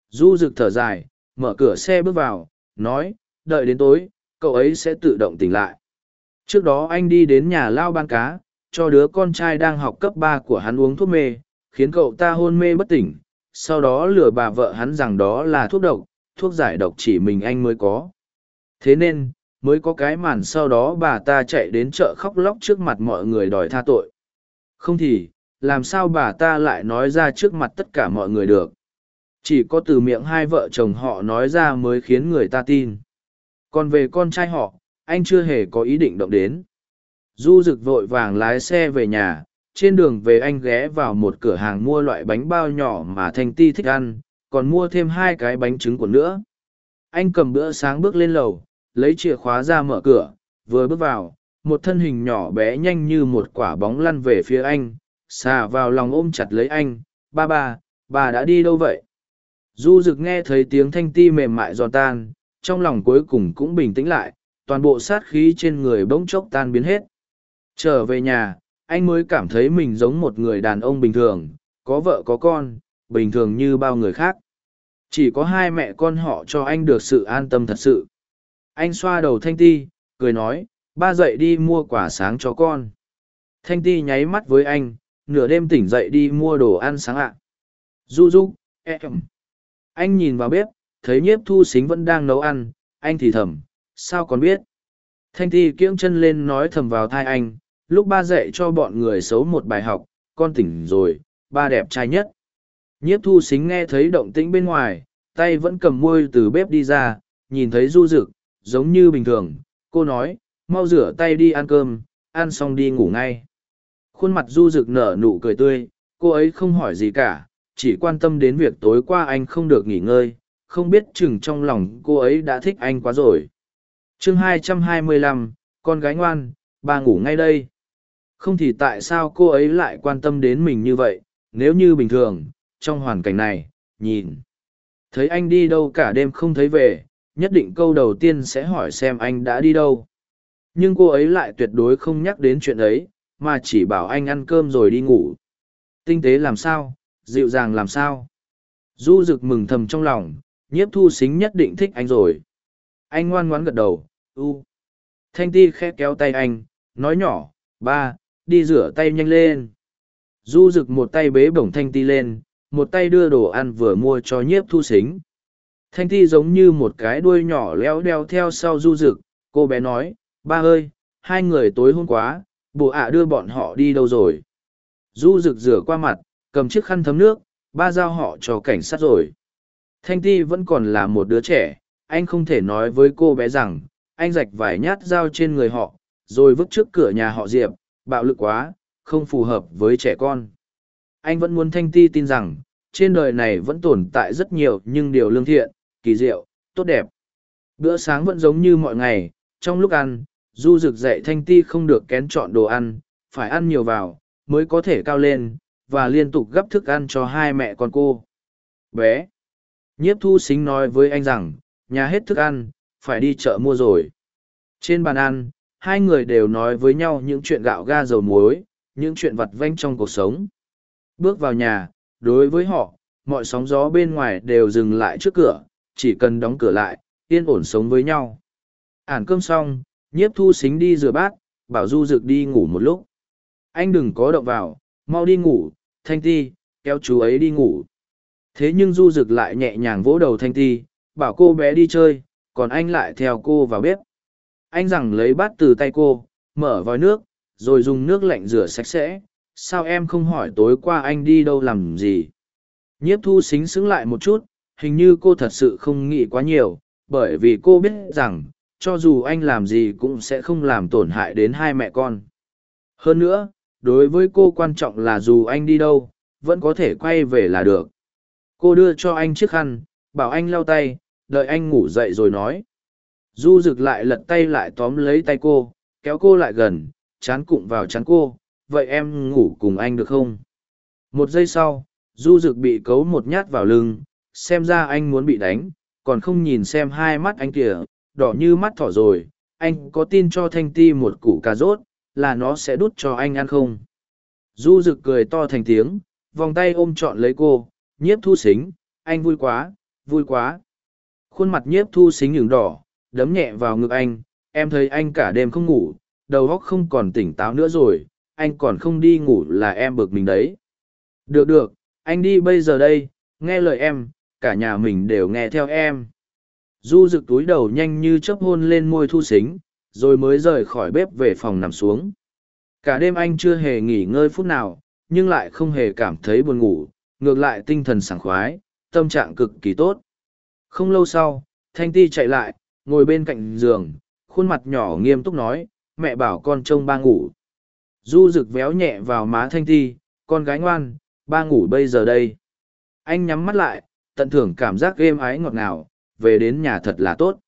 Du rực thở dài, mở cửa xe bước vào, nói, đợi đến tối, cậu ấy sẽ tự động tỉnh lại. Trước đó anh đi đến nhà lao ban cá, cho đứa con trai đang học cấp ba của hắn uống thuốc mê, khiến cậu ta hôn mê bất tỉnh. Sau đó lừa bà vợ hắn rằng đó là thuốc độc, thuốc giải độc chỉ mình anh mới có. Thế nên, mới có cái màn sau đó bà ta chạy đến chợ khóc lóc trước mặt mọi người đòi tha tội. Không thì, làm sao bà ta lại nói ra trước mặt tất cả mọi người được. Chỉ có từ miệng hai vợ chồng họ nói ra mới khiến người ta tin. Còn về con trai họ, anh chưa hề có ý định động đến. Du rực vội vàng lái xe về nhà, trên đường về anh ghé vào một cửa hàng mua loại bánh bao nhỏ mà Thanh Ti thích ăn, còn mua thêm hai cái bánh trứng của nữa. Anh cầm bữa sáng bước lên lầu, lấy chìa khóa ra mở cửa, vừa bước vào, một thân hình nhỏ bé nhanh như một quả bóng lăn về phía anh, xà vào lòng ôm chặt lấy anh, ba ba, bà đã đi đâu vậy? Du rực nghe thấy tiếng thanh ti mềm mại giòn tan, trong lòng cuối cùng cũng bình tĩnh lại, toàn bộ sát khí trên người bỗng chốc tan biến hết. Trở về nhà, anh mới cảm thấy mình giống một người đàn ông bình thường, có vợ có con, bình thường như bao người khác. Chỉ có hai mẹ con họ cho anh được sự an tâm thật sự. Anh xoa đầu thanh ti, cười nói ba dậy đi mua quả sáng cho con. Thanh ti nháy mắt với anh, nửa đêm tỉnh dậy đi mua đồ ăn sáng ạ. Du du e em. Anh nhìn vào bếp, thấy nhiếp thu xính vẫn đang nấu ăn, anh thì thầm, sao còn biết? Thanh ti kiễng chân lên nói thầm vào thai anh, lúc ba dạy cho bọn người xấu một bài học, con tỉnh rồi, ba đẹp trai nhất. Nhiếp thu xính nghe thấy động tĩnh bên ngoài, tay vẫn cầm môi từ bếp đi ra, nhìn thấy du rực giống như bình thường, cô nói mau rửa tay đi ăn cơm ăn xong đi ngủ ngay. Khuôn mặt du rực nở nụ cười tươi cô ấy không hỏi gì cả chỉ quan tâm đến việc tối qua anh không được nghỉ ngơi không biết chừng trong lòng cô ấy đã thích anh quá rồi. Chương 225, con gái ngoan bà ngủ ngay đây. Không thì tại sao cô ấy lại quan tâm đến mình như vậy nếu như bình thường trong hoàn cảnh này nhìn. Thấy anh đi đâu cả đêm không thấy về nhất định câu đầu tiên sẽ hỏi xem anh đã đi đâu nhưng cô ấy lại tuyệt đối không nhắc đến chuyện ấy, mà chỉ bảo anh ăn cơm rồi đi ngủ. Tinh tế làm sao? Dịu dàng làm sao? Du rực mừng thầm trong lòng, nhiếp thu xính nhất định thích anh rồi. Anh ngoan ngoãn gật đầu, u. Thanh ti khe kéo tay anh, nói nhỏ, ba, đi rửa tay nhanh lên. Du rực một tay bế bổng thanh ti lên, một tay đưa đồ ăn vừa mua cho nhiếp thu xính. Thanh ti giống như một cái đuôi nhỏ leo đeo theo sau du rực cô bé nói ba ơi, hai người tối hôm quá bộ ạ đưa bọn họ đi đâu rồi? Du rực rửa qua mặt, cầm chiếc khăn thấm nước, ba giao họ cho cảnh sát rồi. Thanh ti vẫn còn là một đứa trẻ, anh không thể nói với cô bé rằng, anh rạch vài nhát dao trên người họ, rồi vứt trước cửa nhà họ diệp, bạo lực quá, không phù hợp với trẻ con. Anh vẫn muốn thanh ti tin rằng, trên đời này vẫn tồn tại rất nhiều nhưng điều lương thiện, kỳ diệu, tốt đẹp. Bữa sáng vẫn giống như mọi ngày, trong lúc ăn du rực dạy thanh ti không được kén chọn đồ ăn, phải ăn nhiều vào, mới có thể cao lên, và liên tục gấp thức ăn cho hai mẹ con cô. Bé. Nhiếp thu xính nói với anh rằng, nhà hết thức ăn, phải đi chợ mua rồi. Trên bàn ăn, hai người đều nói với nhau những chuyện gạo ga dầu muối, những chuyện vặt vanh trong cuộc sống. Bước vào nhà, đối với họ, mọi sóng gió bên ngoài đều dừng lại trước cửa, chỉ cần đóng cửa lại, yên ổn sống với nhau. Ản cơm xong nhiếp thu xính đi rửa bát, bảo du rực đi ngủ một lúc. Anh đừng có động vào, mau đi ngủ, thanh ti, kéo chú ấy đi ngủ. Thế nhưng du rực lại nhẹ nhàng vỗ đầu thanh ti, bảo cô bé đi chơi, còn anh lại theo cô vào bếp. Anh rằng lấy bát từ tay cô, mở vòi nước, rồi dùng nước lạnh rửa sạch sẽ. Sao em không hỏi tối qua anh đi đâu làm gì? Nhiếp thu xính xứng lại một chút, hình như cô thật sự không nghĩ quá nhiều, bởi vì cô biết rằng cho dù anh làm gì cũng sẽ không làm tổn hại đến hai mẹ con. Hơn nữa, đối với cô quan trọng là dù anh đi đâu, vẫn có thể quay về là được. Cô đưa cho anh chiếc khăn, bảo anh lau tay, đợi anh ngủ dậy rồi nói. Du rực lại lật tay lại tóm lấy tay cô, kéo cô lại gần, chán cụng vào chán cô, vậy em ngủ cùng anh được không? Một giây sau, du rực bị cấu một nhát vào lưng, xem ra anh muốn bị đánh, còn không nhìn xem hai mắt anh kìa đỏ như mắt thỏ rồi, anh có tin cho thanh ti một củ cà rốt, là nó sẽ đút cho anh ăn không? Du rực cười to thành tiếng, vòng tay ôm trọn lấy cô, nhiếp thu xính, anh vui quá vui quá. Khuôn mặt nhiếp thu xính nhường đỏ, đấm nhẹ vào ngực anh, em thấy anh cả đêm không ngủ, đầu óc không còn tỉnh táo nữa rồi, anh còn không đi ngủ là em bực mình đấy. Được được, anh đi bây giờ đây, nghe lời em, cả nhà mình đều nghe theo em du rực túi đầu nhanh như chớp hôn lên môi thu xính rồi mới rời khỏi bếp về phòng nằm xuống. Cả đêm anh chưa hề nghỉ ngơi phút nào, nhưng lại không hề cảm thấy buồn ngủ, ngược lại tinh thần sảng khoái, tâm trạng cực kỳ tốt. Không lâu sau, thanh ti chạy lại, ngồi bên cạnh giường, khuôn mặt nhỏ nghiêm túc nói, mẹ bảo con trông ba ngủ. Du rực véo nhẹ vào má thanh ti, con gái ngoan, ba ngủ bây giờ đây. Anh nhắm mắt lại, tận thưởng cảm giác êm ái ngọt ngào về đến nhà thật là tốt.